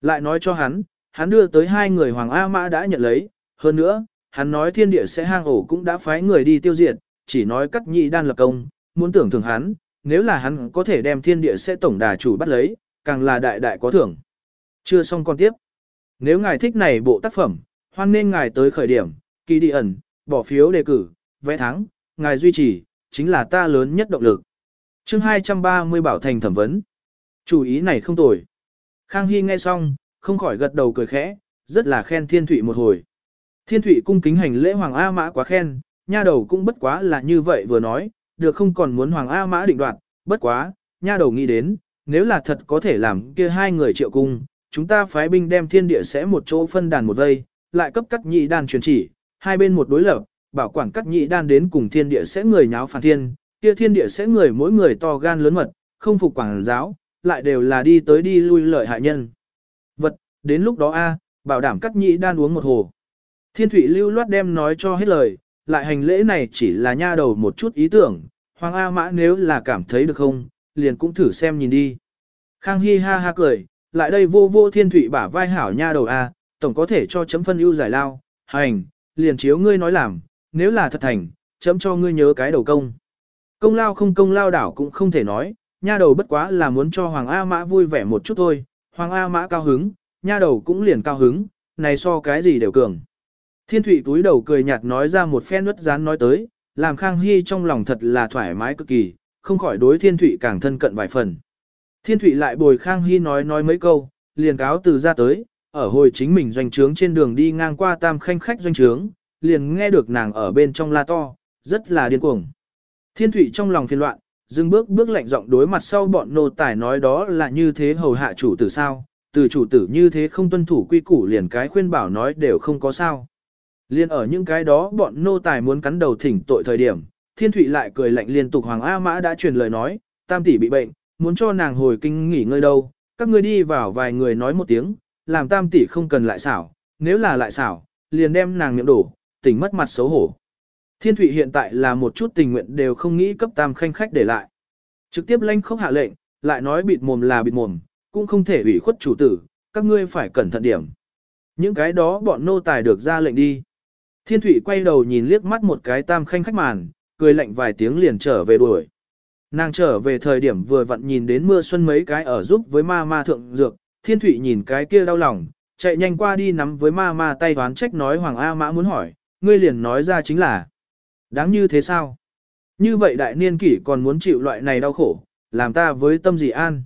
Lại nói cho hắn, hắn đưa tới hai người Hoàng A Mã đã nhận lấy, hơn nữa, hắn nói thiên địa sẽ hang ổ cũng đã phái người đi tiêu diệt, chỉ nói cắt nhị đan lập công, muốn tưởng thưởng hắn, nếu là hắn có thể đem thiên địa sẽ tổng đà chủ bắt lấy, càng là đại đại có thưởng. Chưa xong con tiếp. Nếu ngài thích này bộ tác phẩm, hoan nên ngài tới khởi điểm, kỳ đi ẩn, bỏ phiếu đề cử, vẽ thắng, ngài duy trì, chính là ta lớn nhất động lực. chương 230 bảo thành thẩm vấn. Chủ ý này không tồi. Khang Hy nghe xong, không khỏi gật đầu cười khẽ, rất là khen Thiên Thụy một hồi. Thiên Thụy cung kính hành lễ Hoàng A Mã quá khen, nha đầu cũng bất quá là như vậy vừa nói, được không còn muốn Hoàng A Mã định đoạt, bất quá, nha đầu nghĩ đến, nếu là thật có thể làm kia hai người triệu cung, chúng ta phái binh đem thiên địa sẽ một chỗ phân đàn một vây, lại cấp cắt nhị đàn truyền chỉ, hai bên một đối lập, bảo quản cắt nhị đan đến cùng thiên địa sẽ người nháo phản thiên, kia thiên địa sẽ người mỗi người to gan lớn mật, không phục quảng giáo, lại đều là đi tới đi lui lợi hại nhân. Vật, đến lúc đó a, bảo đảm cắt nhị đan uống một hồ. Thiên thủy lưu loát đem nói cho hết lời, lại hành lễ này chỉ là nha đầu một chút ý tưởng, Hoàng A Mã nếu là cảm thấy được không, liền cũng thử xem nhìn đi. Khang hy ha ha cười, lại đây vô vô thiên thủy bả vai hảo nha đầu A, tổng có thể cho chấm phân ưu giải lao, hành, liền chiếu ngươi nói làm, nếu là thật thành, chấm cho ngươi nhớ cái đầu công. Công lao không công lao đảo cũng không thể nói, nha đầu bất quá là muốn cho Hoàng A Mã vui vẻ một chút thôi, Hoàng A Mã cao hứng, nha đầu cũng liền cao hứng, này so cái gì đều cường. Thiên Thụy túi đầu cười nhạt nói ra một phen nuốt rán nói tới, làm Khang Hy trong lòng thật là thoải mái cực kỳ, không khỏi đối Thiên Thụy càng thân cận vài phần. Thiên Thụy lại bồi Khang Hy nói nói mấy câu, liền cáo từ ra tới, ở hồi chính mình doanh trướng trên đường đi ngang qua tam khanh khách doanh trướng, liền nghe được nàng ở bên trong la to, rất là điên cuồng. Thiên Thụy trong lòng phiền loạn, dừng bước bước lạnh giọng đối mặt sau bọn nô tài nói đó là như thế hầu hạ chủ tử sao, từ chủ tử như thế không tuân thủ quy củ liền cái khuyên bảo nói đều không có sao. Liên ở những cái đó bọn nô tài muốn cắn đầu thỉnh tội thời điểm, Thiên Thụy lại cười lạnh liên tục Hoàng A Mã đã truyền lời nói, tam tỷ bị bệnh, muốn cho nàng hồi kinh nghỉ ngơi đâu, các ngươi đi vào vài người nói một tiếng, làm tam tỷ không cần lại xảo, nếu là lại xảo, liền đem nàng miệng đổ, tỉnh mất mặt xấu hổ. Thiên Thụy hiện tại là một chút tình nguyện đều không nghĩ cấp tam khanh khách để lại. Trực tiếp lanh khốc hạ lệnh, lại nói bịt mồm là bịt mồm, cũng không thể ủy khuất chủ tử, các ngươi phải cẩn thận điểm. Những cái đó bọn nô tài được ra lệnh đi. Thiên Thụy quay đầu nhìn liếc mắt một cái tam khanh khách màn, cười lạnh vài tiếng liền trở về đuổi. Nàng trở về thời điểm vừa vặn nhìn đến mưa xuân mấy cái ở giúp với ma ma thượng dược, Thiên Thụy nhìn cái kia đau lòng, chạy nhanh qua đi nắm với ma ma tay đoán trách nói Hoàng A Mã muốn hỏi, ngươi liền nói ra chính là. Đáng như thế sao? Như vậy đại niên kỷ còn muốn chịu loại này đau khổ, làm ta với tâm gì an.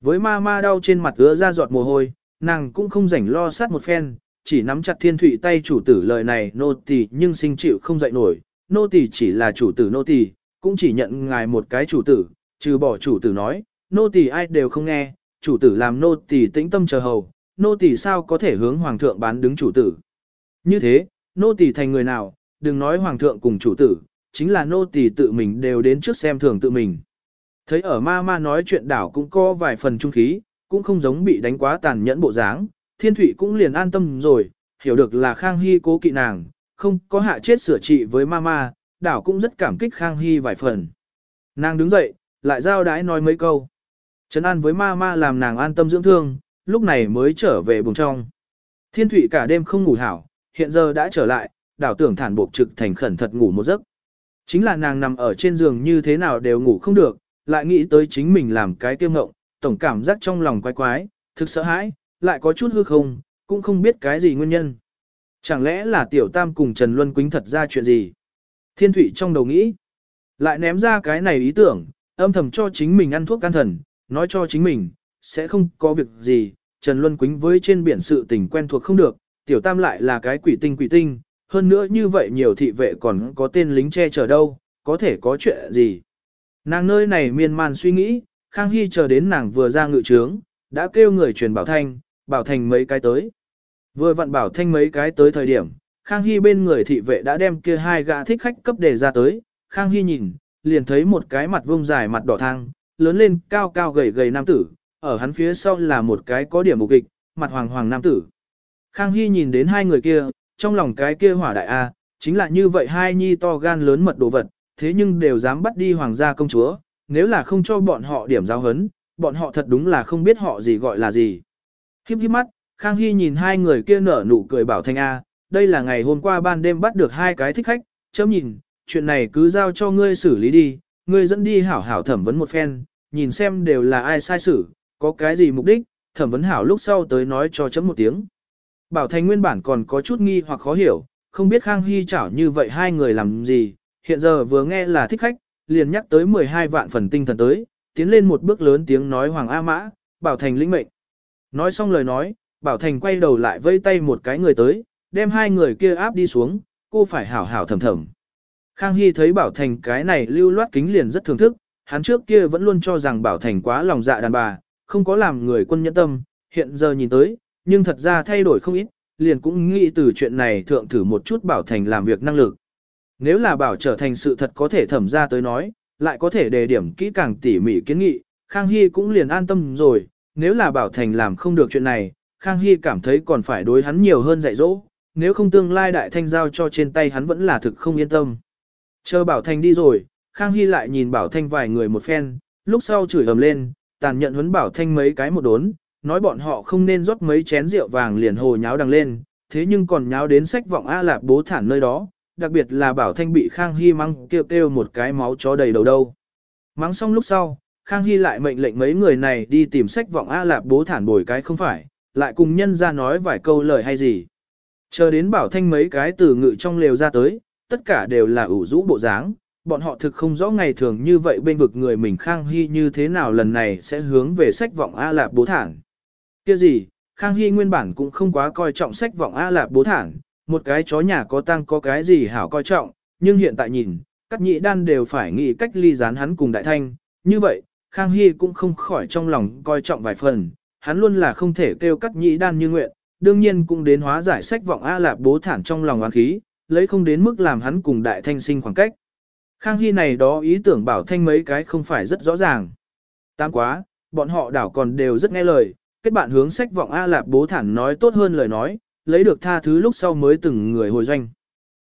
Với ma ma đau trên mặt ứa ra giọt mồ hôi, nàng cũng không rảnh lo sát một phen, chỉ nắm chặt thiên thụy tay chủ tử lời này nô tỳ nhưng sinh chịu không dậy nổi, nô tỳ chỉ là chủ tử nô tỳ, cũng chỉ nhận ngài một cái chủ tử, trừ bỏ chủ tử nói, nô tỳ ai đều không nghe, chủ tử làm nô tỳ tĩnh tâm chờ hầu, nô tỳ sao có thể hướng hoàng thượng bán đứng chủ tử. Như thế, nô tỳ thành người nào, đừng nói hoàng thượng cùng chủ tử, chính là nô tỳ tự mình đều đến trước xem thường tự mình. Thấy ở ma ma nói chuyện đảo cũng có vài phần trung khí, cũng không giống bị đánh quá tàn nhẫn bộ dáng, thiên thủy cũng liền an tâm rồi, hiểu được là Khang Hy cố kỵ nàng, không có hạ chết sửa trị với ma ma, đảo cũng rất cảm kích Khang Hy vài phần. Nàng đứng dậy, lại giao đái nói mấy câu. Trấn an với ma ma làm nàng an tâm dưỡng thương, lúc này mới trở về buồng trong. Thiên thủy cả đêm không ngủ hảo, hiện giờ đã trở lại, đảo tưởng thản buộc trực thành khẩn thật ngủ một giấc. Chính là nàng nằm ở trên giường như thế nào đều ngủ không được, lại nghĩ tới chính mình làm cái tiêu ngộng, tổng cảm giác trong lòng quái quái, thực sợ hãi, lại có chút hư không, cũng không biết cái gì nguyên nhân. Chẳng lẽ là tiểu tam cùng Trần Luân Quýnh thật ra chuyện gì? Thiên Thụy trong đầu nghĩ, lại ném ra cái này ý tưởng, âm thầm cho chính mình ăn thuốc can thần, nói cho chính mình, sẽ không có việc gì, Trần Luân Quýnh với trên biển sự tình quen thuộc không được, tiểu tam lại là cái quỷ tinh quỷ tinh, hơn nữa như vậy nhiều thị vệ còn có tên lính che chở đâu, có thể có chuyện gì. Nàng nơi này miên man suy nghĩ, Khang Hy chờ đến nàng vừa ra ngự trướng, đã kêu người truyền bảo thanh, bảo thành mấy cái tới. Vừa vặn bảo thanh mấy cái tới thời điểm, Khang Hy bên người thị vệ đã đem kia hai gã thích khách cấp đề ra tới, Khang Hy nhìn, liền thấy một cái mặt vông dài mặt đỏ thang, lớn lên cao cao gầy gầy nam tử, ở hắn phía sau là một cái có điểm mục kịch, mặt hoàng hoàng nam tử. Khang Hy nhìn đến hai người kia, trong lòng cái kia hỏa đại A, chính là như vậy hai nhi to gan lớn mật đồ vật, thế nhưng đều dám bắt đi hoàng gia công chúa, nếu là không cho bọn họ điểm giáo hấn, bọn họ thật đúng là không biết họ gì gọi là gì. Khiếp khiếp mắt, Khang Hy nhìn hai người kia nở nụ cười bảo thanh A, đây là ngày hôm qua ban đêm bắt được hai cái thích khách, chấm nhìn, chuyện này cứ giao cho ngươi xử lý đi, ngươi dẫn đi hảo hảo thẩm vấn một phen, nhìn xem đều là ai sai xử, có cái gì mục đích, thẩm vấn hảo lúc sau tới nói cho chấm một tiếng. Bảo Thành nguyên bản còn có chút nghi hoặc khó hiểu, không biết Khang Hy chảo như vậy hai người làm gì, hiện giờ vừa nghe là thích khách, liền nhắc tới 12 vạn phần tinh thần tới, tiến lên một bước lớn tiếng nói Hoàng A Mã, Bảo Thành lĩnh mệnh. Nói xong lời nói, Bảo Thành quay đầu lại vây tay một cái người tới, đem hai người kia áp đi xuống, cô phải hảo hảo thầm thầm. Khang Hy thấy Bảo Thành cái này lưu loát kính liền rất thưởng thức, hắn trước kia vẫn luôn cho rằng Bảo Thành quá lòng dạ đàn bà, không có làm người quân nhẫn tâm, hiện giờ nhìn tới, nhưng thật ra thay đổi không ít, liền cũng nghĩ từ chuyện này thượng thử một chút Bảo Thành làm việc năng lực. Nếu là Bảo trở thành sự thật có thể thẩm ra tới nói, lại có thể đề điểm kỹ càng tỉ mỉ kiến nghị, Khang Hy cũng liền an tâm rồi, nếu là Bảo Thành làm không được chuyện này, Khang Hy cảm thấy còn phải đối hắn nhiều hơn dạy dỗ, nếu không tương lai đại thanh giao cho trên tay hắn vẫn là thực không yên tâm. Chờ Bảo thanh đi rồi, Khang Hy lại nhìn Bảo Thanh vài người một phen, lúc sau chửi ầm lên, tàn nhận huấn Bảo Thanh mấy cái một đốn, nói bọn họ không nên rót mấy chén rượu vàng liền hồ nháo đằng lên, thế nhưng còn nháo đến sách vọng A Lạp bố thản nơi đó, đặc biệt là Bảo Thanh bị Khang Hy mắng kêu kêu một cái máu chó đầy đầu đâu. Mắng xong lúc sau, Khang Hy lại mệnh lệnh mấy người này đi tìm sách vọng A Lạp bố thản bồi cái không phải, lại cùng nhân ra nói vài câu lời hay gì. Chờ đến Bảo Thanh mấy cái từ ngự trong lều ra tới, tất cả đều là ủ rũ bộ dáng, bọn họ thực không rõ ngày thường như vậy bên vực người mình Khang Hy như thế nào lần này sẽ hướng về sách vọng A Lạp bố thản. Kia gì, Khang Hy nguyên bản cũng không quá coi trọng sách vọng A Lạp bố thản, một cái chó nhà có tăng có cái gì hảo coi trọng, nhưng hiện tại nhìn, các nhị đan đều phải nghĩ cách ly gián hắn cùng đại thanh, như vậy, Khang Hy cũng không khỏi trong lòng coi trọng vài phần, hắn luôn là không thể kêu các nhị đan như nguyện, đương nhiên cũng đến hóa giải sách vọng A Lạp bố thản trong lòng oán khí, lấy không đến mức làm hắn cùng đại thanh sinh khoảng cách. Khang Hy này đó ý tưởng bảo thanh mấy cái không phải rất rõ ràng. Tam quá, bọn họ đảo còn đều rất nghe lời, kết bạn hướng sách vọng A Lạp bố thản nói tốt hơn lời nói, lấy được tha thứ lúc sau mới từng người hồi doanh.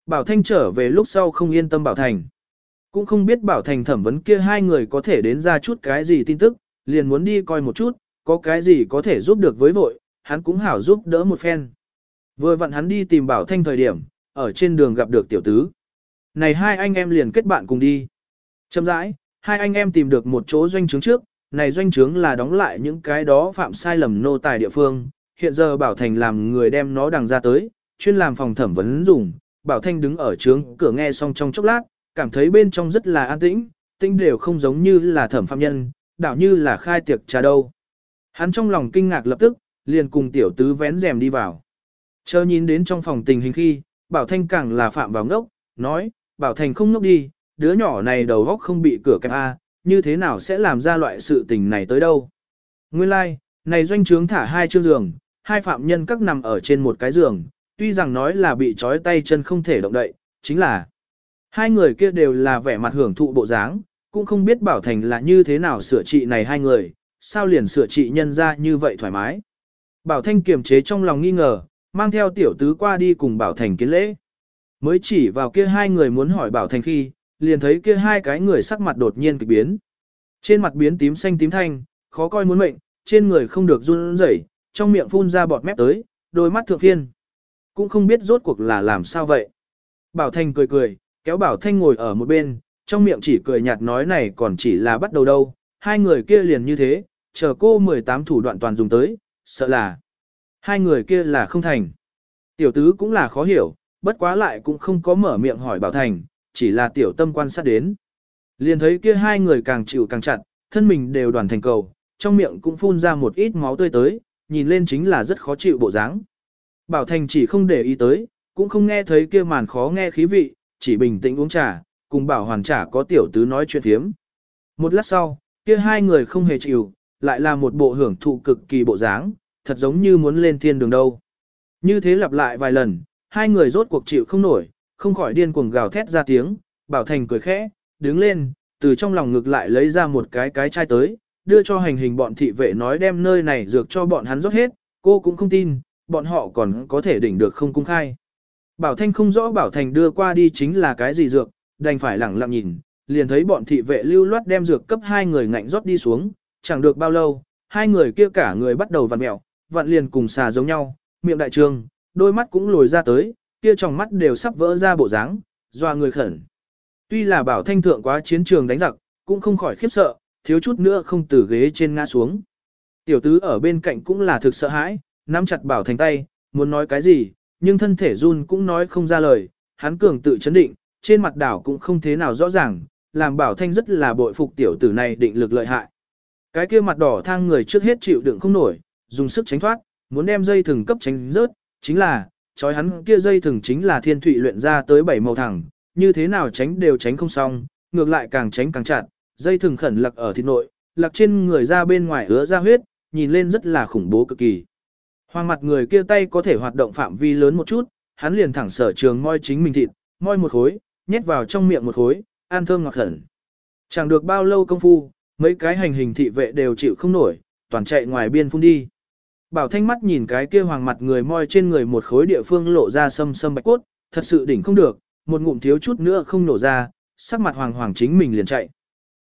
Bảo Thanh trở về lúc sau không yên tâm Bảo Thành. Cũng không biết Bảo Thành thẩm vấn kia hai người có thể đến ra chút cái gì tin tức, liền muốn đi coi một chút, có cái gì có thể giúp được với vội, hắn cũng hảo giúp đỡ một phen. Vừa vặn hắn đi tìm Bảo Thanh thời điểm, ở trên đường gặp được tiểu tứ. Này hai anh em liền kết bạn cùng đi. Châm rãi, hai anh em tìm được một chỗ doanh trướng trước, này doanh trướng là đóng lại những cái đó phạm sai lầm nô tài địa phương, hiện giờ Bảo Thành làm người đem nó đằng ra tới, chuyên làm phòng thẩm vấn dùng, Bảo Thanh đứng ở trướng cửa nghe xong trong chốc lát, cảm thấy bên trong rất là an tĩnh, tĩnh đều không giống như là thẩm phạm nhân, đảo như là khai tiệc trà đâu. Hắn trong lòng kinh ngạc lập tức, liền cùng tiểu tứ vén rèm đi vào. Chờ nhìn đến trong phòng tình hình khi, Bảo Thanh càng là phạm vào ngốc, nói, Bảo Thành không ngốc đi, đứa nhỏ này đầu góc không bị cửa kẹp A, như thế nào sẽ làm ra loại sự tình này tới đâu. Nguyên lai, like, này doanh trướng thả hai chương giường, hai phạm nhân các nằm ở trên một cái giường, tuy rằng nói là bị trói tay chân không thể động đậy, chính là hai người kia đều là vẻ mặt hưởng thụ bộ dáng, cũng không biết Bảo Thành là như thế nào sửa trị này hai người, sao liền sửa trị nhân ra như vậy thoải mái. Bảo Thanh kiềm chế trong lòng nghi ngờ, mang theo tiểu tứ qua đi cùng Bảo Thành kiến lễ. Mới chỉ vào kia hai người muốn hỏi Bảo Thành khi, liền thấy kia hai cái người sắc mặt đột nhiên kịch biến. Trên mặt biến tím xanh tím thanh, khó coi muốn mệnh, trên người không được run rẩy, trong miệng phun ra bọt mép tới, đôi mắt thượng phiên. Cũng không biết rốt cuộc là làm sao vậy. Bảo Thanh cười cười, kéo Bảo Thanh ngồi ở một bên, trong miệng chỉ cười nhạt nói này còn chỉ là bắt đầu đâu, hai người kia liền như thế, chờ cô 18 thủ đoạn toàn dùng tới, sợ là hai người kia là không thành. Tiểu tứ cũng là khó hiểu, bất quá lại cũng không có mở miệng hỏi Bảo Thành, chỉ là tiểu tâm quan sát đến. Liền thấy kia hai người càng chịu càng chặt, thân mình đều đoàn thành cầu, trong miệng cũng phun ra một ít máu tươi tới, nhìn lên chính là rất khó chịu bộ dáng. Bảo Thành chỉ không để ý tới, cũng không nghe thấy kia màn khó nghe khí vị, chỉ bình tĩnh uống trà, cùng Bảo Hoàn trả có tiểu tứ nói chuyện thiếm. Một lát sau, kia hai người không hề chịu, lại là một bộ hưởng thụ cực kỳ bộ dáng, thật giống như muốn lên thiên đường đâu. Như thế lặp lại vài lần, hai người rốt cuộc chịu không nổi, không khỏi điên cuồng gào thét ra tiếng, Bảo Thành cười khẽ, đứng lên, từ trong lòng ngực lại lấy ra một cái cái chai tới, đưa cho hành hình bọn thị vệ nói đem nơi này dược cho bọn hắn rót hết, cô cũng không tin, bọn họ còn có thể đỉnh được không cung khai. Bảo Thanh không rõ Bảo Thành đưa qua đi chính là cái gì dược, đành phải lẳng lặng nhìn, liền thấy bọn thị vệ lưu loát đem dược cấp hai người ngạnh rót đi xuống, chẳng được bao lâu, hai người kia cả người bắt đầu vặn mẹo, vặn liền cùng xà giống nhau, miệng đại trương, đôi mắt cũng lồi ra tới, kia trong mắt đều sắp vỡ ra bộ dáng, doa người khẩn. Tuy là bảo thanh thượng quá chiến trường đánh giặc, cũng không khỏi khiếp sợ, thiếu chút nữa không từ ghế trên ngã xuống. Tiểu tứ ở bên cạnh cũng là thực sợ hãi, nắm chặt bảo thành tay, muốn nói cái gì, nhưng thân thể run cũng nói không ra lời, hắn cường tự chấn định, trên mặt đảo cũng không thế nào rõ ràng, làm bảo thanh rất là bội phục tiểu tử này định lực lợi hại. Cái kia mặt đỏ thang người trước hết chịu đựng không nổi, dùng sức tránh thoát, muốn đem dây thừng cấp tránh rớt, chính là, chói hắn kia dây thừng chính là thiên thụy luyện ra tới bảy màu thẳng, như thế nào tránh đều tránh không xong, ngược lại càng tránh càng chặt, dây thừng khẩn lặc ở thịt nội, lặc trên người ra bên ngoài ứa ra huyết, nhìn lên rất là khủng bố cực kỳ. Hoàng mặt người kia tay có thể hoạt động phạm vi lớn một chút, hắn liền thẳng sở trường moi chính mình thịt, moi một khối, nhét vào trong miệng một khối, ăn thơm ngọt khẩn. Chẳng được bao lâu công phu, mấy cái hành hình thị vệ đều chịu không nổi, toàn chạy ngoài biên phun đi. Bảo thanh mắt nhìn cái kia hoàng mặt người moi trên người một khối địa phương lộ ra sâm sâm bạch cốt, thật sự đỉnh không được, một ngụm thiếu chút nữa không nổ ra, sắc mặt hoàng hoàng chính mình liền chạy.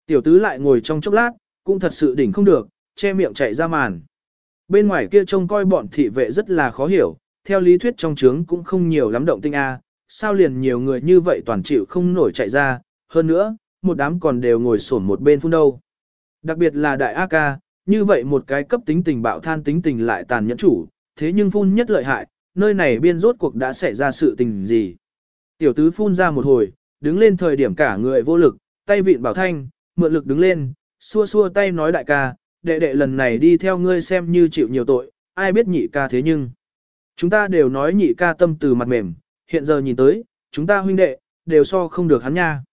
Tiểu tứ lại ngồi trong chốc lát, cũng thật sự đỉnh không được, che miệng chạy ra màn. Bên ngoài kia trông coi bọn thị vệ rất là khó hiểu, theo lý thuyết trong trướng cũng không nhiều lắm động tinh A, sao liền nhiều người như vậy toàn chịu không nổi chạy ra, hơn nữa, một đám còn đều ngồi sổn một bên phun đâu. Đặc biệt là đại A ca, như vậy một cái cấp tính tình bạo than tính tình lại tàn nhẫn chủ, thế nhưng phun nhất lợi hại, nơi này biên rốt cuộc đã xảy ra sự tình gì. Tiểu tứ phun ra một hồi, đứng lên thời điểm cả người vô lực, tay vịn bảo thanh, mượn lực đứng lên, xua xua tay nói đại ca, đệ đệ lần này đi theo ngươi xem như chịu nhiều tội, ai biết nhị ca thế nhưng. Chúng ta đều nói nhị ca tâm từ mặt mềm, hiện giờ nhìn tới, chúng ta huynh đệ, đều so không được hắn nha.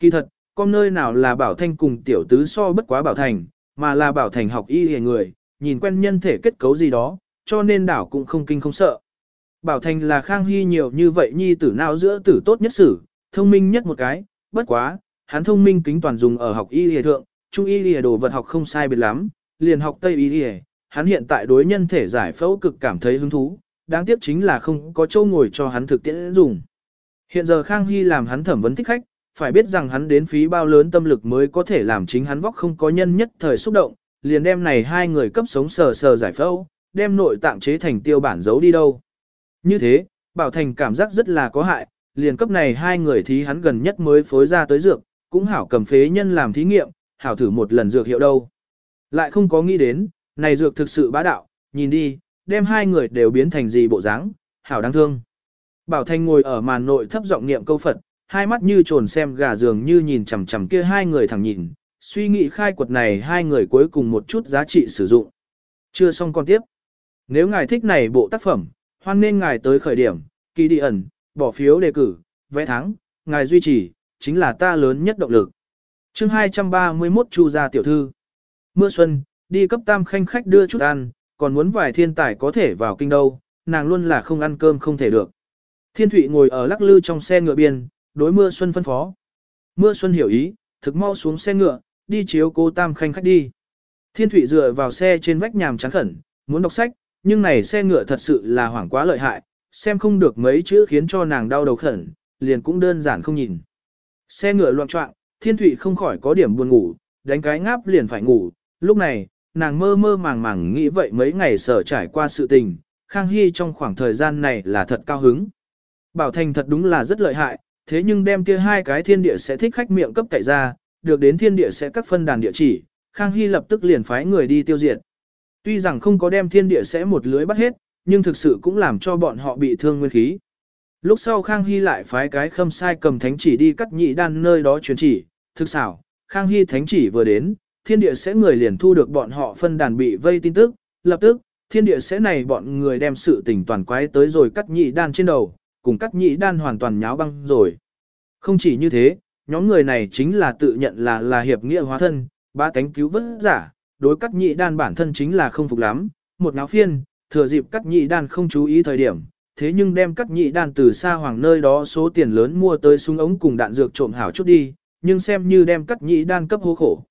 Kỳ thật, con nơi nào là bảo thanh cùng tiểu tứ so bất quá bảo thành, mà là bảo thành học y hề người, nhìn quen nhân thể kết cấu gì đó, cho nên đảo cũng không kinh không sợ. Bảo thành là khang hy nhiều như vậy nhi tử nào giữa tử tốt nhất sử, thông minh nhất một cái, bất quá, hắn thông minh kính toàn dùng ở học y hề thượng, trung y hề đồ vật học không sai biệt lắm, liền học tây y hề, hắn hiện tại đối nhân thể giải phẫu cực cảm thấy hứng thú, đáng tiếc chính là không có châu ngồi cho hắn thực tiễn dùng. Hiện giờ Khang Hy làm hắn thẩm vấn thích khách, phải biết rằng hắn đến phí bao lớn tâm lực mới có thể làm chính hắn vóc không có nhân nhất thời xúc động, liền đem này hai người cấp sống sờ sờ giải phẫu, đem nội tạng chế thành tiêu bản giấu đi đâu. Như thế, Bảo Thành cảm giác rất là có hại, liền cấp này hai người thí hắn gần nhất mới phối ra tới dược, cũng hảo cầm phế nhân làm thí nghiệm, hảo thử một lần dược hiệu đâu. Lại không có nghĩ đến, này dược thực sự bá đạo, nhìn đi, đem hai người đều biến thành gì bộ dáng, hảo đáng thương. Bảo Thanh ngồi ở màn nội thấp giọng niệm câu Phật, hai mắt như trồn xem gà dường như nhìn chằm chằm kia hai người thẳng nhìn, suy nghĩ khai quật này hai người cuối cùng một chút giá trị sử dụng. Chưa xong con tiếp. Nếu ngài thích này bộ tác phẩm, hoan nên ngài tới khởi điểm, kỳ đi ẩn, bỏ phiếu đề cử, vẽ thắng, ngài duy trì, chính là ta lớn nhất động lực. chương 231 Chu gia tiểu thư. Mưa xuân, đi cấp tam khanh khách đưa chút ăn, còn muốn vài thiên tài có thể vào kinh đâu, nàng luôn là không ăn cơm không thể được. Thiên Thụy ngồi ở lắc lư trong xe ngựa biên, đối mưa xuân phân phó. Mưa xuân hiểu ý, thực mau xuống xe ngựa, đi chiếu cô tam khanh khách đi. Thiên Thụy dựa vào xe trên vách nhàm chán khẩn, muốn đọc sách, nhưng này xe ngựa thật sự là hoảng quá lợi hại, xem không được mấy chữ khiến cho nàng đau đầu khẩn, liền cũng đơn giản không nhìn. Xe ngựa loạn trọng, Thiên Thụy không khỏi có điểm buồn ngủ, đánh cái ngáp liền phải ngủ, lúc này, nàng mơ mơ màng màng nghĩ vậy mấy ngày sở trải qua sự tình, Khang Hy trong khoảng thời gian này là thật cao hứng. Bảo Thành thật đúng là rất lợi hại, thế nhưng đem kia hai cái thiên địa sẽ thích khách miệng cấp cậy ra, được đến thiên địa sẽ các phân đàn địa chỉ, Khang Hy lập tức liền phái người đi tiêu diệt. Tuy rằng không có đem thiên địa sẽ một lưới bắt hết, nhưng thực sự cũng làm cho bọn họ bị thương nguyên khí. Lúc sau Khang Hy lại phái cái khâm sai cầm thánh chỉ đi cắt nhị đan nơi đó truyền chỉ, thực xảo, Khang Hy thánh chỉ vừa đến, thiên địa sẽ người liền thu được bọn họ phân đàn bị vây tin tức, lập tức, thiên địa sẽ này bọn người đem sự tình toàn quái tới rồi cắt nhị đan trên đầu, cùng cắt nhị đan hoàn toàn nháo băng rồi. Không chỉ như thế, nhóm người này chính là tự nhận là là hiệp nghĩa hóa thân, ba cánh cứu vớt giả, đối cắt nhị đan bản thân chính là không phục lắm, một náo phiên, thừa dịp cắt nhị đan không chú ý thời điểm, thế nhưng đem cắt nhị đan từ xa hoàng nơi đó số tiền lớn mua tới súng ống cùng đạn dược trộm hảo chút đi, nhưng xem như đem cắt nhị đan cấp hô khổ.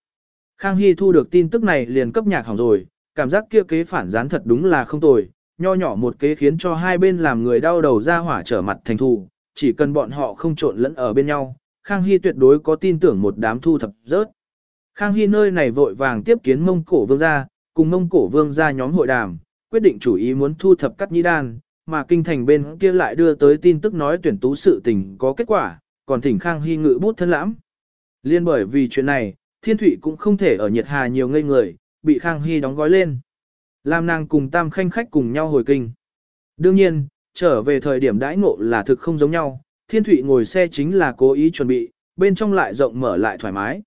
Khang Hy thu được tin tức này liền cấp nhạc hỏng rồi, cảm giác kia kế phản gián thật đúng là không tồi, nho nhỏ một kế khiến cho hai bên làm người đau đầu ra hỏa trở mặt thành thù, chỉ cần bọn họ không trộn lẫn ở bên nhau, Khang Hy tuyệt đối có tin tưởng một đám thu thập rớt. Khang Hy nơi này vội vàng tiếp kiến mông cổ vương gia, cùng mông cổ vương gia nhóm hội đàm, quyết định chủ ý muốn thu thập cắt nhĩ đan, mà kinh thành bên kia lại đưa tới tin tức nói tuyển tú sự tình có kết quả, còn thỉnh Khang Hy ngự bút thân lãm. Liên bởi vì chuyện này, Thiên Thụy cũng không thể ở nhiệt hà nhiều ngây người, bị Khang Hy đóng gói lên. Làm nàng cùng tam khanh khách cùng nhau hồi kinh. Đương nhiên, trở về thời điểm đãi ngộ là thực không giống nhau, thiên thụy ngồi xe chính là cố ý chuẩn bị, bên trong lại rộng mở lại thoải mái.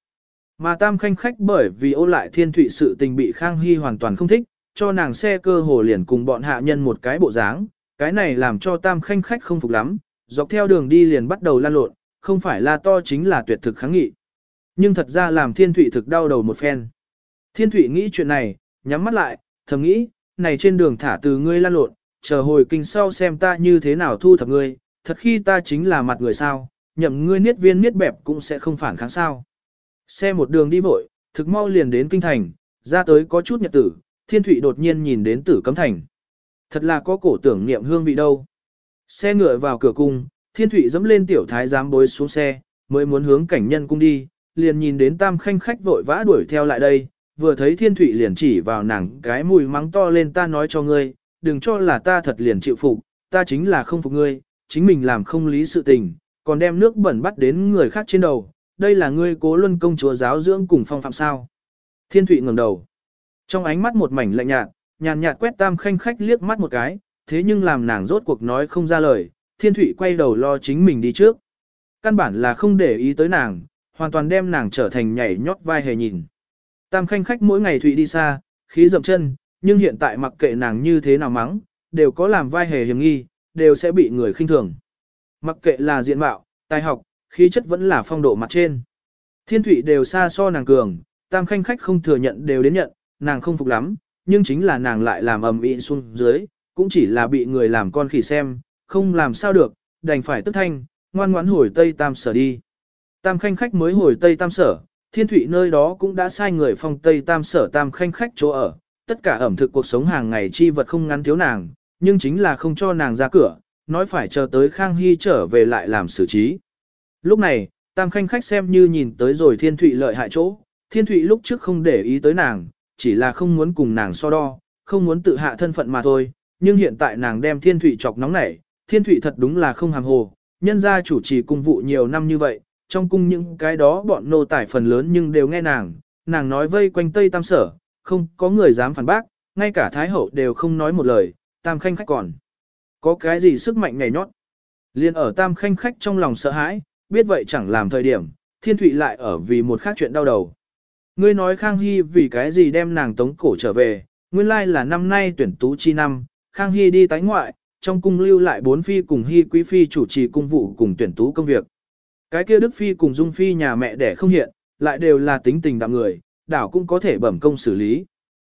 Mà tam khanh khách bởi vì ô lại thiên thụy sự tình bị Khang Hy hoàn toàn không thích, cho nàng xe cơ hồ liền cùng bọn hạ nhân một cái bộ dáng, cái này làm cho tam khanh khách không phục lắm, dọc theo đường đi liền bắt đầu lan lộn, không phải là to chính là tuyệt thực kháng nghị. Nhưng thật ra làm thiên thụy thực đau đầu một phen. Thiên thụy nghĩ chuyện này, nhắm mắt lại, thầm nghĩ, này trên đường thả từ ngươi lan lộn, chờ hồi kinh sau xem ta như thế nào thu thập ngươi, thật khi ta chính là mặt người sao, nhậm ngươi niết viên niết bẹp cũng sẽ không phản kháng sao. Xe một đường đi vội, thực mau liền đến kinh thành, ra tới có chút nhật tử, thiên thụy đột nhiên nhìn đến tử cấm thành. Thật là có cổ tưởng niệm hương vị đâu. Xe ngựa vào cửa cung, thiên thụy dẫm lên tiểu thái giám bối xuống xe, mới muốn hướng cảnh nhân cung đi, liền nhìn đến tam khanh khách vội vã đuổi theo lại đây, vừa thấy thiên thụy liền chỉ vào nàng cái mùi mắng to lên ta nói cho ngươi, đừng cho là ta thật liền chịu phục, ta chính là không phục ngươi, chính mình làm không lý sự tình, còn đem nước bẩn bắt đến người khác trên đầu, đây là ngươi cố luân công chúa giáo dưỡng cùng phong phạm sao. Thiên thụy ngẩng đầu, trong ánh mắt một mảnh lạnh nhạt, nhàn nhạt quét tam khanh khách liếc mắt một cái, thế nhưng làm nàng rốt cuộc nói không ra lời, thiên thụy quay đầu lo chính mình đi trước. Căn bản là không để ý tới nàng, hoàn toàn đem nàng trở thành nhảy nhót vai hề nhìn. Tam khanh khách mỗi ngày thụy đi xa, khí dậm chân, nhưng hiện tại mặc kệ nàng như thế nào mắng, đều có làm vai hề hiểm nghi, đều sẽ bị người khinh thường. Mặc kệ là diện mạo, tài học, khí chất vẫn là phong độ mặt trên. Thiên thụy đều xa so nàng cường, tam khanh khách không thừa nhận đều đến nhận, nàng không phục lắm, nhưng chính là nàng lại làm ầm ĩ xuống dưới, cũng chỉ là bị người làm con khỉ xem, không làm sao được, đành phải tức thanh, ngoan ngoãn hồi Tây Tam Sở đi. Tam khanh khách mới hồi Tây Tam Sở, thiên thủy nơi đó cũng đã sai người phong Tây Tam Sở Tam khanh khách chỗ ở, tất cả ẩm thực cuộc sống hàng ngày chi vật không ngắn thiếu nàng, nhưng chính là không cho nàng ra cửa, nói phải chờ tới Khang Hy trở về lại làm xử trí. Lúc này, Tam khanh khách xem như nhìn tới rồi thiên thủy lợi hại chỗ, thiên thủy lúc trước không để ý tới nàng, chỉ là không muốn cùng nàng so đo, không muốn tự hạ thân phận mà thôi, nhưng hiện tại nàng đem thiên thủy chọc nóng nảy, thiên thủy thật đúng là không hàm hồ, nhân ra chủ trì cung vụ nhiều năm như vậy, trong cung những cái đó bọn nô tải phần lớn nhưng đều nghe nàng, nàng nói vây quanh Tây Tam Sở, không có người dám phản bác, ngay cả Thái Hậu đều không nói một lời, Tam Khanh Khách còn. Có cái gì sức mạnh nhảy nhót? Liên ở Tam Khanh Khách trong lòng sợ hãi, biết vậy chẳng làm thời điểm, Thiên Thụy lại ở vì một khác chuyện đau đầu. Ngươi nói Khang Hy vì cái gì đem nàng tống cổ trở về, nguyên lai là năm nay tuyển tú chi năm, Khang Hy đi tái ngoại, trong cung lưu lại bốn phi cùng Hy quý phi chủ trì cung vụ cùng tuyển tú công việc. Cái kia Đức phi cùng Dung phi nhà mẹ đẻ không hiện, lại đều là tính tình đạm người, đảo cũng có thể bẩm công xử lý.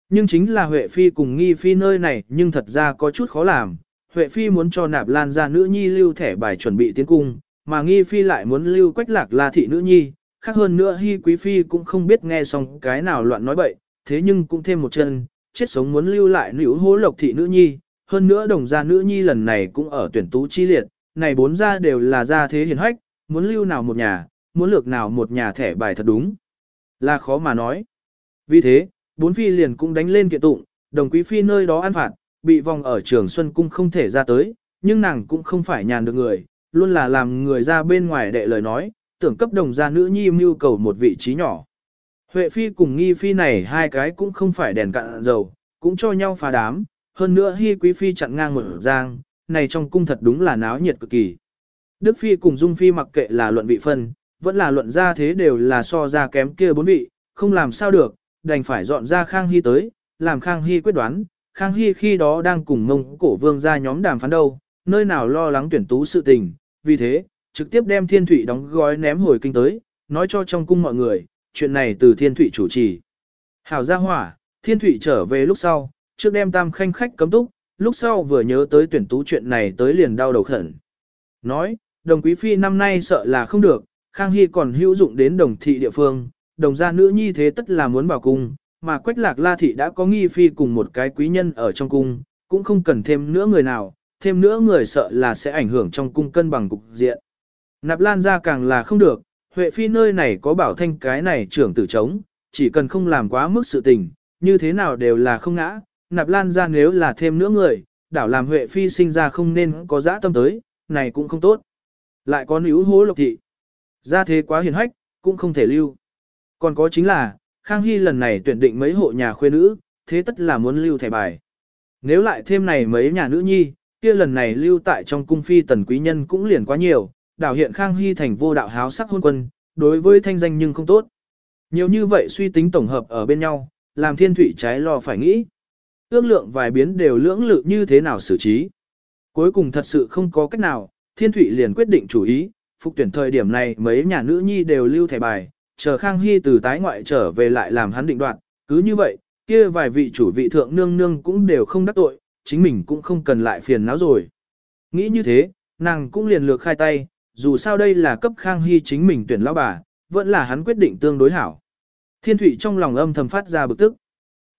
Nhưng chính là Huệ phi cùng Nghi phi nơi này nhưng thật ra có chút khó làm. Huệ phi muốn cho nạp lan ra nữ nhi lưu thẻ bài chuẩn bị tiến cung, mà Nghi phi lại muốn lưu quách lạc là thị nữ nhi, khác hơn nữa Hi Quý Phi cũng không biết nghe xong cái nào loạn nói bậy, thế nhưng cũng thêm một chân, chết sống muốn lưu lại nữ hố lộc thị nữ nhi, hơn nữa đồng gia nữ nhi lần này cũng ở tuyển tú chi liệt, này bốn gia đều là gia thế hiền hách, muốn lưu nào một nhà, muốn lược nào một nhà thẻ bài thật đúng, là khó mà nói. Vì thế, bốn phi liền cũng đánh lên kiện tụng, đồng quý phi nơi đó ăn phạt, bị vòng ở trường Xuân Cung không thể ra tới, nhưng nàng cũng không phải nhàn được người, luôn là làm người ra bên ngoài đệ lời nói, tưởng cấp đồng gia nữ nhi mưu cầu một vị trí nhỏ. Huệ phi cùng nghi phi này hai cái cũng không phải đèn cạn dầu, cũng cho nhau phá đám, hơn nữa hy quý phi chặn ngang một giang, này trong cung thật đúng là náo nhiệt cực kỳ. Đức phi cùng dung phi mặc kệ là luận vị phân, vẫn là luận ra thế đều là so ra kém kia bốn vị, không làm sao được, đành phải dọn ra Khang Hy tới, làm Khang Hy quyết đoán, Khang Hy khi đó đang cùng mông cổ vương ra nhóm đàm phán đâu, nơi nào lo lắng tuyển tú sự tình, vì thế, trực tiếp đem thiên thủy đóng gói ném hồi kinh tới, nói cho trong cung mọi người, chuyện này từ thiên thủy chủ trì. Hảo gia hỏa, thiên thủy trở về lúc sau, trước đem tam khanh khách cấm túc, lúc sau vừa nhớ tới tuyển tú chuyện này tới liền đau đầu khẩn. Nói, đồng quý phi năm nay sợ là không được, Khang Hy còn hữu dụng đến đồng thị địa phương, đồng gia nữ nhi thế tất là muốn vào cung, mà quách lạc la thị đã có nghi phi cùng một cái quý nhân ở trong cung, cũng không cần thêm nữa người nào, thêm nữa người sợ là sẽ ảnh hưởng trong cung cân bằng cục diện. Nạp lan ra càng là không được, Huệ Phi nơi này có bảo thanh cái này trưởng tử chống, chỉ cần không làm quá mức sự tình, như thế nào đều là không ngã. Nạp lan ra nếu là thêm nữa người, đảo làm Huệ Phi sinh ra không nên có dã tâm tới, này cũng không tốt. Lại có nữ hố lộc thị. Ra thế quá hiền hách, cũng không thể lưu. Còn có chính là, Khang Hy lần này tuyển định mấy hộ nhà khuê nữ, thế tất là muốn lưu thẻ bài. Nếu lại thêm này mấy nhà nữ nhi, kia lần này lưu tại trong cung phi tần quý nhân cũng liền quá nhiều, đảo hiện Khang Hy thành vô đạo háo sắc hôn quân, đối với thanh danh nhưng không tốt. Nhiều như vậy suy tính tổng hợp ở bên nhau, làm thiên thủy trái lo phải nghĩ. Ước lượng vài biến đều lưỡng lự như thế nào xử trí. Cuối cùng thật sự không có cách nào, thiên Thụy liền quyết định chủ ý, phục tuyển thời điểm này mấy nhà nữ nhi đều lưu thẻ bài, chờ Khang Hy từ tái ngoại trở về lại làm hắn định đoạt, cứ như vậy, kia vài vị chủ vị thượng nương nương cũng đều không đắc tội, chính mình cũng không cần lại phiền não rồi. Nghĩ như thế, nàng cũng liền lược khai tay, dù sao đây là cấp Khang Hy chính mình tuyển lão bà, vẫn là hắn quyết định tương đối hảo. Thiên Thụy trong lòng âm thầm phát ra bực tức.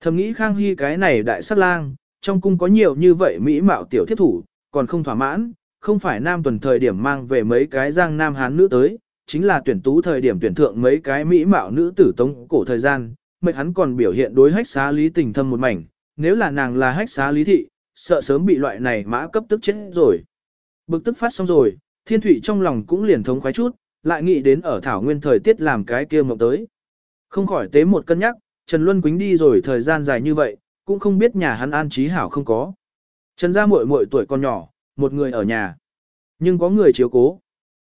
Thầm nghĩ Khang Hy cái này đại sát lang, trong cung có nhiều như vậy mỹ mạo tiểu thiết thủ, còn không thỏa mãn, không phải nam tuần thời điểm mang về mấy cái giang nam hán nữ tới, chính là tuyển tú thời điểm tuyển thượng mấy cái mỹ mạo nữ tử tống cổ thời gian, mệt hắn còn biểu hiện đối hách xá lý tình thâm một mảnh, nếu là nàng là hách xá lý thị, sợ sớm bị loại này mã cấp tức chết rồi. Bực tức phát xong rồi, thiên thủy trong lòng cũng liền thống khoái chút, lại nghĩ đến ở thảo nguyên thời tiết làm cái kia mộng tới. Không khỏi tế một cân nhắc, Trần Luân Quýnh đi rồi thời gian dài như vậy, cũng không biết nhà hắn an trí hảo không có. Trần gia muội muội tuổi còn nhỏ, một người ở nhà. Nhưng có người chiếu cố.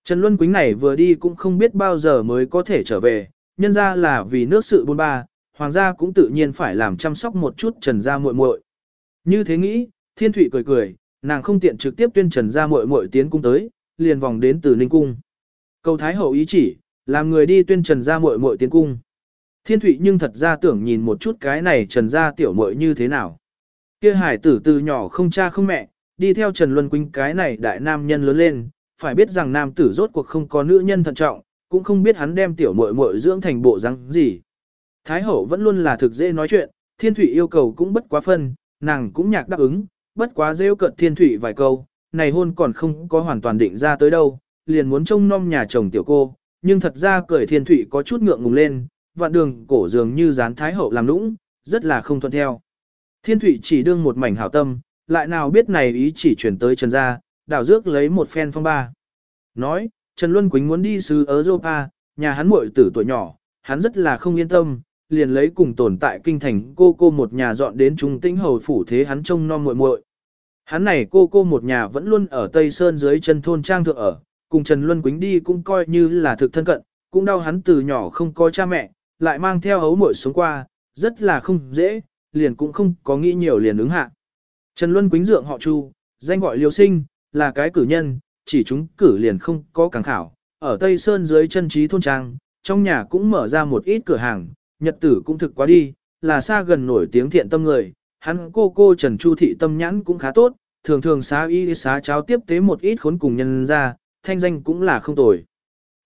Trần Luân Quýnh này vừa đi cũng không biết bao giờ mới có thể trở về, nhân ra là vì nước sự buôn ba, hoàng gia cũng tự nhiên phải làm chăm sóc một chút Trần gia muội muội. Như thế nghĩ, Thiên Thụy cười cười, nàng không tiện trực tiếp tuyên Trần gia muội muội tiến cung tới, liền vòng đến từ Ninh cung. Cầu Thái hậu ý chỉ, làm người đi tuyên Trần gia muội muội tiến cung. Thiên Thụy nhưng thật ra tưởng nhìn một chút cái này Trần gia tiểu muội như thế nào. Kia hải tử từ nhỏ không cha không mẹ, đi theo Trần Luân Quýnh cái này đại nam nhân lớn lên, phải biết rằng nam tử rốt cuộc không có nữ nhân thận trọng, cũng không biết hắn đem tiểu muội muội dưỡng thành bộ răng gì. Thái hậu vẫn luôn là thực dễ nói chuyện, thiên thủy yêu cầu cũng bất quá phân, nàng cũng nhạc đáp ứng, bất quá rêu cận thiên thủy vài câu, này hôn còn không có hoàn toàn định ra tới đâu, liền muốn trông nom nhà chồng tiểu cô, nhưng thật ra cởi thiên thủy có chút ngượng ngùng lên, vạn đường cổ dường như dán thái hậu làm lũng, rất là không thuận theo. Thiên thủy chỉ đương một mảnh hảo tâm, lại nào biết này ý chỉ chuyển tới Trần gia, đảo dước lấy một phen phong ba. Nói, Trần Luân Quýnh muốn đi xứ Europa, nhà hắn muội tử tuổi nhỏ, hắn rất là không yên tâm, liền lấy cùng tồn tại kinh thành cô cô một nhà dọn đến trung tĩnh hầu phủ thế hắn trông non muội muội. Hắn này cô cô một nhà vẫn luôn ở Tây Sơn dưới chân thôn trang thượng ở, cùng Trần Luân Quýnh đi cũng coi như là thực thân cận, cũng đau hắn từ nhỏ không có cha mẹ, lại mang theo hấu muội xuống qua, rất là không dễ, liền cũng không có nghĩ nhiều liền ứng hạ. Trần Luân Quýnh dượng họ Chu, danh gọi Liêu Sinh, là cái cử nhân, chỉ chúng cử liền không có càng khảo. Ở Tây Sơn dưới chân trí thôn trang, trong nhà cũng mở ra một ít cửa hàng, nhật tử cũng thực quá đi, là xa gần nổi tiếng thiện tâm người. Hắn cô cô Trần Chu Thị tâm nhãn cũng khá tốt, thường thường xá y xá cháo tiếp tế một ít khốn cùng nhân ra, thanh danh cũng là không tồi.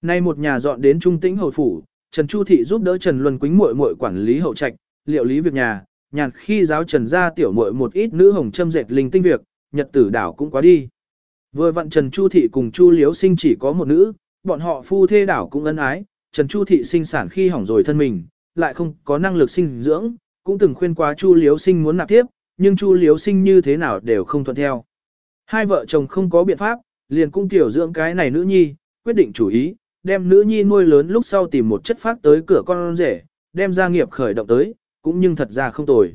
Nay một nhà dọn đến trung tĩnh hồi phủ, Trần Chu Thị giúp đỡ Trần Luân Quýnh muội muội quản lý hậu trạch, liệu lý việc nhà, nhàn khi giáo Trần ra tiểu muội một ít nữ hồng châm dệt linh tinh việc, nhật tử đảo cũng quá đi. Vừa vặn Trần Chu Thị cùng Chu Liếu sinh chỉ có một nữ, bọn họ phu thê đảo cũng ân ái, Trần Chu Thị sinh sản khi hỏng rồi thân mình, lại không có năng lực sinh dưỡng, cũng từng khuyên quá Chu Liếu sinh muốn nạp tiếp, nhưng Chu Liếu sinh như thế nào đều không thuận theo. Hai vợ chồng không có biện pháp, liền cung tiểu dưỡng cái này nữ nhi, quyết định chủ ý, đem nữ nhi nuôi lớn lúc sau tìm một chất phát tới cửa con rể, đem gia nghiệp khởi động tới, cũng nhưng thật ra không tồi.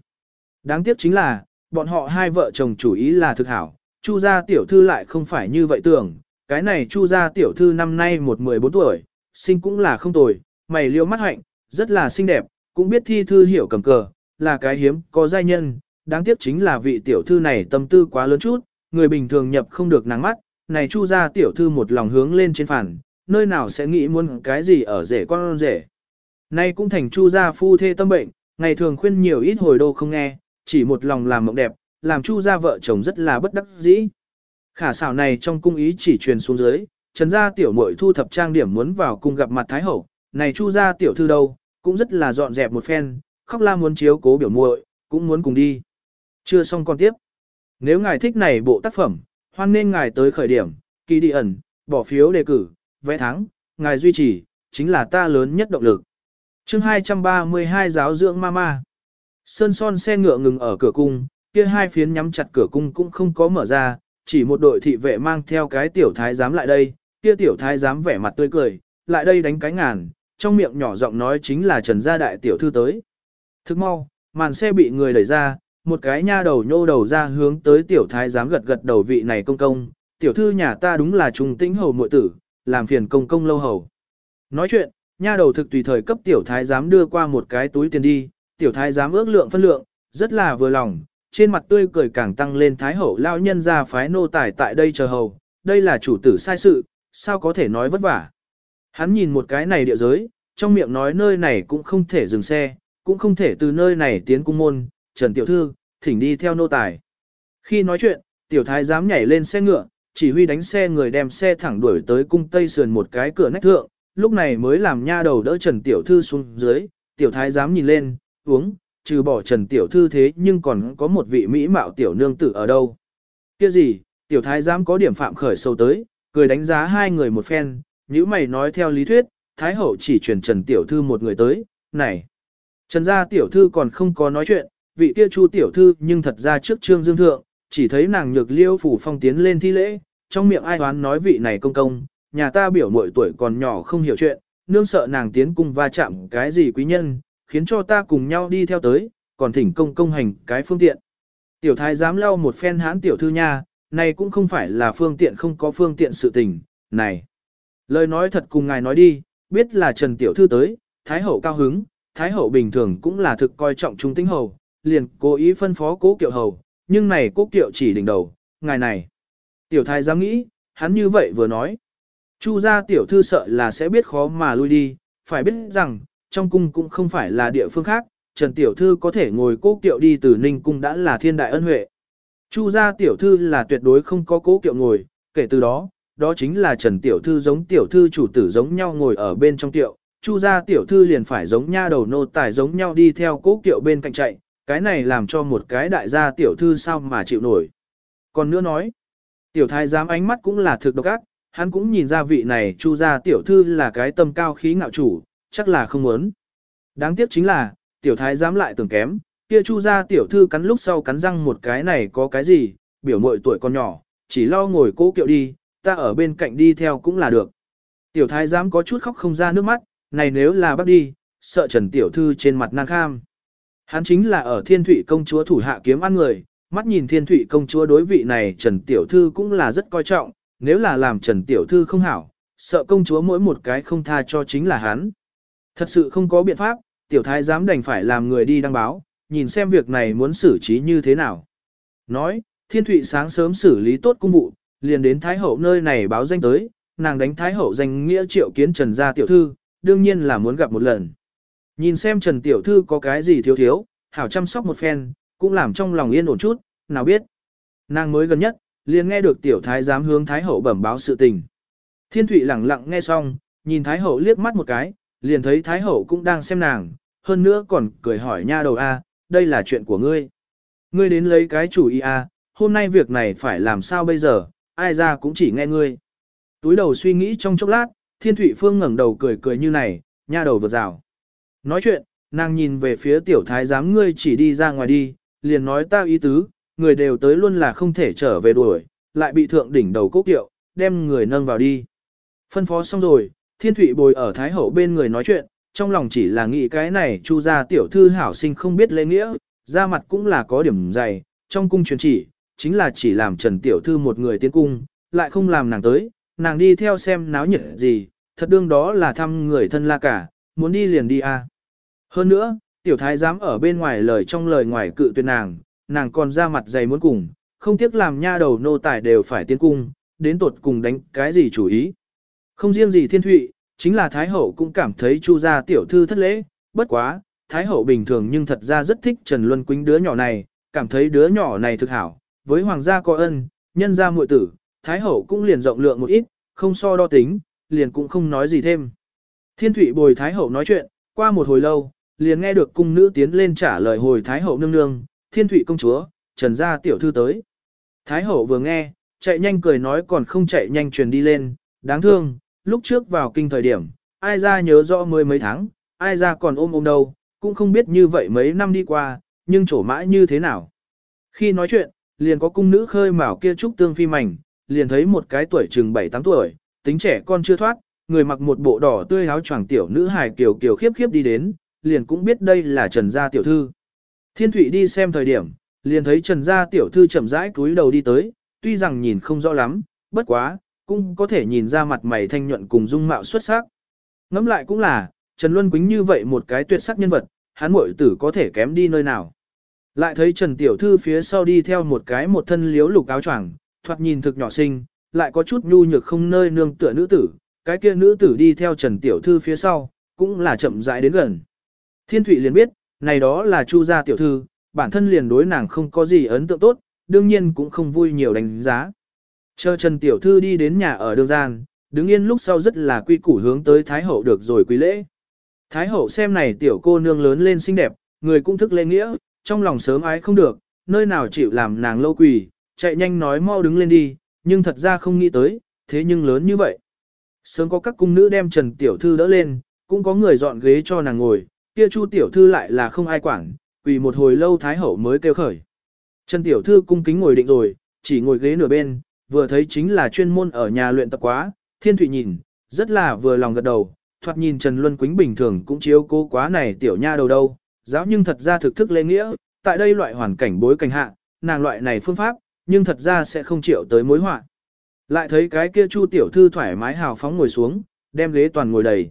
Đáng tiếc chính là, bọn họ hai vợ chồng chủ ý là thực hảo, Chu gia tiểu thư lại không phải như vậy tưởng, cái này Chu gia tiểu thư năm nay một mười bốn tuổi, sinh cũng là không tồi, mày liêu mắt hạnh, rất là xinh đẹp, cũng biết thi thư hiểu cầm cờ, là cái hiếm, có giai nhân, đáng tiếc chính là vị tiểu thư này tâm tư quá lớn chút, người bình thường nhập không được nắng mắt, này Chu gia tiểu thư một lòng hướng lên trên phản, nơi nào sẽ nghĩ muốn cái gì ở rể con rể. Nay cũng thành Chu gia phu thê tâm bệnh, ngày thường khuyên nhiều ít hồi đô không nghe, chỉ một lòng làm mộng đẹp, làm chu gia vợ chồng rất là bất đắc dĩ. Khả xảo này trong cung ý chỉ truyền xuống dưới, trần gia tiểu muội thu thập trang điểm muốn vào cung gặp mặt thái hậu, này chu gia tiểu thư đâu, cũng rất là dọn dẹp một phen, khóc la muốn chiếu cố biểu muội, cũng muốn cùng đi. Chưa xong con tiếp. Nếu ngài thích này bộ tác phẩm, hoan nên ngài tới khởi điểm, kỳ đi ẩn, bỏ phiếu đề cử, vẽ thắng, ngài duy trì, chính là ta lớn nhất động lực chương 232 giáo dưỡng mama. Sơn son xe ngựa ngừng ở cửa cung, kia hai phiến nhắm chặt cửa cung cũng không có mở ra, chỉ một đội thị vệ mang theo cái tiểu thái giám lại đây, kia tiểu thái giám vẻ mặt tươi cười, lại đây đánh cái ngàn, trong miệng nhỏ giọng nói chính là Trần gia đại tiểu thư tới. Thức mau, màn xe bị người đẩy ra, một cái nha đầu nhô đầu ra hướng tới tiểu thái giám gật gật đầu vị này công công, tiểu thư nhà ta đúng là trùng tĩnh hầu muội tử, làm phiền công công lâu hầu. Nói chuyện, nha đầu thực tùy thời cấp tiểu thái giám đưa qua một cái túi tiền đi, tiểu thái giám ước lượng phân lượng, rất là vừa lòng, trên mặt tươi cười càng tăng lên thái hậu lao nhân ra phái nô tài tại đây chờ hầu, đây là chủ tử sai sự, sao có thể nói vất vả. Hắn nhìn một cái này địa giới, trong miệng nói nơi này cũng không thể dừng xe, cũng không thể từ nơi này tiến cung môn, Trần Tiểu Thư, thỉnh đi theo nô tài. Khi nói chuyện, Tiểu Thái dám nhảy lên xe ngựa, chỉ huy đánh xe người đem xe thẳng đuổi tới cung Tây Sườn một cái cửa nách thượng, lúc này mới làm nha đầu đỡ Trần Tiểu Thư xuống dưới, Tiểu Thái dám nhìn lên, uống, trừ bỏ Trần Tiểu Thư thế nhưng còn có một vị mỹ mạo Tiểu Nương tử ở đâu. kia gì, Tiểu Thái dám có điểm phạm khởi sâu tới, cười đánh giá hai người một phen, nếu mày nói theo lý thuyết, Thái Hậu chỉ truyền Trần Tiểu Thư một người tới, này. Trần gia Tiểu Thư còn không có nói chuyện, vị kia Chu Tiểu Thư nhưng thật ra trước trương dương thượng, chỉ thấy nàng nhược liêu phủ phong tiến lên thi lễ, trong miệng ai đoán nói vị này công công, nhà ta biểu mội tuổi còn nhỏ không hiểu chuyện, nương sợ nàng tiến cung va chạm cái gì quý nhân, khiến cho ta cùng nhau đi theo tới, còn thỉnh công công hành cái phương tiện. Tiểu thái dám lau một phen hãn tiểu thư nha, này cũng không phải là phương tiện không có phương tiện sự tình, này. Lời nói thật cùng ngài nói đi, biết là Trần Tiểu Thư tới, Thái Hậu cao hứng, Thái Hậu bình thường cũng là thực coi trọng trung tính hầu, liền cố ý phân phó cố kiệu hầu, nhưng này cố kiệu chỉ đỉnh đầu, ngài này. Tiểu Thái dám nghĩ, hắn như vậy vừa nói. Chu gia Tiểu Thư sợ là sẽ biết khó mà lui đi, phải biết rằng, trong cung cũng không phải là địa phương khác, Trần Tiểu Thư có thể ngồi cố kiệu đi từ Ninh Cung đã là thiên đại ân huệ. Chu gia Tiểu Thư là tuyệt đối không có cố kiệu ngồi, kể từ đó, đó chính là Trần Tiểu Thư giống Tiểu Thư chủ tử giống nhau ngồi ở bên trong tiệu, Chu gia Tiểu Thư liền phải giống nha đầu nô tài giống nhau đi theo cố kiệu bên cạnh chạy, cái này làm cho một cái đại gia Tiểu Thư sao mà chịu nổi. Còn nữa nói, Tiểu Thái giám ánh mắt cũng là thực độc ác, hắn cũng nhìn ra vị này Chu gia Tiểu Thư là cái tâm cao khí ngạo chủ, chắc là không muốn. Đáng tiếc chính là, Tiểu Thái giám lại tưởng kém, kia Chu gia Tiểu Thư cắn lúc sau cắn răng một cái này có cái gì, biểu mội tuổi con nhỏ, chỉ lo ngồi cố kiệu đi, ta ở bên cạnh đi theo cũng là được. Tiểu thái giám có chút khóc không ra nước mắt, này nếu là bắt đi, sợ Trần Tiểu Thư trên mặt nan kham. Hắn chính là ở thiên thủy công chúa thủ hạ kiếm ăn người, mắt nhìn thiên thủy công chúa đối vị này Trần Tiểu Thư cũng là rất coi trọng, nếu là làm Trần Tiểu Thư không hảo, sợ công chúa mỗi một cái không tha cho chính là hắn. Thật sự không có biện pháp, Tiểu Thái giám đành phải làm người đi đăng báo, nhìn xem việc này muốn xử trí như thế nào. Nói, thiên Thụy sáng sớm xử lý tốt công vụ, liền đến Thái Hậu nơi này báo danh tới, nàng đánh Thái Hậu danh nghĩa triệu kiến Trần gia tiểu thư, đương nhiên là muốn gặp một lần. Nhìn xem Trần tiểu thư có cái gì thiếu thiếu, hảo chăm sóc một phen, cũng làm trong lòng yên ổn chút, nào biết. Nàng mới gần nhất, liền nghe được tiểu thái giám hướng Thái Hậu bẩm báo sự tình. Thiên Thụy lặng lặng nghe xong, nhìn Thái Hậu liếc mắt một cái, liền thấy Thái Hậu cũng đang xem nàng, hơn nữa còn cười hỏi nha đầu a, đây là chuyện của ngươi. Ngươi đến lấy cái chủ ý a, hôm nay việc này phải làm sao bây giờ, ai ra cũng chỉ nghe ngươi. Túi đầu suy nghĩ trong chốc lát, Thiên Thụy Phương ngẩng đầu cười cười như này, nha đầu vượt rào. Nói chuyện, nàng nhìn về phía tiểu thái giám ngươi chỉ đi ra ngoài đi, liền nói tao ý tứ, người đều tới luôn là không thể trở về đuổi, lại bị thượng đỉnh đầu cố kiệu, đem người nâng vào đi. Phân phó xong rồi, Thiên thủy bồi ở Thái Hậu bên người nói chuyện, trong lòng chỉ là nghĩ cái này chu gia tiểu thư hảo sinh không biết lễ nghĩa, ra mặt cũng là có điểm dày, trong cung truyền chỉ, chính là chỉ làm Trần Tiểu Thư một người tiến cung, lại không làm nàng tới, nàng đi theo xem náo nhiệt gì, thật đương đó là thăm người thân la cả, muốn đi liền đi à. Hơn nữa, Tiểu Thái dám ở bên ngoài lời trong lời ngoài cự tuyệt nàng, nàng còn ra mặt dày muốn cùng, không tiếc làm nha đầu nô tài đều phải tiến cung, đến tột cùng đánh cái gì chủ ý. Không riêng gì thiên thụy, chính là Thái Hậu cũng cảm thấy chu gia tiểu thư thất lễ, bất quá, Thái Hậu bình thường nhưng thật ra rất thích Trần Luân Quýnh đứa nhỏ này, cảm thấy đứa nhỏ này thực hảo, với hoàng gia có ân, nhân gia muội tử, thái hậu cũng liền rộng lượng một ít, không so đo tính, liền cũng không nói gì thêm. Thiên Thụy bồi thái hậu nói chuyện, qua một hồi lâu, liền nghe được cung nữ tiến lên trả lời hồi thái hậu nương nương, thiên thủy công chúa, trần gia tiểu thư tới. Thái hậu vừa nghe, chạy nhanh cười nói còn không chạy nhanh truyền đi lên, đáng thương, lúc trước vào kinh thời điểm, ai ra nhớ rõ mười mấy tháng, ai ra còn ôm ôm đâu, cũng không biết như vậy mấy năm đi qua, nhưng trổ mãi như thế nào. Khi nói chuyện, liền có cung nữ khơi mào kia trúc tương phi mảnh, liền thấy một cái tuổi chừng 7-8 tuổi, tính trẻ con chưa thoát, người mặc một bộ đỏ tươi áo choàng tiểu nữ hài kiều kiều khiếp khiếp đi đến, liền cũng biết đây là Trần gia tiểu thư. Thiên Thụy đi xem thời điểm, liền thấy Trần gia tiểu thư chậm rãi cúi đầu đi tới, tuy rằng nhìn không rõ lắm, bất quá, cũng có thể nhìn ra mặt mày thanh nhuận cùng dung mạo xuất sắc. Ngẫm lại cũng là, Trần Luân Quýnh như vậy một cái tuyệt sắc nhân vật, hắn muội tử có thể kém đi nơi nào. Lại thấy Trần Tiểu Thư phía sau đi theo một cái một thân liếu lục áo choàng, thoạt nhìn thực nhỏ xinh, lại có chút nhu nhược không nơi nương tựa nữ tử, cái kia nữ tử đi theo Trần Tiểu Thư phía sau, cũng là chậm rãi đến gần. Thiên Thụy liền biết, này đó là Chu gia Tiểu Thư, bản thân liền đối nàng không có gì ấn tượng tốt, đương nhiên cũng không vui nhiều đánh giá. Chờ Trần Tiểu Thư đi đến nhà ở đường gian, đứng yên lúc sau rất là quy củ hướng tới Thái Hậu được rồi quý lễ. Thái Hậu xem này tiểu cô nương lớn lên xinh đẹp, người cũng thức lễ nghĩa, trong lòng sớm ái không được, nơi nào chịu làm nàng lâu quỳ, chạy nhanh nói mau đứng lên đi, nhưng thật ra không nghĩ tới, thế nhưng lớn như vậy. Sớm có các cung nữ đem Trần Tiểu Thư đỡ lên, cũng có người dọn ghế cho nàng ngồi, kia Chu Tiểu Thư lại là không ai quản, vì một hồi lâu Thái Hậu mới kêu khởi. Trần Tiểu Thư cung kính ngồi định rồi, chỉ ngồi ghế nửa bên, vừa thấy chính là chuyên môn ở nhà luyện tập quá, Thiên Thụy nhìn, rất là vừa lòng gật đầu, thoạt nhìn Trần Luân Quýnh bình thường cũng chiếu cố quá này tiểu nha đầu đâu, giáo nhưng thật ra thực thức lễ nghĩa, tại đây loại hoàn cảnh bối cảnh hạ, nàng loại này phương pháp, nhưng thật ra sẽ không chịu tới mối họa. Lại thấy cái kia Chu tiểu thư thoải mái hào phóng ngồi xuống, đem ghế toàn ngồi đầy.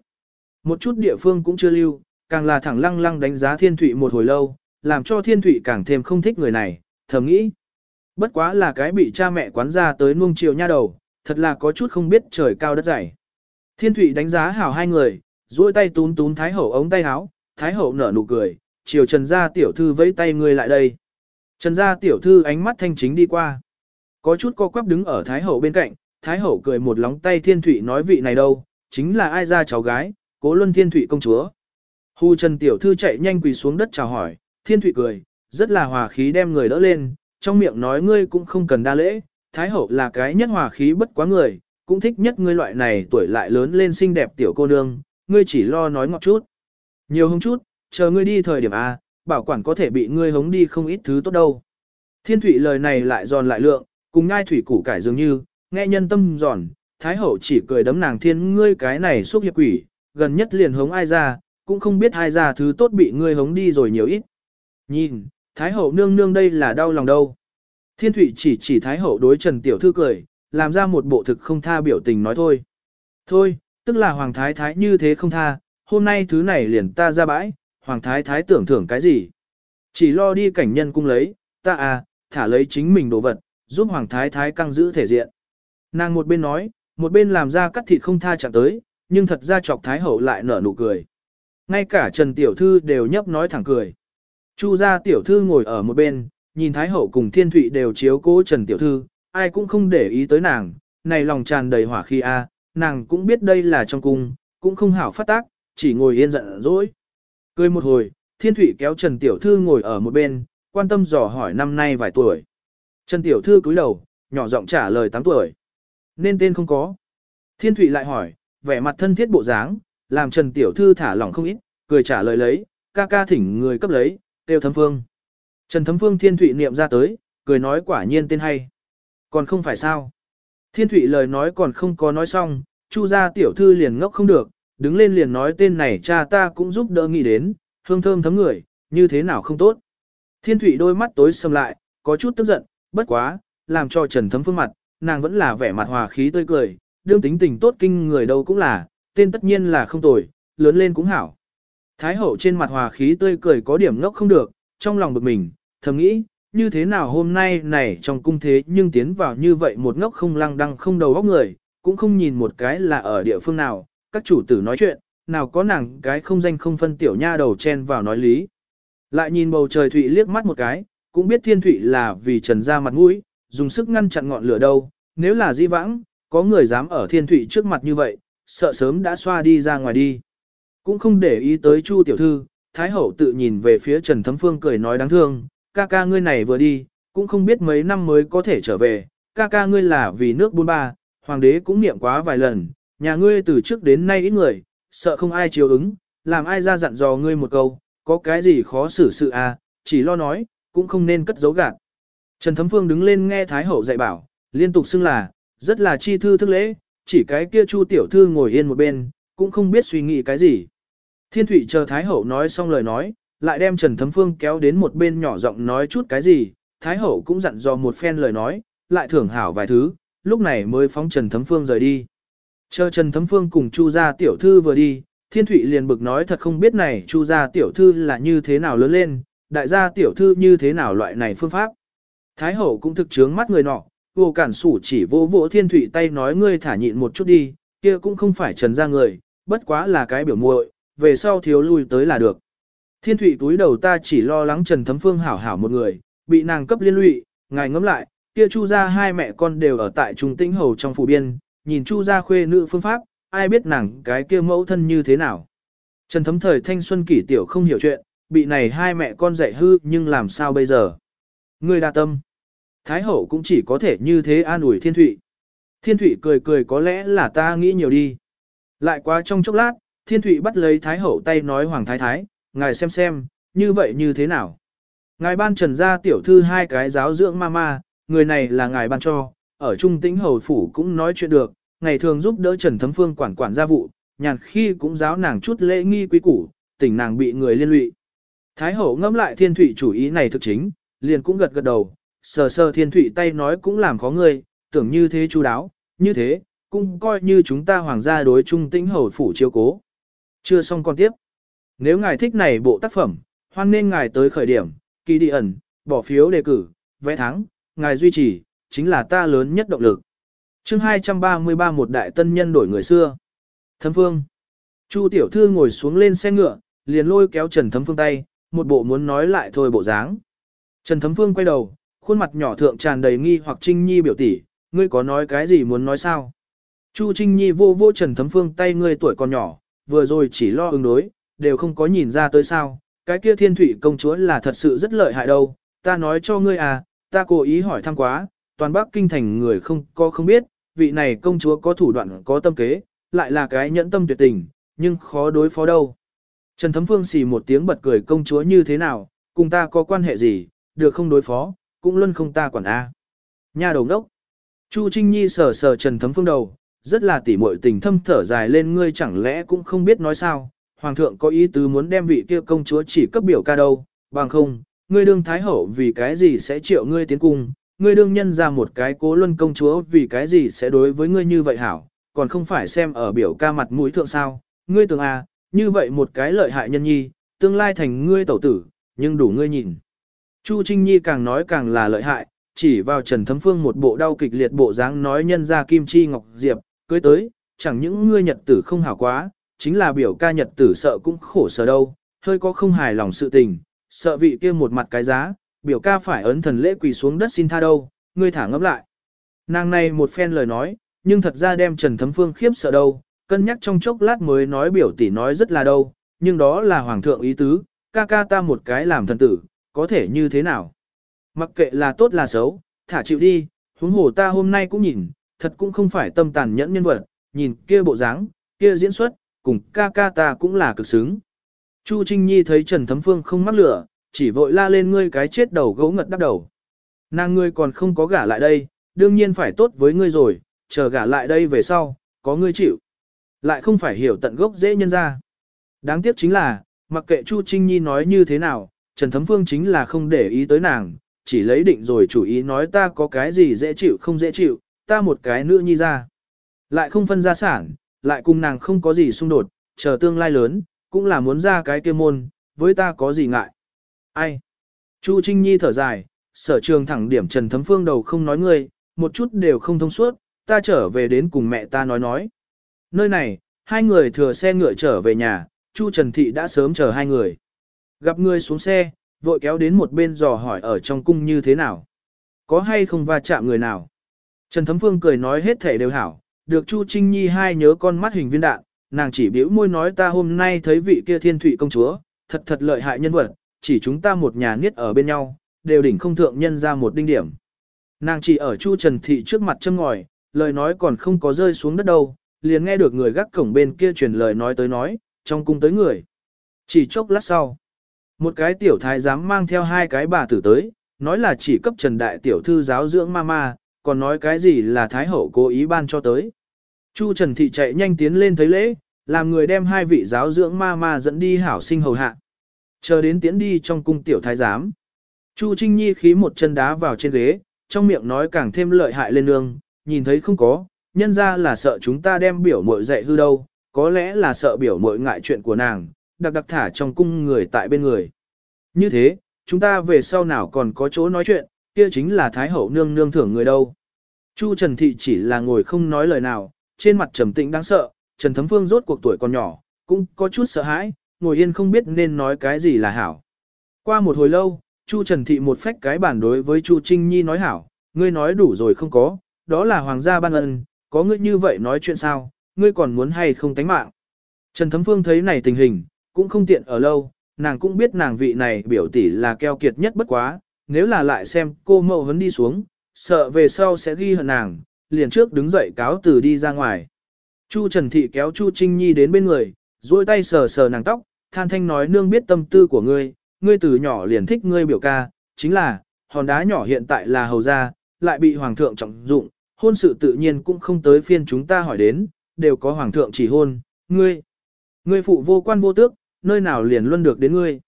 Một chút địa phương cũng chưa lưu, càng là thẳng lăng lăng đánh giá Thiên Thụy một hồi lâu, làm cho Thiên Thụy càng thêm không thích người này, thầm nghĩ. Bất quá là cái bị cha mẹ quán ra tới nuông chiều nha đầu, thật là có chút không biết trời cao đất dày. Thiên Thụy đánh giá hảo hai người, duỗi tay tún tún Thái Hậu ống tay áo, Thái Hậu nở nụ cười, chiều Trần Gia tiểu thư vẫy tay người lại đây. Trần Gia tiểu thư ánh mắt thanh chính đi qua. Có chút co quắp đứng ở Thái Hậu bên cạnh, Thái Hậu cười một lóng tay Thiên Thụy nói vị này đâu, chính là ai ra cháu gái, cố luân Thiên Thụy công chúa. Hu Trần tiểu thư chạy nhanh quỳ xuống đất chào hỏi, Thiên Thụy cười, rất là hòa khí đem người đỡ lên, trong miệng nói ngươi cũng không cần đa lễ, Thái Hậu là cái nhất hòa khí bất quá người, cũng thích nhất ngươi loại này tuổi lại lớn lên xinh đẹp tiểu cô nương, ngươi chỉ lo nói ngọt chút. Nhiều hống chút, chờ ngươi đi thời điểm A, bảo quản có thể bị ngươi hống đi không ít thứ tốt đâu. Thiên Thụy lời này lại giòn lại lượng, cùng ngai thủy củ cải dường như, nghe nhân tâm giòn, Thái Hậu chỉ cười đấm nàng thiên ngươi cái này xúc hiệp quỷ, gần nhất liền hống ai ra, cũng không biết hai ra thứ tốt bị ngươi hống đi rồi nhiều ít. Nhìn, Thái Hậu nương nương đây là đau lòng đâu. Thiên Thụy chỉ chỉ Thái Hậu đối Trần Tiểu Thư cười, làm ra một bộ thực không tha biểu tình nói thôi. Thôi, tức là Hoàng Thái Thái như thế không tha, hôm nay thứ này liền ta ra bãi, Hoàng Thái Thái tưởng thưởng cái gì. Chỉ lo đi cảnh nhân cung lấy, ta à, thả lấy chính mình đồ vật, giúp Hoàng Thái Thái căng giữ thể diện. Nàng một bên nói, một bên làm ra cắt thịt không tha chẳng tới, nhưng thật ra chọc Thái Hậu lại nở nụ cười. Ngay cả Trần Tiểu Thư đều nhấp nói thẳng cười. Chu gia Tiểu Thư ngồi ở một bên, nhìn Thái Hậu cùng Thiên Thụy đều chiếu cố Trần Tiểu Thư, ai cũng không để ý tới nàng, này lòng tràn đầy hỏa khi a, nàng cũng biết đây là trong cung, cũng không hảo phát tác, chỉ ngồi yên giận dỗi. Cười một hồi, Thiên Thụy kéo Trần Tiểu Thư ngồi ở một bên, quan tâm dò hỏi năm nay vài tuổi. Trần Tiểu Thư cúi đầu, nhỏ giọng trả lời 8 tuổi. Nên tên không có. Thiên Thụy lại hỏi, vẻ mặt thân thiết bộ dáng, làm Trần Tiểu Thư thả lỏng không ít, cười trả lời lấy, ca ca thỉnh người cấp lấy, tiêu thấm phương. Trần Thấm Phương Thiên Thụy niệm ra tới, cười nói quả nhiên tên hay. Còn không phải sao. Thiên Thụy lời nói còn không có nói xong, Chu gia tiểu thư liền ngốc không được, đứng lên liền nói tên này cha ta cũng giúp đỡ nghĩ đến, hương thơm thấm người, như thế nào không tốt. Thiên Thụy đôi mắt tối sầm lại, có chút tức giận, bất quá, làm cho Trần Thấm Phương mặt, nàng vẫn là vẻ mặt hòa khí tươi cười, đương tính tình tốt kinh người đâu cũng là, tên tất nhiên là không tồi, lớn lên cũng hảo. Thái hậu trên mặt hòa khí tươi cười có điểm ngốc không được, trong lòng bực mình, thầm nghĩ, như thế nào hôm nay này trong cung thế nhưng tiến vào như vậy một ngốc không lăng đăng không đầu óc người, cũng không nhìn một cái là ở địa phương nào, các chủ tử nói chuyện, nào có nàng cái không danh không phân tiểu nha đầu chen vào nói lý. Lại nhìn bầu trời thụy liếc mắt một cái, cũng biết thiên thụy là vì trần ra mặt mũi, dùng sức ngăn chặn ngọn lửa đâu, nếu là di vãng, có người dám ở thiên thụy trước mặt như vậy, sợ sớm đã xoa đi ra ngoài đi. Cũng không để ý tới chu tiểu thư, Thái hậu tự nhìn về phía Trần Thấm Phương cười nói đáng thương, ca ca ngươi này vừa đi, cũng không biết mấy năm mới có thể trở về, ca ca ngươi là vì nước buôn ba, hoàng đế cũng niệm quá vài lần, nhà ngươi từ trước đến nay ít người, sợ không ai chiều ứng, làm ai ra dặn dò ngươi một câu, có cái gì khó xử sự à, chỉ lo nói, cũng không nên cất giấu gạt. Trần Thấm Phương đứng lên nghe Thái hậu dạy bảo, liên tục xưng là, rất là chi thư thức lễ, chỉ cái kia Chu tiểu thư ngồi yên một bên, cũng không biết suy nghĩ cái gì. Thiên Thụy chờ Thái Hậu nói xong lời nói, lại đem Trần Thấm Phương kéo đến một bên nhỏ giọng nói chút cái gì, Thái Hậu cũng dặn dò một phen lời nói, lại thưởng hảo vài thứ, lúc này mới phóng Trần Thấm Phương rời đi. Chờ Trần Thấm Phương cùng Chu gia tiểu thư vừa đi, Thiên Thụy liền bực nói thật không biết này Chu gia tiểu thư là như thế nào lớn lên, đại gia tiểu thư như thế nào loại này phương pháp. Thái hậu cũng thực chướng mắt người nọ, vô cản sủ chỉ vô vỗ Thiên Thụy tay nói ngươi thả nhịn một chút đi, kia cũng không phải Trần gia người, bất quá là cái biểu muội, về sau thiếu lui tới là được. Thiên Thụy túi đầu ta chỉ lo lắng Trần Thấm Phương hảo hảo một người, bị nàng cấp liên lụy, ngài ngẫm lại, kia Chu gia hai mẹ con đều ở tại Trung Tĩnh Hầu trong phủ biên, nhìn Chu gia khuê nữ phương pháp, ai biết nàng cái kia mẫu thân như thế nào. Trần Thấm thời thanh xuân kỷ tiểu không hiểu chuyện, bị này hai mẹ con dạy hư nhưng làm sao bây giờ. Người đa tâm. Thái hậu cũng chỉ có thể như thế an ủi Thiên Thụy. Thiên Thụy cười cười có lẽ là ta nghĩ nhiều đi. Lại qua trong chốc lát, Thiên Thụy bắt lấy Thái hậu tay nói Hoàng Thái Thái, ngài xem xem, như vậy như thế nào. Ngài ban trần ra tiểu thư hai cái giáo dưỡng ma ma, người này là ngài ban cho, ở trung tĩnh hầu phủ cũng nói chuyện được, ngày thường giúp đỡ Trần Thấm Phương quản quản gia vụ, nhàn khi cũng giáo nàng chút lễ nghi quý củ, tỉnh nàng bị người liên lụy. Thái hậu ngẫm lại thiên thủy chủ ý này thực chính, liền cũng gật gật đầu, sờ sờ thiên thủy tay nói cũng làm khó người, tưởng như thế chú đáo, như thế, cũng coi như chúng ta hoàng gia đối trung tĩnh hầu phủ chiếu cố. Chưa xong con tiếp. Nếu ngài thích này bộ tác phẩm, hoan nên ngài tới khởi điểm, kỳ đi ẩn, bỏ phiếu đề cử, vẽ thắng, ngài duy trì, chính là ta lớn nhất động lực. chương 233 một đại tân nhân đổi người xưa. Thấm Phương. Chu tiểu thư ngồi xuống lên xe ngựa, liền lôi kéo Trần Thấm Phương tay, một bộ muốn nói lại thôi bộ dáng. Trần Thấm Phương quay đầu, khuôn mặt nhỏ thượng tràn đầy nghi hoặc Trinh Nhi biểu tỷ, ngươi có nói cái gì muốn nói sao? Chu Trinh Nhi vô vô Trần Thấm Phương tay ngươi tuổi còn nhỏ, vừa rồi chỉ lo ứng đối, đều không có nhìn ra tới sao, cái kia thiên thủy công chúa là thật sự rất lợi hại đâu, ta nói cho ngươi à, ta cố ý hỏi thăm quá, toàn Bắc Kinh thành người không có không biết, vị này công chúa có thủ đoạn có tâm kế, lại là cái nhẫn tâm tuyệt tình, nhưng khó đối phó đâu. Trần Thấm Phương xì một tiếng bật cười công chúa như thế nào, cùng ta có quan hệ gì, được không đối phó, cũng luôn không ta quản a. À. Nhà đầu đốc. Chu Trinh Nhi sờ sờ Trần Thấm Phương đầu, rất là tỉ muội tình thâm thở dài lên ngươi chẳng lẽ cũng không biết nói sao, hoàng thượng có ý tứ muốn đem vị kia công chúa chỉ cấp biểu ca đâu, bằng không, ngươi đương thái hậu vì cái gì sẽ triệu ngươi tiến cung, ngươi đương nhân ra một cái cố luân công chúa vì cái gì sẽ đối với ngươi như vậy hảo, còn không phải xem ở biểu ca mặt mũi thượng sao, ngươi tưởng à, như vậy một cái lợi hại nhân nhi, tương lai thành ngươi tẩu tử, nhưng đủ ngươi nhìn. Chu Trinh Nhi càng nói càng là lợi hại, chỉ vào Trần Thấm Phương một bộ đau kịch liệt bộ dáng nói nhân ra Kim Chi Ngọc Diệp, cưới tới, chẳng những ngươi nhật tử không hảo quá, chính là biểu ca nhật tử sợ cũng khổ sở đâu, hơi có không hài lòng sự tình, sợ vị kia một mặt cái giá, biểu ca phải ấn thần lễ quỳ xuống đất xin tha đâu, ngươi thả ngấp lại. Nàng này một phen lời nói, nhưng thật ra đem Trần Thấm Phương khiếp sợ đâu, cân nhắc trong chốc lát mới nói biểu tỷ nói rất là đâu, nhưng đó là hoàng thượng ý tứ, ca ca ta một cái làm thần tử, có thể như thế nào. Mặc kệ là tốt là xấu, thả chịu đi, huống hồ ta hôm nay cũng nhìn, thật cũng không phải tâm tàn nhẫn nhân vật, nhìn kia bộ dáng, kia diễn xuất, cùng ca ca ta cũng là cực xứng. Chu Trinh Nhi thấy Trần Thấm Phương không mắc lửa, chỉ vội la lên ngươi cái chết đầu gấu ngật đắp đầu. Nàng ngươi còn không có gả lại đây, đương nhiên phải tốt với ngươi rồi, chờ gả lại đây về sau, có ngươi chịu. Lại không phải hiểu tận gốc dễ nhân ra. Đáng tiếc chính là, mặc kệ Chu Trinh Nhi nói như thế nào, Trần Thấm Phương chính là không để ý tới nàng, chỉ lấy định rồi chủ ý nói ta có cái gì dễ chịu không dễ chịu, ta một cái nữ nhi ra. Lại không phân gia sản, lại cùng nàng không có gì xung đột, chờ tương lai lớn, cũng là muốn ra cái kia môn, với ta có gì ngại. Ai? Chu Trinh Nhi thở dài, sở trường thẳng điểm Trần Thấm Phương đầu không nói ngươi, một chút đều không thông suốt, ta trở về đến cùng mẹ ta nói nói. Nơi này, hai người thừa xe ngựa trở về nhà, Chu Trần Thị đã sớm chờ hai người. Gặp người xuống xe, vội kéo đến một bên dò hỏi ở trong cung như thế nào. Có hay không va chạm người nào? Trần Thấm Phương cười nói hết thể đều hảo, được Chu Trinh Nhi hai nhớ con mắt hình viên đạn, nàng chỉ biểu môi nói ta hôm nay thấy vị kia thiên thủy công chúa, thật thật lợi hại nhân vật, chỉ chúng ta một nhà niết ở bên nhau, đều đỉnh không thượng nhân ra một đinh điểm. Nàng chỉ ở Chu Trần Thị trước mặt châm ngòi, lời nói còn không có rơi xuống đất đâu, liền nghe được người gác cổng bên kia truyền lời nói tới nói, trong cung tới người. Chỉ chốc lát sau, một cái tiểu thái giám mang theo hai cái bà tử tới, nói là chỉ cấp Trần Đại tiểu thư giáo dưỡng mama, còn nói cái gì là Thái Hậu cố ý ban cho tới. Chu Trần Thị chạy nhanh tiến lên thấy lễ, làm người đem hai vị giáo dưỡng mama dẫn đi hảo sinh hầu hạ. Chờ đến tiến đi trong cung tiểu thái giám. Chu Trinh Nhi khí một chân đá vào trên ghế, trong miệng nói càng thêm lợi hại lên nương, nhìn thấy không có, nhân ra là sợ chúng ta đem biểu muội dạy hư đâu, có lẽ là sợ biểu muội ngại chuyện của nàng, đặc đặc thả trong cung người tại bên người. Như thế, chúng ta về sau nào còn có chỗ nói chuyện, kia chính là Thái Hậu nương nương thưởng người đâu. Chu Trần Thị chỉ là ngồi không nói lời nào, trên mặt trầm tĩnh đáng sợ, Trần Thấm Phương rốt cuộc tuổi còn nhỏ, cũng có chút sợ hãi, ngồi yên không biết nên nói cái gì là hảo. Qua một hồi lâu, Chu Trần Thị một phách cái bản đối với Chu Trinh Nhi nói hảo, ngươi nói đủ rồi không có, đó là hoàng gia ban ân, có ngươi như vậy nói chuyện sao, ngươi còn muốn hay không tánh mạng. Trần Thấm Phương thấy này tình hình, cũng không tiện ở lâu, nàng cũng biết nàng vị này biểu tỷ là keo kiệt nhất bất quá, nếu là lại xem cô mậu hấn đi xuống, sợ về sau sẽ ghi hận nàng, liền trước đứng dậy cáo từ đi ra ngoài. Chu Trần Thị kéo Chu Trinh Nhi đến bên người, duỗi tay sờ sờ nàng tóc, than thanh nói nương biết tâm tư của ngươi, ngươi từ nhỏ liền thích ngươi biểu ca, chính là, hòn đá nhỏ hiện tại là hầu gia, lại bị hoàng thượng trọng dụng, hôn sự tự nhiên cũng không tới phiên chúng ta hỏi đến, đều có hoàng thượng chỉ hôn, ngươi, ngươi phụ vô quan vô tước, nơi nào liền luôn được đến ngươi.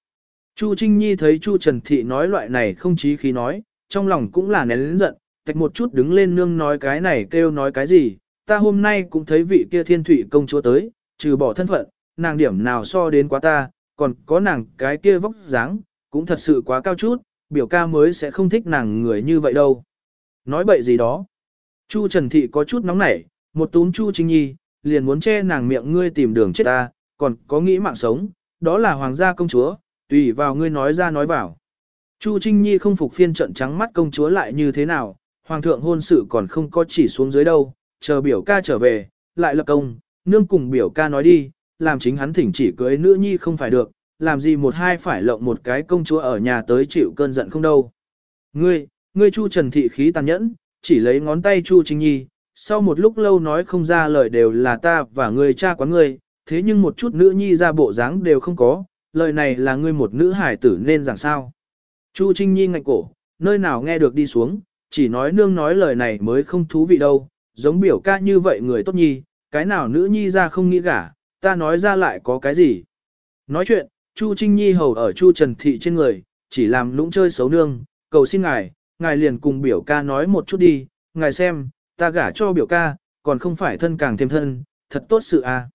Chu Trinh Nhi thấy Chu Trần Thị nói loại này không chí khí nói, trong lòng cũng là nén lĩnh giận, tạch một chút đứng lên nương nói cái này kêu nói cái gì, ta hôm nay cũng thấy vị kia thiên thủy công chúa tới, trừ bỏ thân phận, nàng điểm nào so đến quá ta, còn có nàng cái kia vóc dáng, cũng thật sự quá cao chút, biểu ca mới sẽ không thích nàng người như vậy đâu. Nói bậy gì đó. Chu Trần Thị có chút nóng nảy, một túm Chu Trinh Nhi, liền muốn che nàng miệng ngươi tìm đường chết ta, còn có nghĩ mạng sống, đó là hoàng gia công chúa, tùy vào ngươi nói ra nói vào. Chu Trinh Nhi không phục phiên trận trắng mắt công chúa lại như thế nào, hoàng thượng hôn sự còn không có chỉ xuống dưới đâu, chờ biểu ca trở về, lại lập công, nương cùng biểu ca nói đi, làm chính hắn thỉnh chỉ cưới nữ nhi không phải được, làm gì một hai phải lộng một cái công chúa ở nhà tới chịu cơn giận không đâu. Ngươi, ngươi Chu Trần Thị khí tàn nhẫn, chỉ lấy ngón tay Chu Trinh Nhi, sau một lúc lâu nói không ra lời đều là ta và ngươi cha quán ngươi, thế nhưng một chút nữ nhi ra bộ dáng đều không có, lời này là ngươi một nữ hải tử nên giảng sao. Chu Trinh Nhi ngạnh cổ, nơi nào nghe được đi xuống, chỉ nói nương nói lời này mới không thú vị đâu, giống biểu ca như vậy người tốt nhi, cái nào nữ nhi ra không nghĩ gả, ta nói ra lại có cái gì. Nói chuyện, Chu Trinh Nhi hầu ở Chu Trần Thị trên người, chỉ làm lũng chơi xấu nương, cầu xin ngài, ngài liền cùng biểu ca nói một chút đi, ngài xem, ta gả cho biểu ca, còn không phải thân càng thêm thân, thật tốt sự à.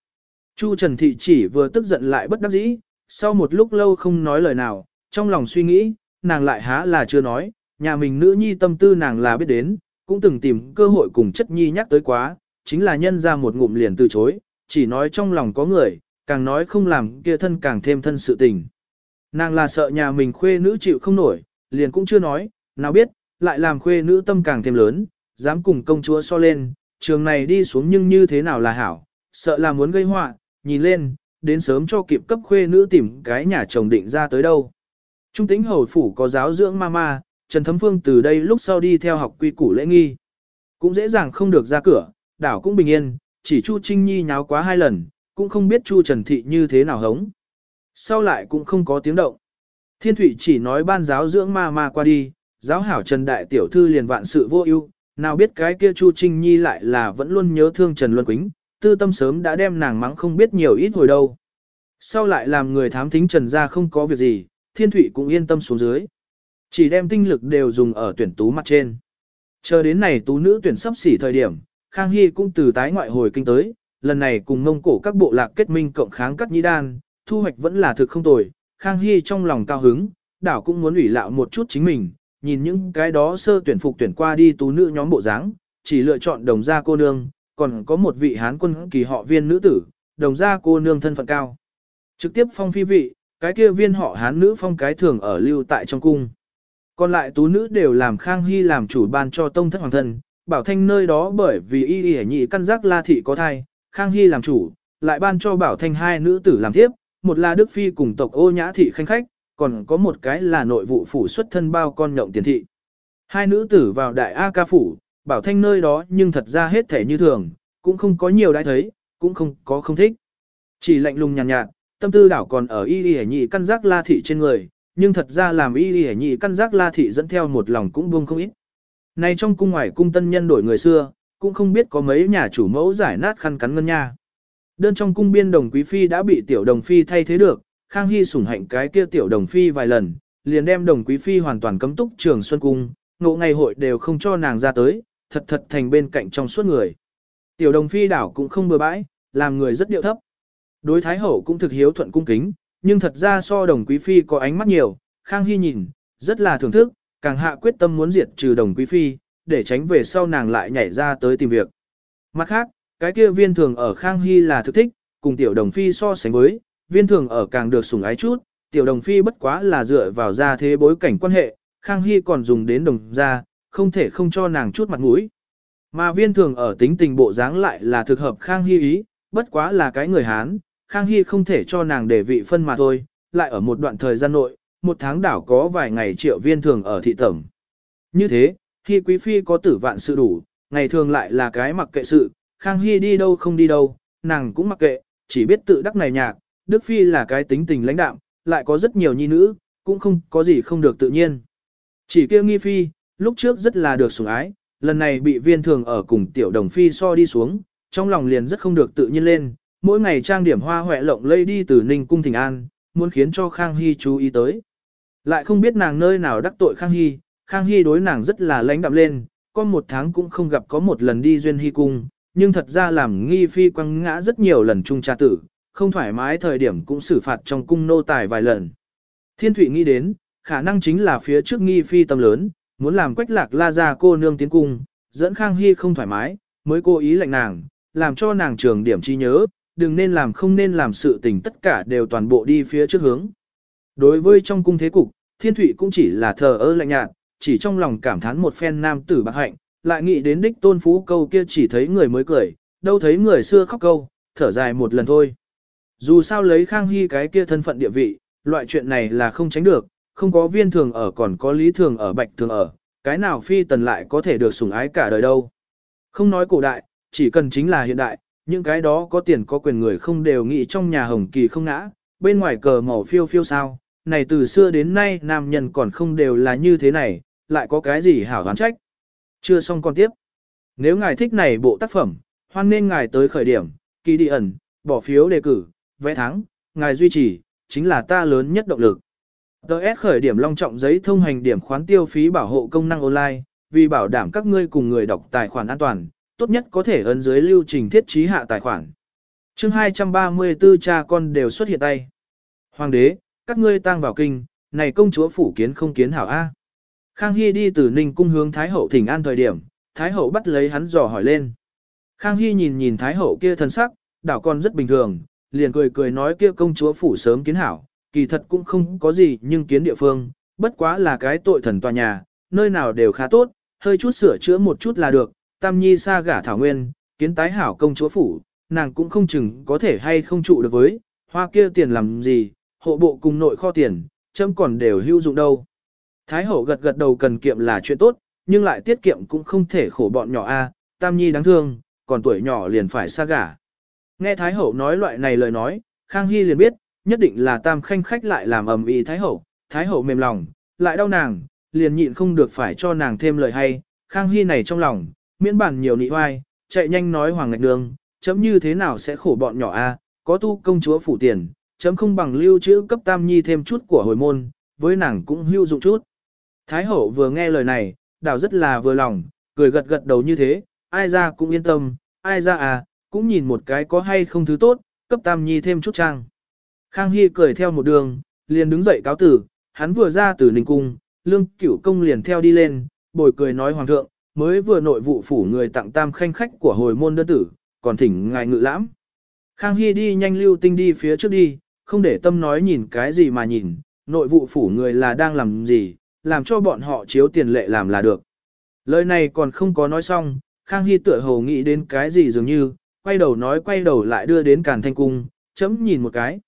Chu Trần Thị chỉ vừa tức giận lại bất đắc dĩ, sau một lúc lâu không nói lời nào, trong lòng suy nghĩ, nàng lại há là chưa nói, nhà mình nữ nhi tâm tư nàng là biết đến, cũng từng tìm cơ hội cùng chất nhi nhắc tới quá, chính là nhân ra một ngụm liền từ chối, chỉ nói trong lòng có người, càng nói không làm kia thân càng thêm thân sự tình. Nàng là sợ nhà mình khuê nữ chịu không nổi, liền cũng chưa nói, nào biết, lại làm khuê nữ tâm càng thêm lớn, dám cùng công chúa so lên, trường này đi xuống nhưng như thế nào là hảo, sợ là muốn gây họa, nhìn lên, đến sớm cho kịp cấp khuê nữ tìm cái nhà chồng định ra tới đâu. Trung tính hầu phủ có giáo dưỡng mama, Trần Thấm Phương từ đây lúc sau đi theo học quy củ lễ nghi. Cũng dễ dàng không được ra cửa, đảo cũng bình yên, chỉ Chu Trinh Nhi nháo quá hai lần, cũng không biết Chu Trần Thị như thế nào hống. Sau lại cũng không có tiếng động. Thiên Thụy chỉ nói ban giáo dưỡng ma ma qua đi, giáo hảo Trần Đại Tiểu Thư liền vạn sự vô ưu, nào biết cái kia Chu Trinh Nhi lại là vẫn luôn nhớ thương Trần Luân Quýnh, tư tâm sớm đã đem nàng mắng không biết nhiều ít hồi đâu. Sau lại làm người thám thính Trần ra không có việc gì, Thiên Thụy cũng yên tâm xuống dưới. Chỉ đem tinh lực đều dùng ở tuyển tú mặt trên. Chờ đến này tú nữ tuyển sắp xỉ thời điểm, Khang Hy cũng từ tái ngoại hồi kinh tới, lần này cùng mông cổ các bộ lạc kết minh cộng kháng cắt nhĩ đan, thu hoạch vẫn là thực không tồi. Khang Hy trong lòng cao hứng, đảo cũng muốn ủy lạo một chút chính mình, nhìn những cái đó sơ tuyển phục tuyển qua đi tú nữ nhóm bộ dáng, chỉ lựa chọn đồng gia cô nương, còn có một vị hán quân kỳ họ viên nữ tử, đồng gia cô nương thân phận cao. Trực tiếp phong phi vị, cái kia viên họ hán nữ phong cái thường ở lưu tại trong cung. Còn lại tú nữ đều làm Khang Hy làm chủ ban cho tông thất hoàng thân, bảo thanh nơi đó bởi vì y y nhị căn giác la thị có thai, Khang Hy làm chủ, lại ban cho bảo thanh hai nữ tử làm tiếp, một là Đức Phi cùng tộc ô nhã thị khanh khách, còn có một cái là nội vụ phủ xuất thân bao con nhộng tiền thị. Hai nữ tử vào đại A ca phủ, bảo thanh nơi đó nhưng thật ra hết thể như thường, cũng không có nhiều đã thấy, cũng không có không thích. Chỉ lạnh lùng nhàn nhạt, nhạt, tâm tư đảo còn ở y y nhị căn giác la thị trên người, nhưng thật ra làm y y nhị căn giác la thị dẫn theo một lòng cũng buông không ít. Này trong cung ngoài cung tân nhân đổi người xưa, cũng không biết có mấy nhà chủ mẫu giải nát khăn cắn ngân nha. Đơn trong cung biên đồng quý phi đã bị tiểu đồng phi thay thế được, Khang Hy sủng hạnh cái kia tiểu đồng phi vài lần, liền đem đồng quý phi hoàn toàn cấm túc trường xuân cung, ngộ ngày hội đều không cho nàng ra tới, thật thật thành bên cạnh trong suốt người. Tiểu đồng phi đảo cũng không bừa bãi, làm người rất điệu thấp. Đối thái hậu cũng thực hiếu thuận cung kính, nhưng thật ra so đồng quý phi có ánh mắt nhiều, Khang Hy nhìn, rất là thưởng thức, càng hạ quyết tâm muốn diệt trừ đồng quý phi, để tránh về sau nàng lại nhảy ra tới tìm việc. Mặt khác, cái kia viên thường ở Khang Hy là thực thích, cùng tiểu đồng phi so sánh với, viên thường ở càng được sủng ái chút, tiểu đồng phi bất quá là dựa vào ra thế bối cảnh quan hệ, Khang Hy còn dùng đến đồng ra, không thể không cho nàng chút mặt mũi. Mà viên thường ở tính tình bộ dáng lại là thực hợp Khang Hy ý, bất quá là cái người Hán, Khang Hy không thể cho nàng để vị phân mà thôi, lại ở một đoạn thời gian nội, một tháng đảo có vài ngày triệu viên thường ở thị tẩm. Như thế, khi quý phi có tử vạn sự đủ, ngày thường lại là cái mặc kệ sự, Khang Hy đi đâu không đi đâu, nàng cũng mặc kệ, chỉ biết tự đắc này nhạc, Đức Phi là cái tính tình lãnh đạm, lại có rất nhiều nhi nữ, cũng không có gì không được tự nhiên. Chỉ kia nghi phi, lúc trước rất là được sủng ái, lần này bị viên thường ở cùng tiểu đồng phi so đi xuống, trong lòng liền rất không được tự nhiên lên, mỗi ngày trang điểm hoa hoẹ lộng lây đi từ Ninh Cung Thịnh An, muốn khiến cho Khang Hy chú ý tới. Lại không biết nàng nơi nào đắc tội Khang Hy, Khang Hy đối nàng rất là lãnh đạm lên, có một tháng cũng không gặp có một lần đi duyên hy cung, nhưng thật ra làm nghi phi quăng ngã rất nhiều lần chung tra tử, không thoải mái thời điểm cũng xử phạt trong cung nô tài vài lần. Thiên Thụy nghĩ đến, khả năng chính là phía trước nghi phi tâm lớn, muốn làm quách lạc la ra cô nương tiến cung, dẫn Khang Hy không thoải mái, mới cố ý lệnh nàng, làm cho nàng trường điểm chi nhớ, đừng nên làm không nên làm sự tình tất cả đều toàn bộ đi phía trước hướng. Đối với trong cung thế cục, Thiên Thụy cũng chỉ là thờ ơ lạnh nhạt, chỉ trong lòng cảm thán một phen nam tử bạc hạnh, lại nghĩ đến đích tôn phú câu kia chỉ thấy người mới cười, đâu thấy người xưa khóc câu, thở dài một lần thôi. Dù sao lấy Khang Hy cái kia thân phận địa vị, loại chuyện này là không tránh được, không có viên thường ở còn có lý thường ở bạch thường ở, cái nào phi tần lại có thể được sủng ái cả đời đâu. Không nói cổ đại, chỉ cần chính là hiện đại, những cái đó có tiền có quyền người không đều nghĩ trong nhà hồng kỳ không ngã, bên ngoài cờ màu phiêu phiêu sao, này từ xưa đến nay nam nhân còn không đều là như thế này, lại có cái gì hảo đoán trách. Chưa xong con tiếp. Nếu ngài thích này bộ tác phẩm, hoan nên ngài tới khởi điểm, kỳ đi ẩn, bỏ phiếu đề cử, vẽ thắng, ngài duy trì, chính là ta lớn nhất động lực. Đợt khởi điểm long trọng giấy thông hành điểm khoán tiêu phí bảo hộ công năng online, vì bảo đảm các ngươi cùng người đọc tài khoản an toàn, tốt nhất có thể ấn dưới lưu trình thiết trí hạ tài khoản. chương 234 cha con đều xuất hiện tay. Hoàng đế, các ngươi tang vào kinh, này công chúa phủ kiến không kiến hảo A. Khang Hy đi từ Ninh cung hướng Thái Hậu thỉnh an thời điểm, Thái Hậu bắt lấy hắn dò hỏi lên. Khang Hy nhìn nhìn Thái Hậu kia thân sắc, đảo con rất bình thường, liền cười cười nói kia công chúa phủ sớm kiến hảo, kỳ thật cũng không có gì nhưng kiến địa phương, bất quá là cái tội thần tòa nhà, nơi nào đều khá tốt, hơi chút sửa chữa một chút là được, tam nhi xa gả thảo nguyên, kiến tái hảo công chúa phủ, nàng cũng không chừng có thể hay không trụ được với, hoa kia tiền làm gì, hộ bộ cùng nội kho tiền, châm còn đều hữu dụng đâu. Thái hậu gật gật đầu cần kiệm là chuyện tốt, nhưng lại tiết kiệm cũng không thể khổ bọn nhỏ a, tam nhi đáng thương, còn tuổi nhỏ liền phải xa gả. Nghe Thái hậu nói loại này lời nói, Khang Hy liền biết, nhất định là tam khanh khách lại làm ầm ĩ Thái hậu, Thái hậu mềm lòng, lại đau nàng, liền nhịn không được phải cho nàng thêm lời hay, Khang Hy này trong lòng, miễn bản nhiều nị oai, chạy nhanh nói hoàng ngạch đường, chấm như thế nào sẽ khổ bọn nhỏ a, có tu công chúa phủ tiền, chấm không bằng lưu trữ cấp tam nhi thêm chút của hồi môn, với nàng cũng hữu dụng chút. Thái hậu vừa nghe lời này, đảo rất là vừa lòng, cười gật gật đầu như thế, ai ra cũng yên tâm, ai ra à, cũng nhìn một cái có hay không thứ tốt, cấp tam nhi thêm chút trang. Khang Hy cười theo một đường, liền đứng dậy cáo tử, hắn vừa ra từ ninh cung, lương cửu công liền theo đi lên, bồi cười nói hoàng thượng, mới vừa nội vụ phủ người tặng tam khanh khách của hồi môn đơn tử, còn thỉnh ngài ngự lãm. Khang Hy đi nhanh lưu tinh đi phía trước đi, không để tâm nói nhìn cái gì mà nhìn, nội vụ phủ người là đang làm gì, làm cho bọn họ chiếu tiền lệ làm là được. Lời này còn không có nói xong, Khang Hy tựa hồ nghĩ đến cái gì dường như, quay đầu nói quay đầu lại đưa đến Càn Thanh Cung, chấm nhìn một cái.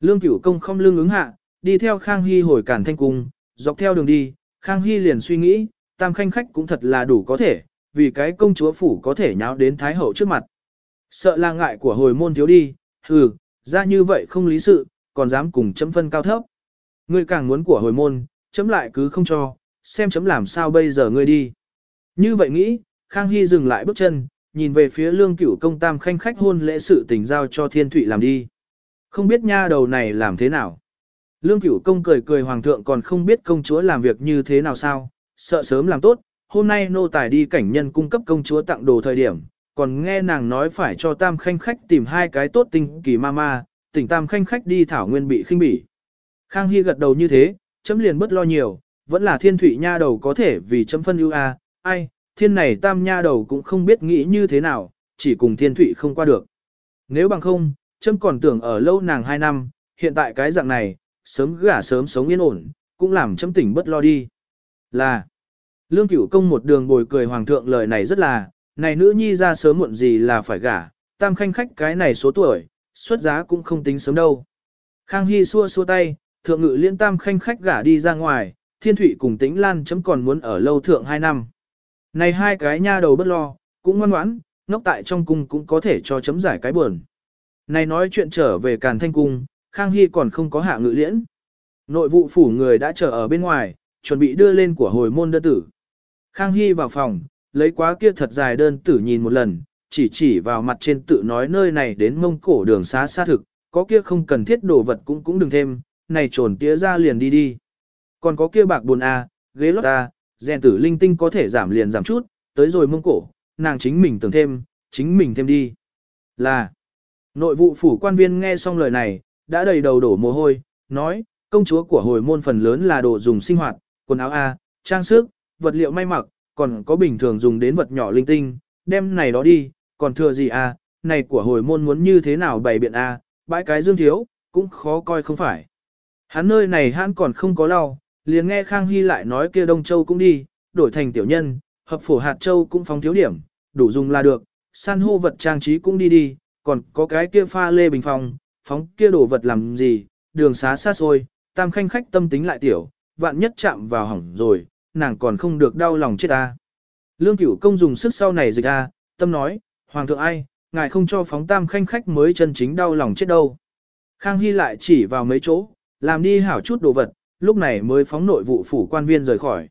Lương Cửu Công không lương ứng hạ, đi theo Khang Hy hồi cản Thanh Cung, dọc theo đường đi, Khang Hy liền suy nghĩ, tam khanh khách cũng thật là đủ có thể, vì cái công chúa phủ có thể nháo đến Thái Hậu trước mặt. Sợ là ngại của hồi môn thiếu đi, hừ, ra như vậy không lý sự, còn dám cùng chấm phân cao thấp. Ngươi càng muốn của hồi môn, chấm lại cứ không cho, xem chấm làm sao bây giờ ngươi đi. Như vậy nghĩ, Khang Hy dừng lại bước chân, nhìn về phía lương cửu công tam khanh khách hôn lễ sự tình giao cho thiên thụy làm đi. Không biết nha đầu này làm thế nào. Lương cửu công cười cười hoàng thượng còn không biết công chúa làm việc như thế nào sao, sợ sớm làm tốt, hôm nay nô tài đi cảnh nhân cung cấp công chúa tặng đồ thời điểm, còn nghe nàng nói phải cho tam khanh khách tìm hai cái tốt tinh kỳ ma ma, tỉnh tam khanh khách đi thảo nguyên bị khinh bỉ. Khang Hy gật đầu như thế, chấm liền bất lo nhiều, vẫn là thiên thủy nha đầu có thể vì chấm phân ưu a, ai, thiên này tam nha đầu cũng không biết nghĩ như thế nào, chỉ cùng thiên thủy không qua được. Nếu bằng không, chấm còn tưởng ở lâu nàng hai năm, hiện tại cái dạng này, sớm gả sớm sống yên ổn, cũng làm chấm tỉnh bất lo đi. Là, lương cửu công một đường bồi cười hoàng thượng lời này rất là, này nữ nhi ra sớm muộn gì là phải gả, tam khanh khách cái này số tuổi, xuất giá cũng không tính sớm đâu. Khang Hy xua xua tay, thượng ngự liên tam khanh khách gả đi ra ngoài, thiên thủy cùng tĩnh lan chấm còn muốn ở lâu thượng hai năm. Này hai cái nha đầu bất lo, cũng ngoan ngoãn, ngốc tại trong cung cũng có thể cho chấm giải cái buồn. Này nói chuyện trở về càn thanh cung, Khang Hy còn không có hạ ngự liễn. Nội vụ phủ người đã chờ ở bên ngoài, chuẩn bị đưa lên của hồi môn đơn tử. Khang Hy vào phòng, lấy quá kia thật dài đơn tử nhìn một lần, chỉ chỉ vào mặt trên tự nói nơi này đến mông cổ đường xá xa thực, có kia không cần thiết đồ vật cũng cũng đừng thêm, này trồn tía ra liền đi đi. Còn có kia bạc buồn A, ghế lót A, rèn tử linh tinh có thể giảm liền giảm chút, tới rồi mông cổ, nàng chính mình tưởng thêm, chính mình thêm đi. Là, nội vụ phủ quan viên nghe xong lời này, đã đầy đầu đổ mồ hôi, nói, công chúa của hồi môn phần lớn là đồ dùng sinh hoạt, quần áo A, trang sức, vật liệu may mặc, còn có bình thường dùng đến vật nhỏ linh tinh, đem này đó đi, còn thừa gì A, này của hồi môn muốn như thế nào bày biện A, bãi cái dương thiếu, cũng khó coi không phải. Hắn nơi này hắn còn không có lau, liền nghe Khang Hy lại nói kia Đông Châu cũng đi, đổi thành tiểu nhân, hợp phổ hạt châu cũng phóng thiếu điểm, đủ dùng là được, san hô vật trang trí cũng đi đi, còn có cái kia pha lê bình phong phóng kia đồ vật làm gì, đường xá xa xôi, tam khanh khách tâm tính lại tiểu, vạn nhất chạm vào hỏng rồi, nàng còn không được đau lòng chết ta. Lương cửu công dùng sức sau này dịch a, tâm nói, hoàng thượng ai, ngài không cho phóng tam khanh khách mới chân chính đau lòng chết đâu. Khang Hy lại chỉ vào mấy chỗ, làm đi hảo chút đồ vật, lúc này mới phóng nội vụ phủ quan viên rời khỏi.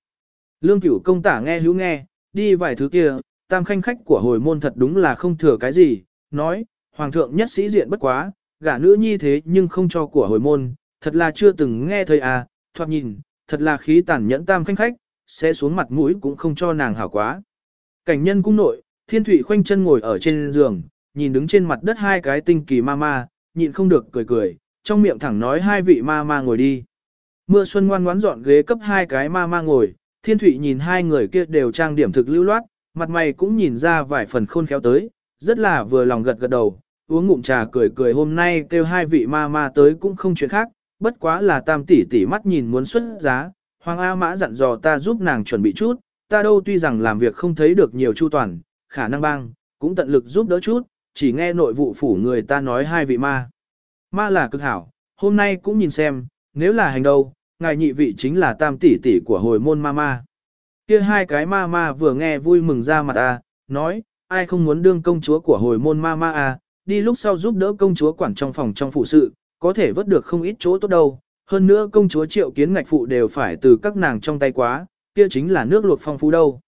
Lương cửu công tả nghe hữu nghe, đi vài thứ kia, tam khanh khách của hồi môn thật đúng là không thừa cái gì, nói, hoàng thượng nhất sĩ diện bất quá, gả nữ nhi thế nhưng không cho của hồi môn, thật là chưa từng nghe thấy à, thoạt nhìn, thật là khí tàn nhẫn tam khanh khách, sẽ xuống mặt mũi cũng không cho nàng hảo quá. Cảnh nhân cung nội, thiên thủy khoanh chân ngồi ở trên giường, nhìn đứng trên mặt đất hai cái tinh kỳ ma ma, nhịn không được cười cười, trong miệng thẳng nói hai vị ma ma ngồi đi. Mưa xuân ngoan ngoãn dọn ghế cấp hai cái ma ma ngồi, thiên thủy nhìn hai người kia đều trang điểm thực lưu loát, mặt mày cũng nhìn ra vài phần khôn khéo tới, rất là vừa lòng gật gật đầu, uống ngụm trà cười cười hôm nay kêu hai vị ma ma tới cũng không chuyện khác, bất quá là tam tỷ tỷ mắt nhìn muốn xuất giá, Hoàng A Mã dặn dò ta giúp nàng chuẩn bị chút, ta đâu tuy rằng làm việc không thấy được nhiều chu toàn, khả năng bang, cũng tận lực giúp đỡ chút, chỉ nghe nội vụ phủ người ta nói hai vị ma. Ma là cực hảo, hôm nay cũng nhìn xem, nếu là hành đâu, ngài nhị vị chính là tam tỷ tỷ của hồi môn ma ma. Kia hai cái ma ma vừa nghe vui mừng ra mặt a, nói, ai không muốn đương công chúa của hồi môn ma ma a, đi lúc sau giúp đỡ công chúa quản trong phòng trong phụ sự, có thể vớt được không ít chỗ tốt đâu. Hơn nữa công chúa triệu kiến ngạch phụ đều phải từ các nàng trong tay quá, kia chính là nước luộc phong phú đâu.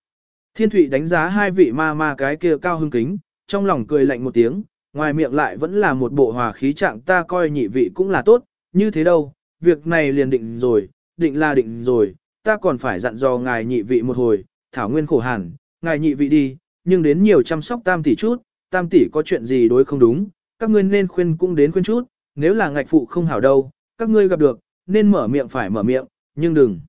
Thiên Thụy đánh giá hai vị ma ma cái kia cao hưng kính, trong lòng cười lạnh một tiếng, ngoài miệng lại vẫn là một bộ hòa khí trạng ta coi nhị vị cũng là tốt, như thế đâu, việc này liền định rồi, định là định rồi, ta còn phải dặn dò ngài nhị vị một hồi, thảo nguyên khổ hẳn, ngài nhị vị đi, nhưng đến nhiều chăm sóc tam tỷ chút, tam tỷ có chuyện gì đối không đúng, các ngươi nên khuyên cũng đến khuyên chút, nếu là ngạch phụ không hảo đâu, các ngươi gặp được, nên mở miệng phải mở miệng, nhưng đừng.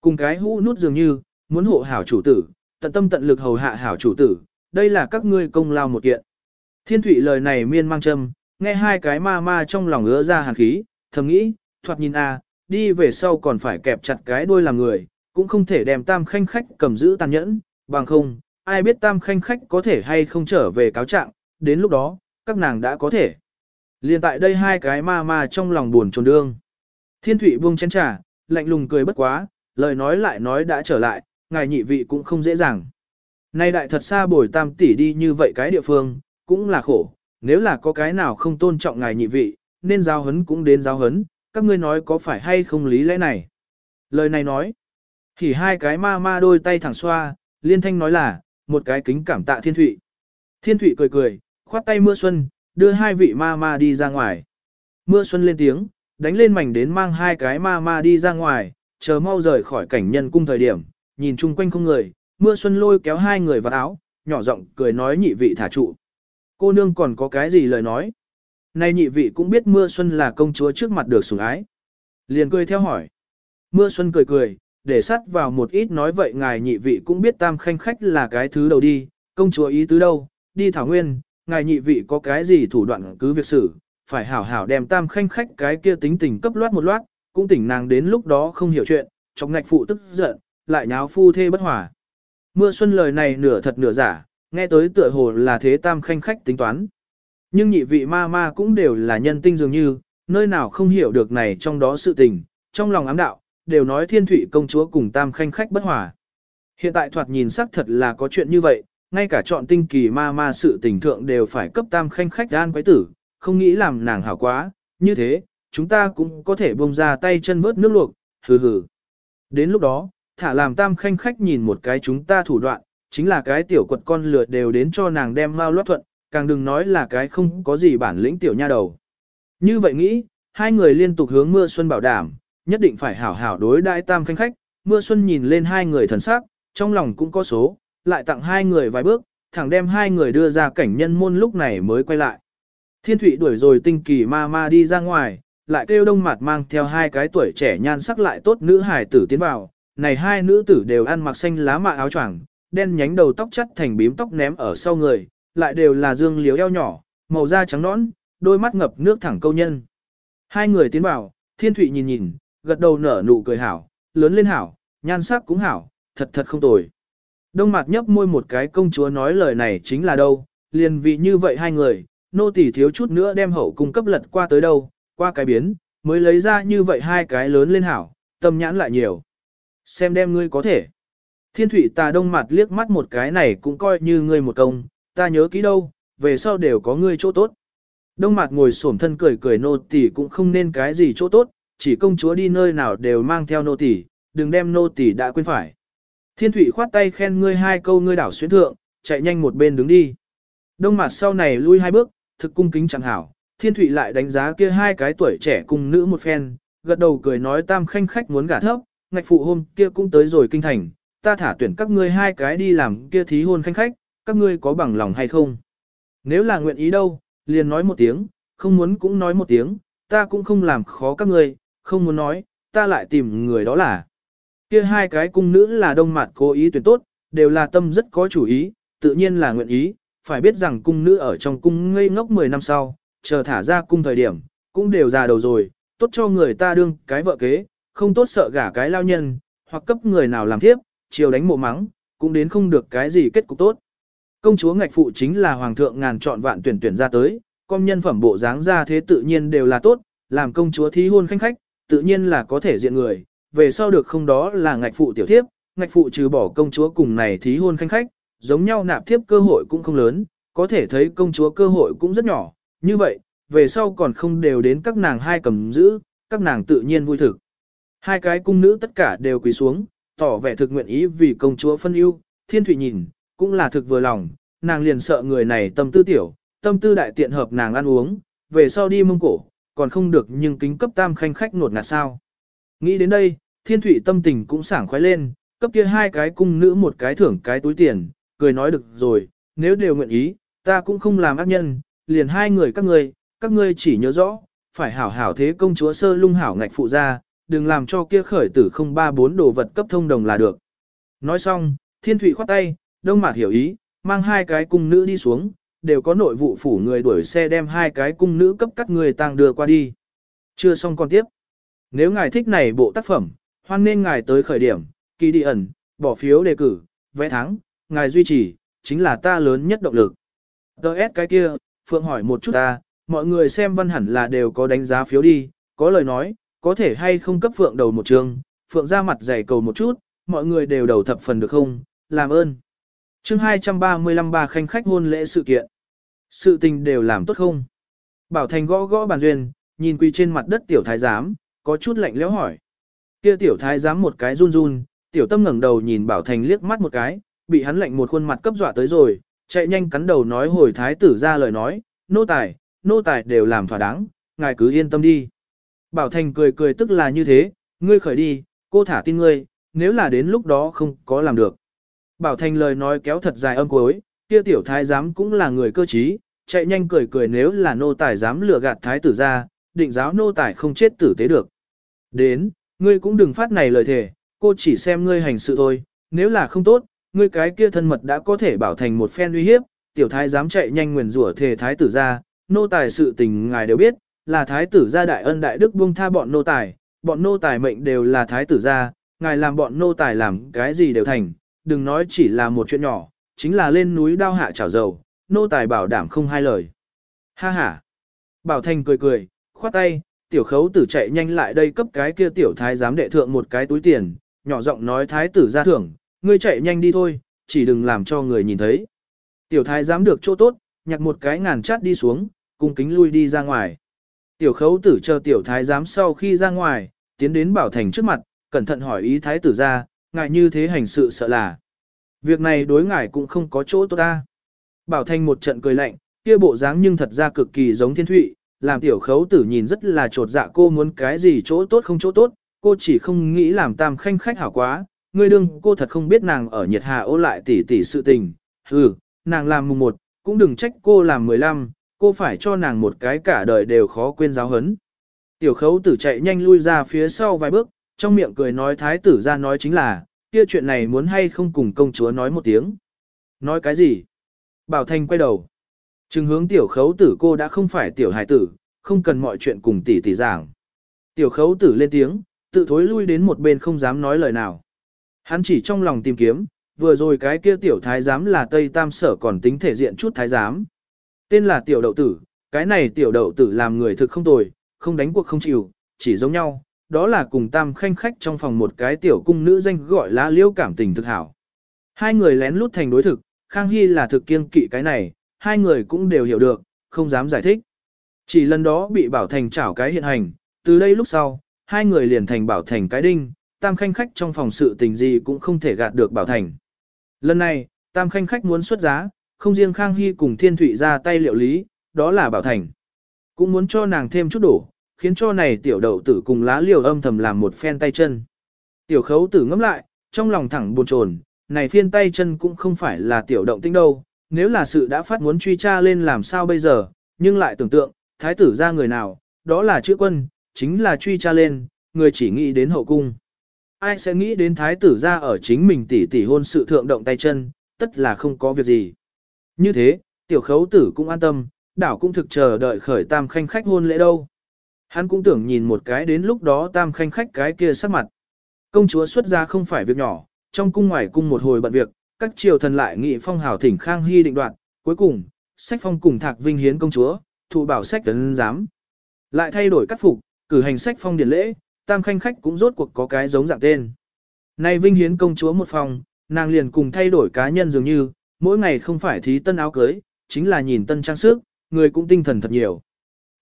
Cùng cái hũ nút dường như, muốn hộ hảo chủ tử, tận tâm tận lực hầu hạ hảo chủ tử, đây là các ngươi công lao một kiện. Thiên thủy lời này miên mang châm, nghe hai cái ma ma trong lòng ứa ra hàn khí, thầm nghĩ, thoạt nhìn a, đi về sau còn phải kẹp chặt cái đuôi làm người, cũng không thể đem tam khanh khách cầm giữ tàn nhẫn, bằng không, ai biết tam khanh khách có thể hay không trở về cáo trạng, đến lúc đó, các nàng đã có thể. Liên tại đây hai cái ma ma trong lòng buồn trồn đương. Thiên thủy buông chén trà, lạnh lùng cười bất quá, lời nói lại nói đã trở lại, ngài nhị vị cũng không dễ dàng. Nay đại thật xa bồi tam tỷ đi như vậy cái địa phương, cũng là khổ, nếu là có cái nào không tôn trọng ngài nhị vị, nên giao hấn cũng đến giao hấn, các ngươi nói có phải hay không lý lẽ này. Lời này nói, thì hai cái ma ma đôi tay thẳng xoa, liên thanh nói là, một cái kính cảm tạ thiên thụy. Thiên thụy cười cười, khoát tay mưa xuân, đưa hai vị ma ma đi ra ngoài. Mưa xuân lên tiếng, đánh lên mảnh đến mang hai cái ma ma đi ra ngoài, chờ mau rời khỏi cảnh nhân cung thời điểm, nhìn chung quanh không người, mưa xuân lôi kéo hai người vào áo, nhỏ giọng cười nói nhị vị thả trụ. Cô nương còn có cái gì lời nói? Nay nhị vị cũng biết mưa xuân là công chúa trước mặt được sủng ái. Liền cười theo hỏi. Mưa xuân cười cười, để sắt vào một ít nói vậy ngài nhị vị cũng biết tam khanh khách là cái thứ đầu đi, công chúa ý tứ đâu, đi thảo nguyên, ngài nhị vị có cái gì thủ đoạn cứ việc xử, phải hảo hảo đem tam khanh khách cái kia tính tình cấp loát một loát, cũng tỉnh nàng đến lúc đó không hiểu chuyện, trong ngạch phụ tức giận, lại nháo phu thê bất hòa. Mưa xuân lời này nửa thật nửa giả, nghe tới tựa hồ là thế tam khanh khách tính toán. Nhưng nhị vị ma ma cũng đều là nhân tinh dường như, nơi nào không hiểu được này trong đó sự tình, trong lòng ám đạo, đều nói thiên thủy công chúa cùng tam khanh khách bất hòa. Hiện tại thoạt nhìn sắc thật là có chuyện như vậy, ngay cả chọn tinh kỳ ma ma sự tình thượng đều phải cấp tam khanh khách an quái tử, không nghĩ làm nàng hảo quá, như thế, chúng ta cũng có thể buông ra tay chân vớt nước luộc, hừ hừ. Đến lúc đó, thả làm tam khanh khách nhìn một cái chúng ta thủ đoạn, chính là cái tiểu quật con lừa đều đến cho nàng đem mau loát thuận, càng đừng nói là cái không có gì bản lĩnh tiểu nha đầu. Như vậy nghĩ, hai người liên tục hướng mưa xuân bảo đảm, nhất định phải hảo hảo đối đại tam khanh khách, mưa xuân nhìn lên hai người thần sắc, trong lòng cũng có số, lại tặng hai người vài bước, thẳng đem hai người đưa ra cảnh nhân môn lúc này mới quay lại. Thiên thủy đuổi rồi tinh kỳ ma ma đi ra ngoài, lại kêu đông mặt mang theo hai cái tuổi trẻ nhan sắc lại tốt nữ hài tử tiến vào, này hai nữ tử đều ăn mặc xanh lá mạ áo choàng, đen nhánh đầu tóc chất thành bím tóc ném ở sau người, lại đều là dương liếu eo nhỏ, màu da trắng nõn, đôi mắt ngập nước thẳng câu nhân. Hai người tiến vào, thiên thụy nhìn nhìn, gật đầu nở nụ cười hảo, lớn lên hảo, nhan sắc cũng hảo, thật thật không tồi. Đông mặt nhấp môi một cái công chúa nói lời này chính là đâu, liền vì như vậy hai người, nô tỳ thiếu chút nữa đem hậu cung cấp lật qua tới đâu, qua cái biến, mới lấy ra như vậy hai cái lớn lên hảo, tâm nhãn lại nhiều. Xem đem ngươi có thể. Thiên thủy tà đông mặt liếc mắt một cái này cũng coi như ngươi một công, ta nhớ kỹ đâu, về sau đều có ngươi chỗ tốt. Đông mặt ngồi xổm thân cười cười nô tỳ cũng không nên cái gì chỗ tốt, chỉ công chúa đi nơi nào đều mang theo nô tỳ, đừng đem nô tỳ đã quên phải. Thiên thủy khoát tay khen ngươi hai câu ngươi đảo xuyến thượng, chạy nhanh một bên đứng đi. Đông mặt sau này lui hai bước, thực cung kính chẳng hảo, thiên thủy lại đánh giá kia hai cái tuổi trẻ cùng nữ một phen, gật đầu cười nói tam khanh khách muốn gả thấp, ngạch phụ hôm kia cũng tới rồi kinh thành, ta thả tuyển các ngươi hai cái đi làm kia thí hôn khanh khách, các ngươi có bằng lòng hay không? Nếu là nguyện ý đâu, liền nói một tiếng, không muốn cũng nói một tiếng, ta cũng không làm khó các ngươi, không muốn nói, ta lại tìm người đó là. Kia hai cái cung nữ là đông mặt cố ý tuyển tốt, đều là tâm rất có chủ ý, tự nhiên là nguyện ý, phải biết rằng cung nữ ở trong cung ngây ngốc 10 năm sau, chờ thả ra cung thời điểm, cũng đều già đầu rồi, tốt cho người ta đương cái vợ kế, không tốt sợ gả cái lao nhân, hoặc cấp người nào làm thiếp, chiều đánh mộ mắng, cũng đến không được cái gì kết cục tốt. Công chúa ngạch phụ chính là hoàng thượng ngàn chọn vạn tuyển tuyển ra tới, công nhân phẩm bộ dáng ra thế tự nhiên đều là tốt, làm công chúa thí hôn khanh khách, tự nhiên là có thể diện người, về sau được không đó là ngạch phụ tiểu thiếp, ngạch phụ trừ bỏ công chúa cùng này thí hôn khanh khách, giống nhau nạp thiếp cơ hội cũng không lớn, có thể thấy công chúa cơ hội cũng rất nhỏ, như vậy, về sau còn không đều đến các nàng hai cầm giữ, các nàng tự nhiên vui thực. Hai cái cung nữ tất cả đều quỳ xuống, tỏ vẻ thực nguyện ý vì công chúa phân ưu, thiên thủy nhìn, cũng là thực vừa lòng, nàng liền sợ người này tâm tư tiểu, tâm tư đại tiện hợp nàng ăn uống, về sau đi mông cổ, còn không được nhưng kính cấp tam khanh khách nột ngạt sao. Nghĩ đến đây, thiên thủy tâm tình cũng sảng khoái lên, cấp kia hai cái cung nữ một cái thưởng cái túi tiền, cười nói được rồi, nếu đều nguyện ý, ta cũng không làm ác nhân, liền hai người các ngươi, các ngươi chỉ nhớ rõ, phải hảo hảo thế công chúa sơ lung hảo ngạch phụ ra, đừng làm cho kia khởi tử không ba bốn đồ vật cấp thông đồng là được. Nói xong, thiên thủy khoát tay, đông mạt hiểu ý, mang hai cái cung nữ đi xuống, đều có nội vụ phủ người đuổi xe đem hai cái cung nữ cấp các người tang đưa qua đi. Chưa xong còn tiếp. Nếu ngài thích này bộ tác phẩm, hoan nên ngài tới khởi điểm, kỳ đi ẩn, bỏ phiếu đề cử, vẽ thắng, ngài duy trì, chính là ta lớn nhất động lực. Đợt cái kia, Phượng hỏi một chút ta, mọi người xem văn hẳn là đều có đánh giá phiếu đi, có lời nói, có thể hay không cấp Phượng đầu một trường, Phượng ra mặt dày cầu một chút, mọi người đều đầu thập phần được không, làm ơn. chương 235 ba khanh khách hôn lễ sự kiện. Sự tình đều làm tốt không? Bảo Thành gõ gõ bàn duyên, nhìn quỳ trên mặt đất tiểu thái giám, có chút lạnh lẽo hỏi. Kia tiểu thái giám một cái run run, tiểu tâm ngẩng đầu nhìn Bảo Thành liếc mắt một cái, bị hắn lạnh một khuôn mặt cấp dọa tới rồi, chạy nhanh cắn đầu nói hồi thái tử ra lời nói, nô tài, nô tài đều làm thỏa đáng, ngài cứ yên tâm đi. Bảo Thành cười cười tức là như thế, ngươi khởi đi, cô thả tin ngươi, nếu là đến lúc đó không có làm được. Bảo Thành lời nói kéo thật dài âm cuối, kia tiểu thái giám cũng là người cơ trí, chạy nhanh cười cười nếu là nô tài dám lừa gạt thái tử ra, định giáo nô tài không chết tử tế được. Đến, ngươi cũng đừng phát này lời thề, cô chỉ xem ngươi hành sự thôi, nếu là không tốt, ngươi cái kia thân mật đã có thể bảo thành một phen uy hiếp, tiểu thái dám chạy nhanh nguyền rủa thề thái tử ra, nô tài sự tình ngài đều biết, là thái tử gia đại ân đại đức buông tha bọn nô tài, bọn nô tài mệnh đều là thái tử gia, ngài làm bọn nô tài làm cái gì đều thành, đừng nói chỉ là một chuyện nhỏ, chính là lên núi đao hạ chảo dầu, nô tài bảo đảm không hai lời. Ha ha. Bảo Thành cười cười, khoát tay, tiểu khấu tử chạy nhanh lại đây cấp cái kia tiểu thái giám đệ thượng một cái túi tiền, nhỏ giọng nói thái tử ra thưởng, ngươi chạy nhanh đi thôi, chỉ đừng làm cho người nhìn thấy. Tiểu thái giám được chỗ tốt, nhặt một cái ngàn chát đi xuống, cung kính lui đi ra ngoài. Tiểu khấu tử chờ tiểu thái giám sau khi ra ngoài, tiến đến bảo thành trước mặt, cẩn thận hỏi ý thái tử ra, ngại như thế hành sự sợ là. Việc này đối ngài cũng không có chỗ tốt ta. Bảo Thanh một trận cười lạnh, kia bộ dáng nhưng thật ra cực kỳ giống thiên thụy, làm tiểu khấu tử nhìn rất là trột dạ cô muốn cái gì chỗ tốt không chỗ tốt, cô chỉ không nghĩ làm tam khanh khách hảo quá, ngươi đương cô thật không biết nàng ở nhiệt hà ô lại tỉ tỉ sự tình, hừ, nàng làm mùng một, cũng đừng trách cô làm mười lăm, cô phải cho nàng một cái cả đời đều khó quên giáo hấn. Tiểu khấu tử chạy nhanh lui ra phía sau vài bước, trong miệng cười nói thái tử ra nói chính là, kia chuyện này muốn hay không cùng công chúa nói một tiếng. Nói cái gì? Bảo Thanh quay đầu. Trừng hướng tiểu khấu tử cô đã không phải tiểu hài tử, không cần mọi chuyện cùng tỷ tỷ giảng. Tiểu khấu tử lên tiếng, tự thối lui đến một bên không dám nói lời nào. Hắn chỉ trong lòng tìm kiếm, vừa rồi cái kia tiểu thái giám là Tây Tam Sở còn tính thể diện chút thái giám. Tên là tiểu đậu tử, cái này tiểu đậu tử làm người thực không tồi, không đánh cuộc không chịu, chỉ giống nhau, đó là cùng tam khanh khách trong phòng một cái tiểu cung nữ danh gọi là liêu cảm tình thực hảo. Hai người lén lút thành đối thực, Khang Hy là thực kiên kỵ cái này, hai người cũng đều hiểu được, không dám giải thích. Chỉ lần đó bị bảo thành chảo cái hiện hành, từ đây lúc sau, hai người liền thành bảo thành cái đinh, tam khanh khách trong phòng sự tình gì cũng không thể gạt được bảo thành. Lần này, tam khanh khách muốn xuất giá, không riêng Khang Hy cùng Thiên Thụy ra tay liệu lý, đó là bảo thành. Cũng muốn cho nàng thêm chút đổ, khiến cho này tiểu đậu tử cùng lá liều âm thầm làm một phen tay chân. Tiểu khấu tử ngẫm lại, trong lòng thẳng buồn chồn, này phiên tay chân cũng không phải là tiểu động tĩnh đâu, nếu là sự đã phát muốn truy tra lên làm sao bây giờ, nhưng lại tưởng tượng, thái tử ra người nào, đó là chữ quân, chính là truy tra lên, người chỉ nghĩ đến hậu cung. Ai sẽ nghĩ đến thái tử ra ở chính mình tỷ tỷ hôn sự thượng động tay chân, tất là không có việc gì. Như thế, tiểu khấu tử cũng an tâm, đảo cũng thực chờ đợi khởi tam khanh khách hôn lễ đâu. Hắn cũng tưởng nhìn một cái đến lúc đó tam khanh khách cái kia sắc mặt. Công chúa xuất ra không phải việc nhỏ, trong cung ngoài cung một hồi bận việc, các triều thần lại nghị phong hào thỉnh Khang Hy định đoạt, cuối cùng, sách phong cùng Thạc Vinh hiến công chúa, thụ bảo sách tấn giám. Lại thay đổi cắt phục, cử hành sách phong điển lễ, tam khanh khách cũng rốt cuộc có cái giống dạng tên. Nay Vinh hiến công chúa một phòng, nàng liền cùng thay đổi cá nhân dường như, mỗi ngày không phải thí tân áo cưới, chính là nhìn tân trang sức, người cũng tinh thần thật nhiều.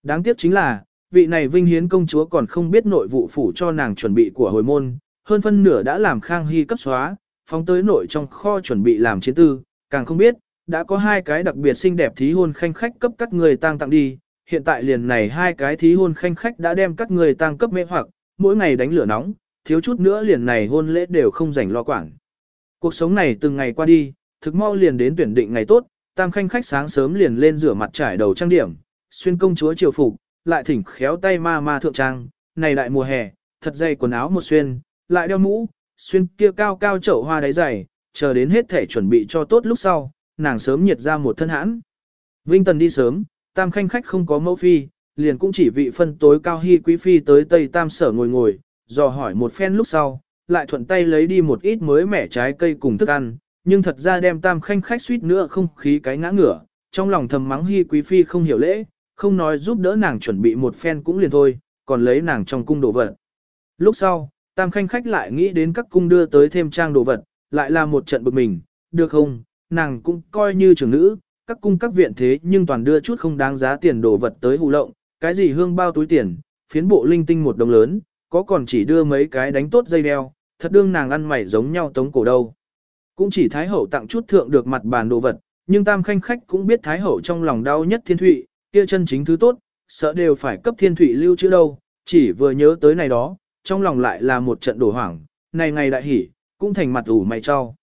Đáng tiếc chính là, vị này Vinh hiến công chúa còn không biết nội vụ phủ cho nàng chuẩn bị của hồi môn, hơn phân nửa đã làm Khang Hy cấp xóa, phóng tới nội trong kho chuẩn bị làm chiến tư, càng không biết, đã có hai cái đặc biệt xinh đẹp thí hôn khanh khách cấp các người tang tặng đi, hiện tại liền này hai cái thí hôn khanh khách đã đem các người tang cấp mê hoặc, mỗi ngày đánh lửa nóng, thiếu chút nữa liền này hôn lễ đều không rảnh lo quản. Cuộc sống này từng ngày qua đi, thực mau liền đến tuyển định ngày tốt, tam khanh khách sáng sớm liền lên rửa mặt trải đầu trang điểm, xuyên công chúa triều phục, lại thỉnh khéo tay ma ma thượng trang, này đại mùa hè, thật dày quần áo một xuyên, lại đeo mũ, xuyên kia cao cao chậu hoa đáy dày, chờ đến hết thể chuẩn bị cho tốt lúc sau, nàng sớm nhiệt ra một thân hãn. Vinh Tần đi sớm, tam khanh khách không có mẫu phi, liền cũng chỉ vị phân tối cao hy quý phi tới Tây Tam sở ngồi ngồi, dò hỏi một phen lúc sau, lại thuận tay lấy đi một ít mới mẻ trái cây cùng thức ăn, nhưng thật ra đem tam khanh khách suýt nữa không khí cái ngã ngửa, trong lòng thầm mắng hy quý phi không hiểu lễ, không nói giúp đỡ nàng chuẩn bị một phen cũng liền thôi, còn lấy nàng trong cung đồ vật. Lúc sau, tam khanh khách lại nghĩ đến các cung đưa tới thêm trang đồ vật, lại là một trận bực mình, được không, nàng cũng coi như trưởng nữ, các cung các viện thế nhưng toàn đưa chút không đáng giá tiền đồ vật tới hù lộng, cái gì hương bao túi tiền, phiến bộ linh tinh một đồng lớn, có còn chỉ đưa mấy cái đánh tốt dây đeo, thật đương nàng ăn mày giống nhau tống cổ đâu. Cũng chỉ Thái Hậu tặng chút thượng được mặt bàn đồ vật, nhưng tam khanh khách cũng biết Thái Hậu trong lòng đau nhất thiên thụy, kia chân chính thứ tốt, sợ đều phải cấp thiên thụy lưu chữ đâu, chỉ vừa nhớ tới này đó, trong lòng lại là một trận đổ hoảng, này ngày đại hỉ, cũng thành mặt ủ mày cho.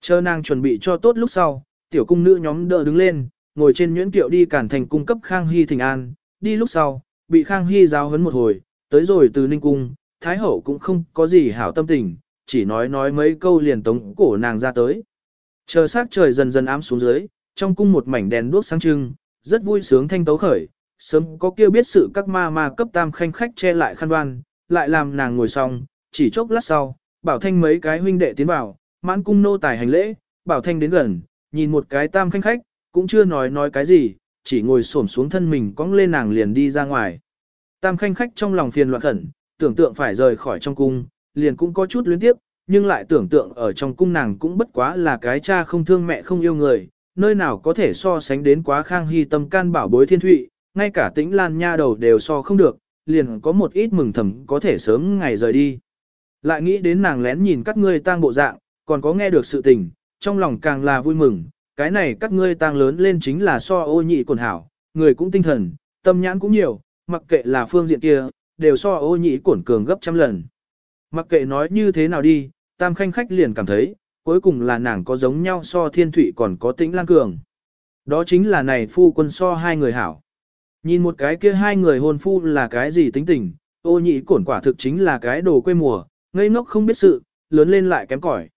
Chờ nàng chuẩn bị cho tốt lúc sau, tiểu cung nữ nhóm đỡ đứng lên, ngồi trên nhuyễn kiệu đi cản thành cung cấp Khang Hy thỉnh an, đi lúc sau, bị Khang Hy giáo huấn một hồi, tới rồi từ Ninh Cung, Thái Hậu cũng không có gì hảo tâm tình, chỉ nói nói mấy câu liền tống cổ nàng ra tới. Chờ sát trời dần dần ám xuống dưới, trong cung một mảnh đèn đuốc sáng trưng, rất vui sướng thanh tấu khởi, sớm có kêu biết sự các ma ma cấp tam khanh khách che lại khăn đoan, lại làm nàng ngồi xong, chỉ chốc lát sau, bảo thanh mấy cái huynh đệ tiến vào, mãn cung nô tài hành lễ, bảo thanh đến gần, nhìn một cái tam khanh khách, cũng chưa nói nói cái gì, chỉ ngồi xổm xuống thân mình cong lên nàng liền đi ra ngoài. Tam khanh khách trong lòng phiền loạn khẩn, tưởng tượng phải rời khỏi trong cung, liền cũng có chút luyến tiếp, nhưng lại tưởng tượng ở trong cung nàng cũng bất quá là cái cha không thương mẹ không yêu người, nơi nào có thể so sánh đến quá khang hy tâm can bảo bối thiên thụy, ngay cả tĩnh lan nha đầu đều so không được, liền có một ít mừng thầm có thể sớm ngày rời đi. Lại nghĩ đến nàng lén nhìn các ngươi tang bộ dạng, còn có nghe được sự tình, trong lòng càng là vui mừng, cái này các ngươi tang lớn lên chính là so ô nhị quần hảo, người cũng tinh thần, tâm nhãn cũng nhiều, mặc kệ là phương diện kia, đều so ô nhị quần cường gấp trăm lần. Mặc kệ nói như thế nào đi, tam khanh khách liền cảm thấy, cuối cùng là nàng có giống nhau so thiên thủy còn có tĩnh lan cường. Đó chính là này phu quân so hai người hảo. Nhìn một cái kia hai người hôn phu là cái gì tính tình, ô nhị cổn quả thực chính là cái đồ quê mùa, ngây ngốc không biết sự, lớn lên lại kém cỏi.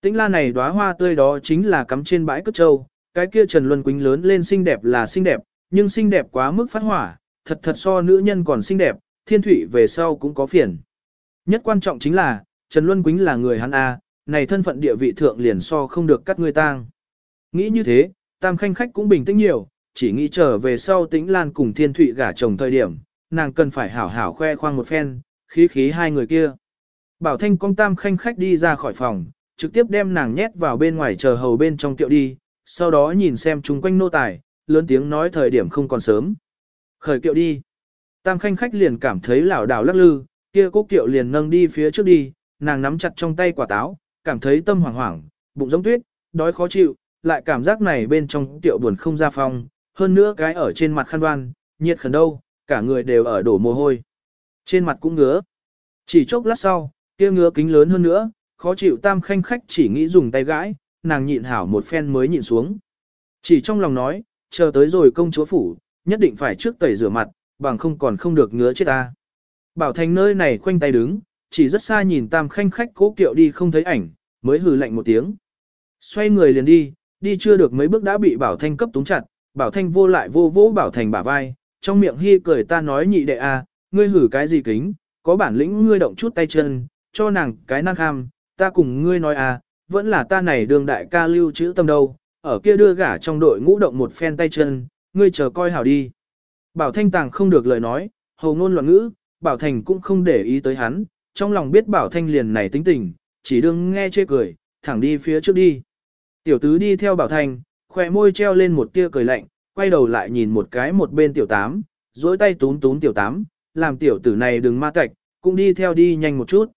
Tĩnh la này đóa hoa tươi đó chính là cắm trên bãi cất trâu, cái kia Trần Luân Quýnh lớn lên xinh đẹp là xinh đẹp, nhưng xinh đẹp quá mức phát hỏa, thật thật so nữ nhân còn xinh đẹp, thiên thủy về sau cũng có phiền. Nhất quan trọng chính là, Trần Luân Quýnh là người hắn A, này thân phận địa vị thượng liền so không được cắt người tang. Nghĩ như thế, Tam Khanh Khách cũng bình tĩnh nhiều, chỉ nghĩ trở về sau tĩnh lan cùng thiên thụy gả chồng thời điểm, nàng cần phải hảo hảo khoe khoang một phen, khí khí hai người kia. Bảo Thanh công Tam Khanh Khách đi ra khỏi phòng, trực tiếp đem nàng nhét vào bên ngoài chờ hầu bên trong tiệu đi, sau đó nhìn xem chung quanh nô tài, lớn tiếng nói thời điểm không còn sớm. Khởi kiệu đi. Tam Khanh Khách liền cảm thấy lảo đảo lắc lư, kia cố kiệu liền nâng đi phía trước đi, nàng nắm chặt trong tay quả táo, cảm thấy tâm hoảng hoảng, bụng giống tuyết, đói khó chịu, lại cảm giác này bên trong tiệu buồn không ra phong, hơn nữa cái ở trên mặt khăn đoan, nhiệt khẩn đâu, cả người đều ở đổ mồ hôi. Trên mặt cũng ngứa. Chỉ chốc lát sau, kia ngứa kính lớn hơn nữa, khó chịu tam khanh khách chỉ nghĩ dùng tay gãi, nàng nhịn hảo một phen mới nhịn xuống. Chỉ trong lòng nói, chờ tới rồi công chúa phủ, nhất định phải trước tẩy rửa mặt, bằng không còn không được ngứa chết ta. Bảo thành nơi này khoanh tay đứng, chỉ rất xa nhìn tam khanh khách cố kiệu đi không thấy ảnh, mới hừ lạnh một tiếng. Xoay người liền đi, đi chưa được mấy bước đã bị bảo thanh cấp túng chặt, bảo thanh vô lại vô vỗ bảo thành bả vai, trong miệng hi cười ta nói nhị đệ a, à, ngươi hử cái gì kính, có bản lĩnh ngươi động chút tay chân, cho nàng cái năng kham, ta cùng ngươi nói a, à, vẫn là ta này đường đại ca lưu chữ tâm đâu, ở kia đưa gả trong đội ngũ động một phen tay chân, ngươi chờ coi hảo đi. Bảo thanh tàng không được lời nói, hầu ngôn loạn ngữ, bảo thành cũng không để ý tới hắn, trong lòng biết bảo thanh liền này tính tình, chỉ đương nghe chê cười, thẳng đi phía trước đi. Tiểu tứ đi theo bảo Thành khỏe môi treo lên một tia cười lạnh, quay đầu lại nhìn một cái một bên tiểu tám, dối tay tún tún tiểu tám, làm tiểu tử này đừng ma cạch, cũng đi theo đi nhanh một chút.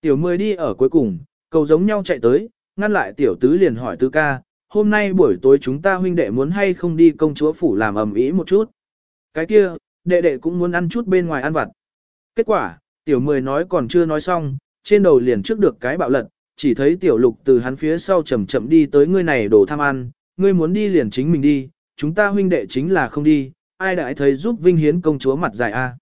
Tiểu mười đi ở cuối cùng, cầu giống nhau chạy tới, ngăn lại tiểu tứ liền hỏi tứ ca, hôm nay buổi tối chúng ta huynh đệ muốn hay không đi công chúa phủ làm ầm ĩ một chút. Cái kia, đệ đệ cũng muốn ăn chút bên ngoài ăn vặt. Kết quả, tiểu mười nói còn chưa nói xong, trên đầu liền trước được cái bạo lật, chỉ thấy tiểu lục từ hắn phía sau chậm chậm đi tới ngươi này đổ tham ăn, ngươi muốn đi liền chính mình đi, chúng ta huynh đệ chính là không đi, ai đại thấy giúp Vinh Hiến công chúa mặt dài a.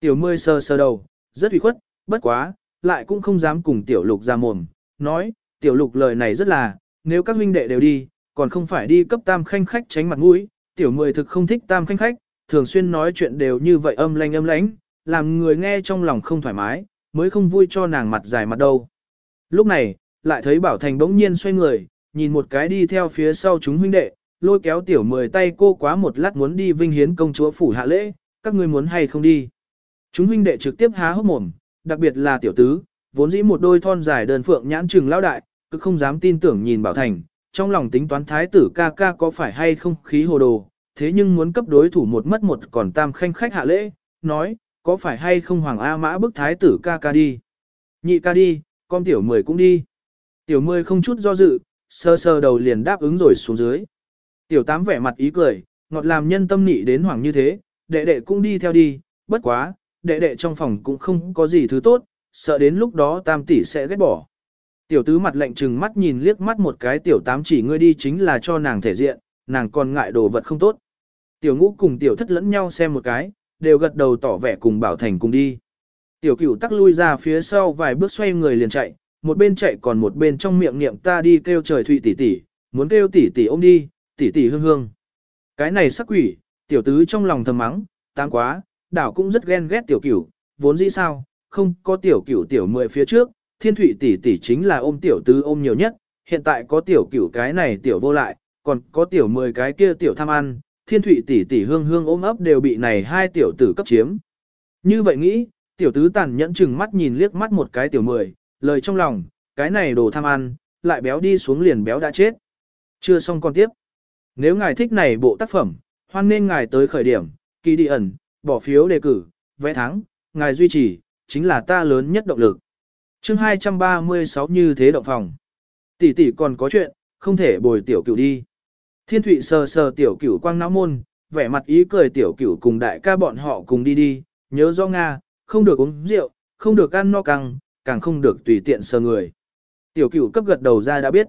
Tiểu mươi sơ sơ đầu, rất ủy khuất, bất quá, lại cũng không dám cùng tiểu lục ra mồm, nói, tiểu lục lời này rất là, nếu các huynh đệ đều đi, còn không phải đi cấp tam khanh khách tránh mặt mũi, tiểu mười thực không thích tam khanh khách, thường xuyên nói chuyện đều như vậy âm lanh âm lãnh, làm người nghe trong lòng không thoải mái, mới không vui cho nàng mặt dài mặt đâu. Lúc này, lại thấy Bảo Thành bỗng nhiên xoay người, nhìn một cái đi theo phía sau chúng huynh đệ, lôi kéo tiểu mười tay cô quá một lát muốn đi vinh hiến công chúa phủ hạ lễ, các ngươi muốn hay không đi. Chúng huynh đệ trực tiếp há hốc mồm, đặc biệt là tiểu tứ, vốn dĩ một đôi thon dài đơn phượng nhãn trừng lao đại, cứ không dám tin tưởng nhìn Bảo Thành, trong lòng tính toán thái tử ca ca có phải hay không khí hồ đồ, thế nhưng muốn cấp đối thủ một mất một còn tam khanh khách hạ lễ, nói, có phải hay không hoàng A mã bức thái tử ca ca đi. Nhị ca đi, con tiểu mười cũng đi. Tiểu mười không chút do dự, sơ sơ đầu liền đáp ứng rồi xuống dưới. Tiểu tám vẻ mặt ý cười, ngọt làm nhân tâm nị đến hoảng như thế, đệ đệ cũng đi theo đi, bất quá, đệ đệ trong phòng cũng không có gì thứ tốt, sợ đến lúc đó tam tỷ sẽ ghét bỏ. Tiểu tứ mặt lạnh trừng mắt nhìn liếc mắt một cái tiểu tám chỉ ngươi đi chính là cho nàng thể diện, nàng còn ngại đồ vật không tốt. Tiểu ngũ cùng tiểu thất lẫn nhau xem một cái, đều gật đầu tỏ vẻ cùng bảo thành cùng đi. Tiểu cửu tắc lui ra phía sau vài bước xoay người liền chạy, một bên chạy còn một bên trong miệng niệm ta đi kêu trời thụy tỷ tỷ, muốn kêu tỷ tỷ ôm đi, tỷ tỷ hương hương. Cái này sắc quỷ, tiểu tứ trong lòng thầm mắng, tăng quá, đảo cũng rất ghen ghét tiểu cửu, vốn dĩ sao, không có tiểu cửu tiểu mười phía trước, thiên thụy tỷ tỷ chính là ôm tiểu tứ ôm nhiều nhất, hiện tại có tiểu cửu cái này tiểu vô lại, còn có tiểu mười cái kia tiểu tham ăn, thiên thụy tỷ tỷ hương hương ôm ấp đều bị này hai tiểu tử cấp chiếm. Như vậy nghĩ, tiểu tứ tàn nhẫn chừng mắt nhìn liếc mắt một cái tiểu mười, lời trong lòng, cái này đồ tham ăn, lại béo đi xuống liền béo đã chết. Chưa xong con tiếp. Nếu ngài thích này bộ tác phẩm, hoan nên ngài tới khởi điểm, kỳ đi ẩn, bỏ phiếu đề cử, vẽ thắng, ngài duy trì, chính là ta lớn nhất động lực. chương 236 như thế động phòng. Tỷ tỷ còn có chuyện, không thể bồi tiểu cửu đi. Thiên thụy sờ sờ tiểu cửu quang não môn, vẻ mặt ý cười tiểu cửu cùng đại ca bọn họ cùng đi đi, nhớ do Nga, không được uống rượu, không được ăn no căng, càng không được tùy tiện sờ người. Tiểu cửu cấp gật đầu ra đã biết.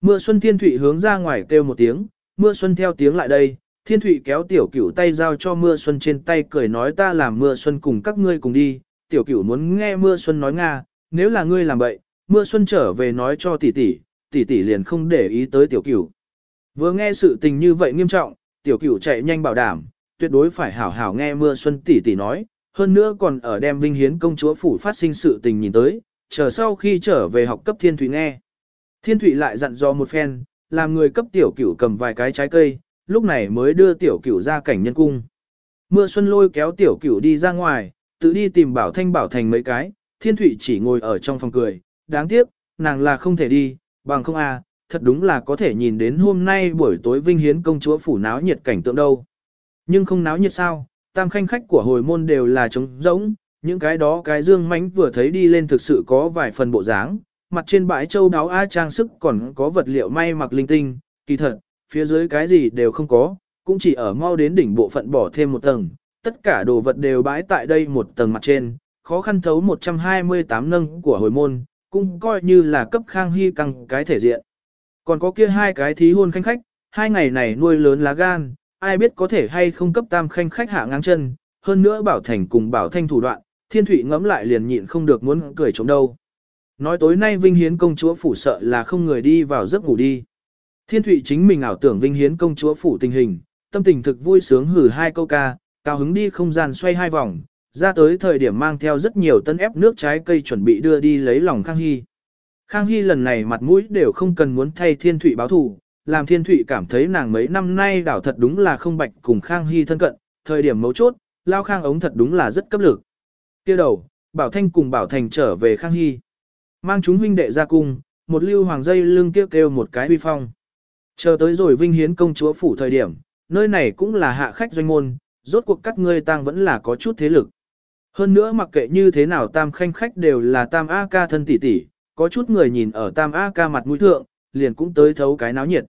Mưa xuân thiên thụy hướng ra ngoài kêu một tiếng, mưa xuân theo tiếng lại đây, thiên thụy kéo tiểu cửu tay giao cho mưa xuân trên tay cười nói ta làm mưa xuân cùng các ngươi cùng đi, tiểu cửu muốn nghe mưa xuân nói Nga, nếu là ngươi làm bậy, mưa xuân trở về nói cho tỷ tỷ, tỷ tỷ liền không để ý tới tiểu cửu. Vừa nghe sự tình như vậy nghiêm trọng, tiểu cửu chạy nhanh bảo đảm, tuyệt đối phải hảo hảo nghe mưa xuân tỷ tỷ nói, hơn nữa còn ở đem vinh hiến công chúa phủ phát sinh sự tình nhìn tới, chờ sau khi trở về học cấp thiên thủy nghe. Thiên thủy lại dặn dò một phen, làm người cấp tiểu cửu cầm vài cái trái cây, lúc này mới đưa tiểu cửu ra cảnh nhân cung. Mưa xuân lôi kéo tiểu cửu đi ra ngoài, tự đi tìm bảo thanh bảo thành mấy cái, thiên thủy chỉ ngồi ở trong phòng cười, đáng tiếc, nàng là không thể đi, bằng không à, thật đúng là có thể nhìn đến hôm nay buổi tối vinh hiến công chúa phủ náo nhiệt cảnh tượng đâu. Nhưng không náo nhiệt sao, tam khanh khách của hồi môn đều là trống rỗng, những cái đó cái dương mánh vừa thấy đi lên thực sự có vài phần bộ dáng, mặt trên bãi châu đáo a trang sức còn có vật liệu may mặc linh tinh, kỳ thật, phía dưới cái gì đều không có, cũng chỉ ở mau đến đỉnh bộ phận bỏ thêm một tầng, tất cả đồ vật đều bãi tại đây một tầng mặt trên, khó khăn thấu 128 nâng của hồi môn, cũng coi như là cấp khang hy căng cái thể diện. Còn có kia hai cái thí hôn khanh khách, hai ngày này nuôi lớn lá gan, ai biết có thể hay không cấp tam khanh khách hạ ngang chân, hơn nữa bảo thành cùng bảo thanh thủ đoạn, thiên thủy ngẫm lại liền nhịn không được muốn cười trống đâu. Nói tối nay Vinh Hiến công chúa phủ sợ là không người đi vào giấc ngủ đi. Thiên thủy chính mình ảo tưởng Vinh Hiến công chúa phủ tình hình, tâm tình thực vui sướng hử hai câu ca, cao hứng đi không gian xoay hai vòng, ra tới thời điểm mang theo rất nhiều tân ép nước trái cây chuẩn bị đưa đi lấy lòng Khang Hy. Khang Hy lần này mặt mũi đều không cần muốn thay Thiên Thụy báo thù, làm Thiên Thụy cảm thấy nàng mấy năm nay đảo thật đúng là không bạch cùng Khang Hy thân cận, thời điểm mấu chốt, lao Khang ống thật đúng là rất cấp lực. Kia đầu, Bảo Thanh cùng Bảo Thành trở về Khang Hy. Mang chúng huynh đệ ra cung, một lưu hoàng dây lưng kêu kêu một cái huy phong. Chờ tới rồi vinh hiến công chúa phủ thời điểm, nơi này cũng là hạ khách doanh môn, rốt cuộc các ngươi tang vẫn là có chút thế lực. Hơn nữa mặc kệ như thế nào tam khanh khách đều là tam A ca thân tỷ tỷ, có chút người nhìn ở tam A ca mặt mũi thượng, liền cũng tới thấu cái náo nhiệt.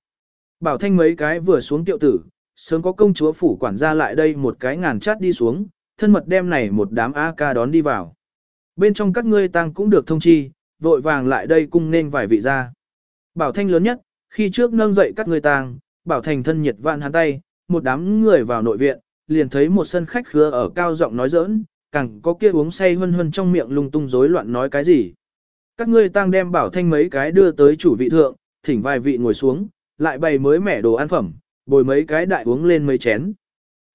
Bảo thanh mấy cái vừa xuống tiệu tử, sớm có công chúa phủ quản gia lại đây một cái ngàn chát đi xuống, thân mật đem này một đám A ca đón đi vào. Bên trong các ngươi tăng cũng được thông chi, vội vàng lại đây cung nên vài vị ra. Bảo thanh lớn nhất, khi trước nâng dậy các ngươi tang, bảo thành thân nhiệt vạn hắn tay, một đám người vào nội viện, liền thấy một sân khách khứa ở cao giọng nói giỡn, càng có kia uống say hân hân trong miệng lung tung rối loạn nói cái gì. Các ngươi tăng đem bảo thanh mấy cái đưa tới chủ vị thượng, thỉnh vài vị ngồi xuống, lại bày mới mẻ đồ ăn phẩm, bồi mấy cái đại uống lên mấy chén.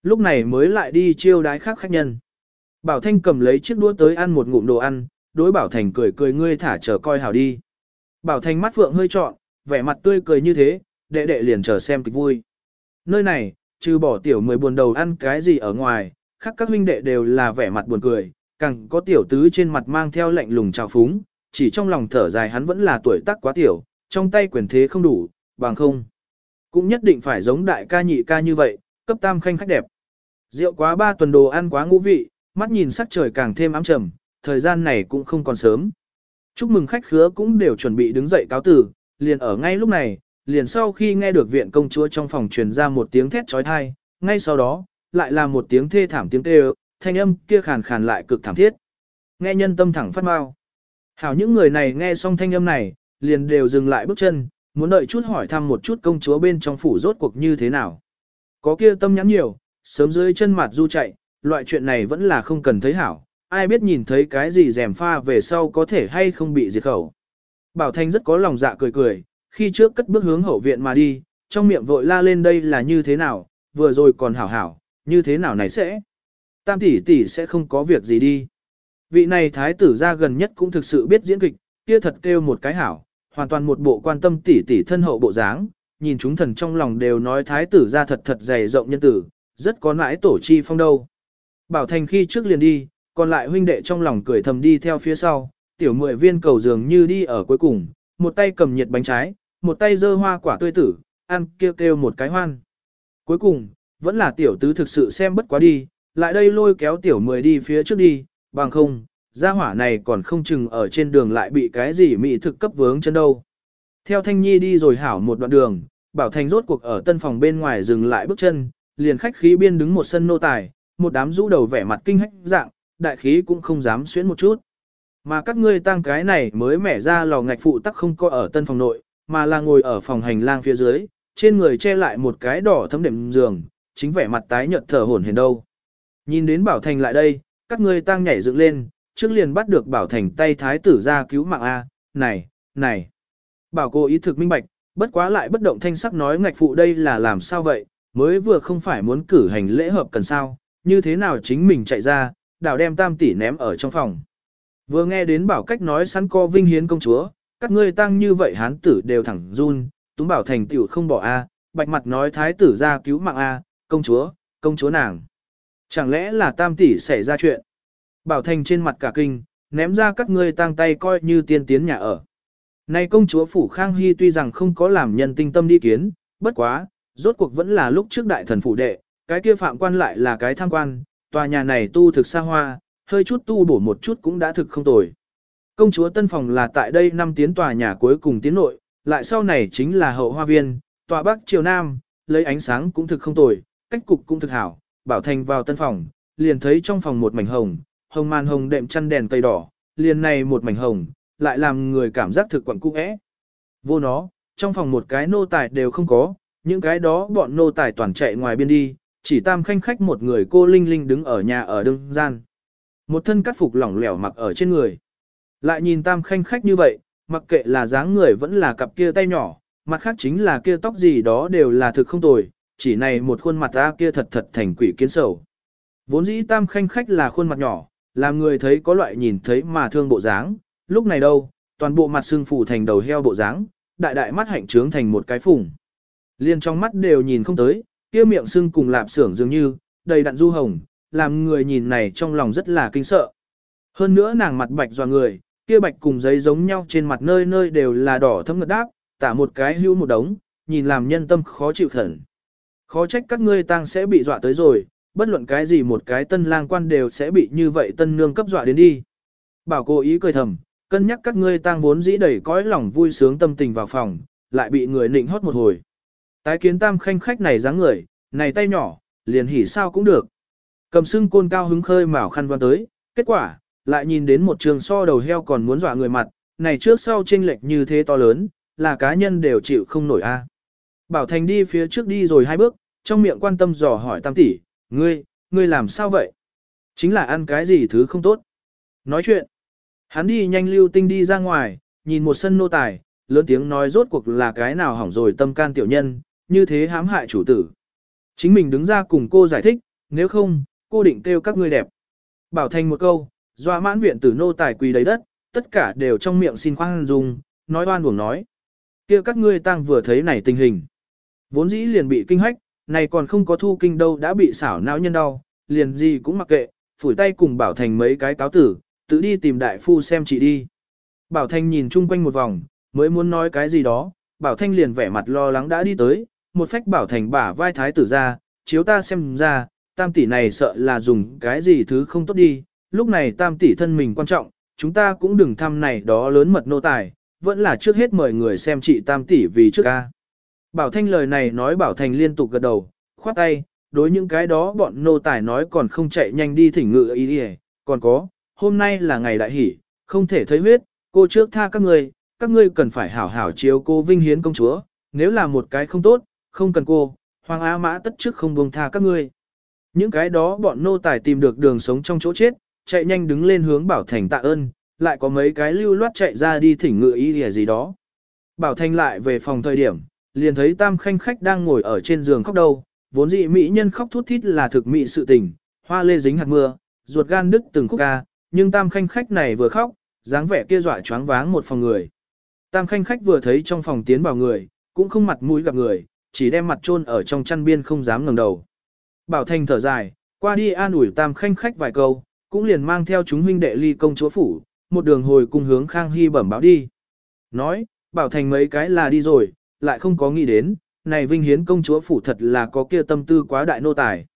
Lúc này mới lại đi chiêu đái khác khách nhân. Bảo Thanh cầm lấy chiếc đũa tới ăn một ngụm đồ ăn, đối Bảo Thành cười cười ngươi thả chờ coi hảo đi. Bảo Thành mắt phượng hơi trọn, vẻ mặt tươi cười như thế, đệ đệ liền chờ xem kịch vui. Nơi này, trừ bỏ tiểu mười buồn đầu ăn cái gì ở ngoài, khác các huynh đệ đều là vẻ mặt buồn cười, càng có tiểu tứ trên mặt mang theo lạnh lùng trào phúng, chỉ trong lòng thở dài hắn vẫn là tuổi tác quá tiểu, trong tay quyền thế không đủ, bằng không. Cũng nhất định phải giống đại ca nhị ca như vậy, cấp tam khanh khách đẹp. Rượu quá ba tuần đồ ăn quá ngũ vị, mắt nhìn sắc trời càng thêm ám trầm, thời gian này cũng không còn sớm. Chúc mừng khách khứa cũng đều chuẩn bị đứng dậy cáo tử, liền ở ngay lúc này, liền sau khi nghe được viện công chúa trong phòng truyền ra một tiếng thét trói thai, ngay sau đó, lại là một tiếng thê thảm tiếng kêu, thanh âm kia khàn khàn lại cực thảm thiết. Nghe nhân tâm thẳng phát mau. Hảo những người này nghe xong thanh âm này, liền đều dừng lại bước chân, muốn đợi chút hỏi thăm một chút công chúa bên trong phủ rốt cuộc như thế nào. Có kia tâm nhắn nhiều, sớm dưới chân mặt du chạy, loại chuyện này vẫn là không cần thấy hảo, ai biết nhìn thấy cái gì rèm pha về sau có thể hay không bị diệt khẩu. Bảo Thanh rất có lòng dạ cười cười, khi trước cất bước hướng hậu viện mà đi, trong miệng vội la lên đây là như thế nào, vừa rồi còn hảo hảo, như thế nào này sẽ. Tam tỷ tỷ sẽ không có việc gì đi. Vị này thái tử ra gần nhất cũng thực sự biết diễn kịch, kia thật kêu một cái hảo, hoàn toàn một bộ quan tâm tỉ tỉ thân hậu bộ dáng, nhìn chúng thần trong lòng đều nói thái tử ra thật thật dày rộng nhân tử, rất có nãi tổ chi phong đâu. Bảo Thành khi trước liền đi, còn lại huynh đệ trong lòng cười thầm đi theo phía sau, tiểu mười viên cầu dường như đi ở cuối cùng, một tay cầm nhiệt bánh trái, một tay dơ hoa quả tươi tử, ăn kêu kêu một cái hoan. Cuối cùng, vẫn là tiểu tứ thực sự xem bất quá đi, lại đây lôi kéo tiểu mười đi phía trước đi, bằng không, gia hỏa này còn không chừng ở trên đường lại bị cái gì mỹ thực cấp vướng chân đâu. Theo Thanh Nhi đi rồi hảo một đoạn đường, Bảo Thành rốt cuộc ở tân phòng bên ngoài dừng lại bước chân, liền khách khí biên đứng một sân nô tài, một đám rũ đầu vẻ mặt kinh hách dạng, đại khí cũng không dám xuyến một chút. Mà các ngươi tăng cái này mới mẻ ra lò ngạch phụ tắc không có ở tân phòng nội, mà là ngồi ở phòng hành lang phía dưới, trên người che lại một cái đỏ thấm đệm giường, chính vẻ mặt tái nhợt thở hổn hển đâu. Nhìn đến Bảo Thành lại đây, các ngươi tăng nhảy dựng lên, trước liền bắt được Bảo Thành tay thái tử ra cứu mạng A, này, này. Bảo cô ý thực minh bạch, bất quá lại bất động thanh sắc nói ngạch phụ đây là làm sao vậy, mới vừa không phải muốn cử hành lễ hợp cần sao, như thế nào chính mình chạy ra, đảo đem tam tỷ ném ở trong phòng. Vừa nghe đến bảo cách nói sẵn co vinh hiến công chúa, các ngươi tăng như vậy hán tử đều thẳng run, túng bảo thành tiểu không bỏ a, bạch mặt nói thái tử ra cứu mạng a, công chúa, công chúa nàng. Chẳng lẽ là tam tỷ xảy ra chuyện? Bảo thành trên mặt cả kinh, ném ra các ngươi tang tay coi như tiên tiến nhà ở. Nay công chúa Phủ Khang Hy tuy rằng không có làm nhân tinh tâm đi kiến, bất quá, rốt cuộc vẫn là lúc trước đại thần phủ đệ, cái kia phạm quan lại là cái tham quan, tòa nhà này tu thực xa hoa, hơi chút tu bổ một chút cũng đã thực không tồi. Công chúa Tân Phòng là tại đây năm tiến tòa nhà cuối cùng tiến nội, lại sau này chính là hậu hoa viên, tòa bắc triều nam, lấy ánh sáng cũng thực không tồi, cách cục cũng thực hảo, bảo thành vào tân phòng, liền thấy trong phòng một mảnh hồng, hồng màn hồng đệm chăn đèn cây đỏ, liền này một mảnh hồng, lại làm người cảm giác thực quẩn cũ ẽ. Vô nó, trong phòng một cái nô tài đều không có, những cái đó bọn nô tài toàn chạy ngoài biên đi, chỉ tam khanh khách một người cô Linh Linh đứng ở nhà ở đương gian. Một thân cắt phục lỏng lẻo mặc ở trên người. Lại nhìn tam khanh khách như vậy, mặc kệ là dáng người vẫn là cặp kia tay nhỏ, mặt khác chính là kia tóc gì đó đều là thực không tồi, chỉ này một khuôn mặt ta kia thật thật thành quỷ kiến sầu. Vốn dĩ tam khanh khách là khuôn mặt nhỏ, làm người thấy có loại nhìn thấy mà thương bộ dáng, lúc này đâu, toàn bộ mặt xương phủ thành đầu heo bộ dáng, đại đại mắt hạnh trướng thành một cái phùng. Liên trong mắt đều nhìn không tới, kia miệng sưng cùng lạp xưởng dường như, đầy đặn du hồng, làm người nhìn này trong lòng rất là kinh sợ. Hơn nữa nàng mặt bạch dò người, kia bạch cùng giấy giống nhau trên mặt nơi nơi đều là đỏ thấm ngật đáp, tả một cái hưu một đống, nhìn làm nhân tâm khó chịu khẩn. Khó trách các ngươi tang sẽ bị dọa tới rồi, bất luận cái gì một cái tân lang quan đều sẽ bị như vậy tân nương cấp dọa đến đi. Bảo cô ý cười thầm, cân nhắc các ngươi tang vốn dĩ đầy cõi lòng vui sướng tâm tình vào phòng, lại bị người nịnh hót một hồi. Tái kiến tam khanh khách này dáng người, này tay nhỏ, liền hỉ sao cũng được. Cầm sưng côn cao hứng khơi mào khăn văn tới, kết quả, lại nhìn đến một trường so đầu heo còn muốn dọa người mặt, này trước sau chênh lệch như thế to lớn, là cá nhân đều chịu không nổi a. Bảo Thành đi phía trước đi rồi hai bước, trong miệng quan tâm dò hỏi tam tỷ, ngươi, ngươi làm sao vậy? Chính là ăn cái gì thứ không tốt. Nói chuyện, hắn đi nhanh lưu tinh đi ra ngoài, nhìn một sân nô tài, lớn tiếng nói rốt cuộc là cái nào hỏng rồi tâm can tiểu nhân, như thế hãm hại chủ tử. Chính mình đứng ra cùng cô giải thích, nếu không, cô định kêu các ngươi đẹp. Bảo thành một câu, doa mãn viện tử nô tài quỳ đầy đất, tất cả đều trong miệng xin khoan dung, nói oan buồng nói. kia các ngươi tăng vừa thấy này tình hình. Vốn dĩ liền bị kinh hách, này còn không có thu kinh đâu đã bị xảo não nhân đau, liền gì cũng mặc kệ, phủi tay cùng Bảo Thành mấy cái cáo tử, tự đi tìm đại phu xem chị đi. Bảo Thành nhìn chung quanh một vòng, mới muốn nói cái gì đó, Bảo Thanh liền vẻ mặt lo lắng đã đi tới, một phách Bảo Thành bả vai thái tử ra, chiếu ta xem ra, tam tỷ này sợ là dùng cái gì thứ không tốt đi, lúc này tam tỷ thân mình quan trọng, chúng ta cũng đừng thăm này đó lớn mật nô tài, vẫn là trước hết mời người xem chị tam tỷ vì trước ca. Bảo Thanh lời này nói Bảo Thành liên tục gật đầu, khoát tay, đối những cái đó bọn nô tài nói còn không chạy nhanh đi thỉnh ngự ý đi còn có, hôm nay là ngày đại hỷ, không thể thấy huyết, cô trước tha các ngươi, các ngươi cần phải hảo hảo chiếu cô vinh hiến công chúa, nếu là một cái không tốt, không cần cô, hoàng á mã tất trước không buông tha các ngươi. Những cái đó bọn nô tài tìm được đường sống trong chỗ chết, chạy nhanh đứng lên hướng Bảo Thành tạ ơn, lại có mấy cái lưu loát chạy ra đi thỉnh ngự ý gì, gì đó. Bảo Thành lại về phòng thời điểm, liền thấy Tam Khanh khách đang ngồi ở trên giường khóc đâu, vốn dị mỹ nhân khóc thút thít là thực mỹ sự tình, hoa lê dính hạt mưa, ruột gan đứt từng khúc ca, nhưng Tam Khanh khách này vừa khóc, dáng vẻ kia dọa choáng váng một phòng người. Tam Khanh khách vừa thấy trong phòng tiến vào người, cũng không mặt mũi gặp người, chỉ đem mặt chôn ở trong chăn biên không dám ngẩng đầu. Bảo Thành thở dài, qua đi an ủi Tam Khanh khách vài câu, cũng liền mang theo chúng huynh đệ ly công chúa phủ, một đường hồi cùng hướng Khang Hy bẩm báo đi. Nói, Bảo Thành mấy cái là đi rồi, lại không có nghĩ đến, này vinh hiến công chúa phủ thật là có kia tâm tư quá đại nô tài.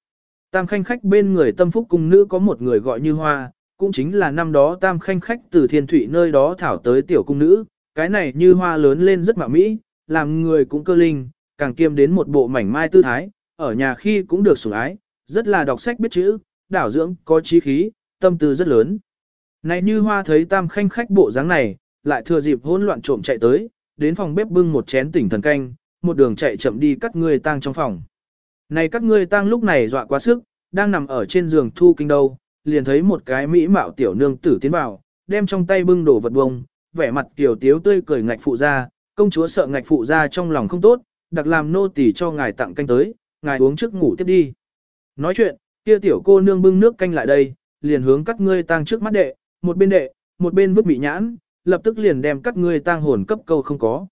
Tam khanh khách bên người tâm phúc cung nữ có một người gọi như hoa, cũng chính là năm đó tam khanh khách từ thiên thủy nơi đó thảo tới tiểu cung nữ, cái này như hoa lớn lên rất mạo mỹ, làm người cũng cơ linh, càng kiêm đến một bộ mảnh mai tư thái, ở nhà khi cũng được sủng ái, rất là đọc sách biết chữ, đảo dưỡng, có trí khí, tâm tư rất lớn. Này như hoa thấy tam khanh khách bộ dáng này, lại thừa dịp hỗn loạn trộm chạy tới, đến phòng bếp bưng một chén tỉnh thần canh, một đường chạy chậm đi cắt người tang trong phòng. Này các ngươi tang lúc này dọa quá sức, đang nằm ở trên giường thu kinh đâu, liền thấy một cái mỹ mạo tiểu nương tử tiến vào, đem trong tay bưng đồ vật bông, vẻ mặt tiểu tiếu tươi cười ngạch phụ ra, công chúa sợ ngạch phụ ra trong lòng không tốt, đặc làm nô tỳ cho ngài tặng canh tới, ngài uống trước ngủ tiếp đi. Nói chuyện, kia tiểu cô nương bưng nước canh lại đây, liền hướng các ngươi tang trước mắt đệ, một bên đệ, một bên vứt bị nhãn, lập tức liền đem các ngươi tang hồn cấp câu không có.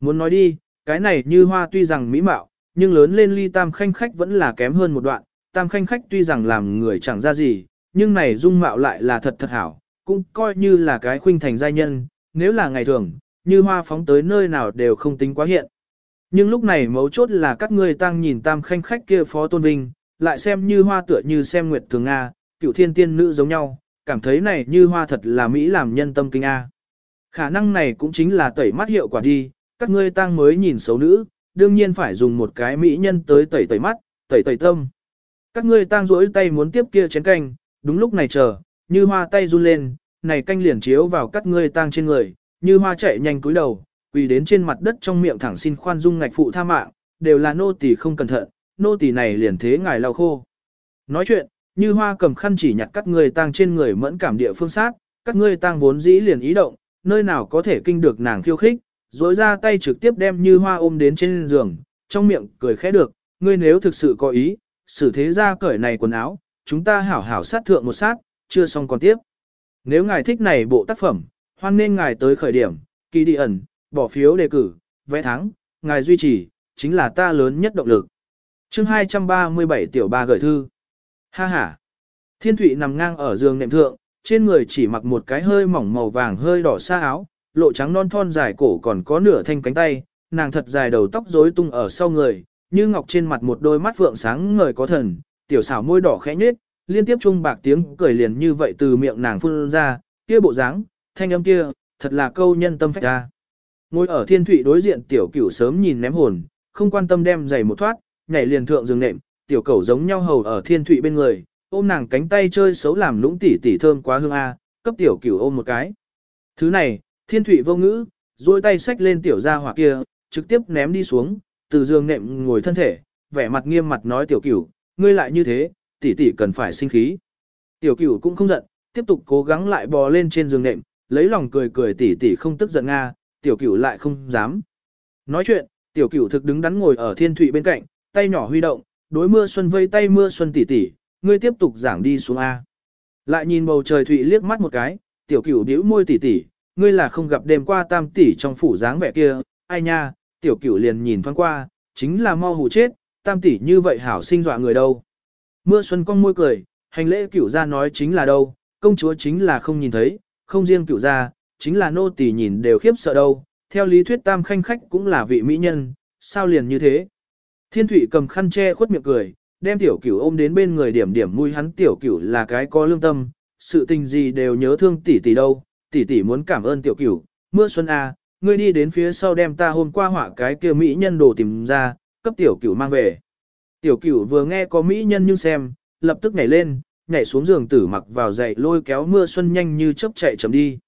Muốn nói đi, cái này như hoa tuy rằng mỹ mạo, nhưng lớn lên ly tam khanh khách vẫn là kém hơn một đoạn, tam khanh khách tuy rằng làm người chẳng ra gì, nhưng này dung mạo lại là thật thật hảo, cũng coi như là cái khuynh thành giai nhân, nếu là ngày thường, như hoa phóng tới nơi nào đều không tính quá hiện. Nhưng lúc này mấu chốt là các ngươi tăng nhìn tam khanh khách kia phó tôn vinh, lại xem như hoa tựa như xem nguyệt thường Nga, cựu thiên tiên nữ giống nhau, cảm thấy này như hoa thật là Mỹ làm nhân tâm kinh A. Khả năng này cũng chính là tẩy mắt hiệu quả đi, các ngươi tang mới nhìn xấu nữ, đương nhiên phải dùng một cái mỹ nhân tới tẩy tẩy mắt, tẩy tẩy tâm. Các ngươi tang rỗi tay muốn tiếp kia chén canh, đúng lúc này chờ, như hoa tay run lên, này canh liền chiếu vào các ngươi tang trên người, như hoa chạy nhanh cúi đầu, quỳ đến trên mặt đất trong miệng thẳng xin khoan dung ngạch phụ tha mạng, đều là nô tỳ không cẩn thận, nô tỳ này liền thế ngài lau khô. Nói chuyện, như hoa cầm khăn chỉ nhặt các ngươi tang trên người mẫn cảm địa phương sát, các ngươi tang vốn dĩ liền ý động, nơi nào có thể kinh được nàng khiêu khích, dối ra tay trực tiếp đem như hoa ôm đến trên giường, trong miệng cười khẽ được, ngươi nếu thực sự có ý, xử thế ra cởi này quần áo, chúng ta hảo hảo sát thượng một sát, chưa xong còn tiếp. Nếu ngài thích này bộ tác phẩm, hoan nên ngài tới khởi điểm, kỳ đi ẩn, bỏ phiếu đề cử, vẽ thắng, ngài duy trì, chính là ta lớn nhất động lực. chương 237 tiểu ba gửi thư. Ha ha. Thiên Thụy nằm ngang ở giường nệm thượng, trên người chỉ mặc một cái hơi mỏng màu vàng hơi đỏ xa áo, lộ trắng non thon dài cổ còn có nửa thanh cánh tay, nàng thật dài đầu tóc rối tung ở sau người, như ngọc trên mặt một đôi mắt vượng sáng ngời có thần, tiểu xảo môi đỏ khẽ nhếch, liên tiếp chung bạc tiếng cười liền như vậy từ miệng nàng phun ra, kia bộ dáng, thanh âm kia, thật là câu nhân tâm phách ra. Ngồi ở thiên thụy đối diện tiểu cửu sớm nhìn ném hồn, không quan tâm đem giày một thoát, nhảy liền thượng giường nệm, tiểu cẩu giống nhau hầu ở thiên thụy bên người, ôm nàng cánh tay chơi xấu làm lũng tỉ tỉ thơm quá hương a, cấp tiểu cửu ôm một cái. Thứ này, thiên thụy vô ngữ, duỗi tay xách lên tiểu gia hỏa kia, trực tiếp ném đi xuống, từ giường nệm ngồi thân thể, vẻ mặt nghiêm mặt nói tiểu cửu, ngươi lại như thế, tỷ tỷ cần phải sinh khí. Tiểu cửu cũng không giận, tiếp tục cố gắng lại bò lên trên giường nệm, lấy lòng cười cười tỷ tỷ không tức giận nga, tiểu cửu lại không dám. Nói chuyện, tiểu cửu thực đứng đắn ngồi ở thiên thụy bên cạnh, tay nhỏ huy động, đối mưa xuân vây tay mưa xuân tỷ tỷ, ngươi tiếp tục giảng đi xuống A. Lại nhìn bầu trời thụy liếc mắt một cái, tiểu cửu bĩu môi tỉ tỉ, ngươi là không gặp đêm qua tam tỷ trong phủ dáng vẻ kia, ai nha, tiểu cửu liền nhìn thoáng qua, chính là mau hù chết, tam tỷ như vậy hảo sinh dọa người đâu. Mưa xuân cong môi cười, hành lễ cửu ra nói chính là đâu, công chúa chính là không nhìn thấy, không riêng cửu ra, chính là nô tỷ nhìn đều khiếp sợ đâu, theo lý thuyết tam khanh khách cũng là vị mỹ nhân, sao liền như thế. Thiên thủy cầm khăn che khuất miệng cười, đem tiểu cửu ôm đến bên người điểm điểm mũi hắn tiểu cửu là cái có lương tâm, sự tình gì đều nhớ thương tỷ tỷ đâu, tỷ tỷ muốn cảm ơn tiểu cửu, mưa xuân a, à, ngươi đi đến phía sau đem ta hôm qua họa cái kia mỹ nhân đồ tìm ra, cấp tiểu cửu mang về. Tiểu cửu vừa nghe có mỹ nhân nhưng xem, lập tức nhảy lên, nhảy xuống giường tử mặc vào dậy lôi kéo mưa xuân nhanh như chớp chạy chậm đi.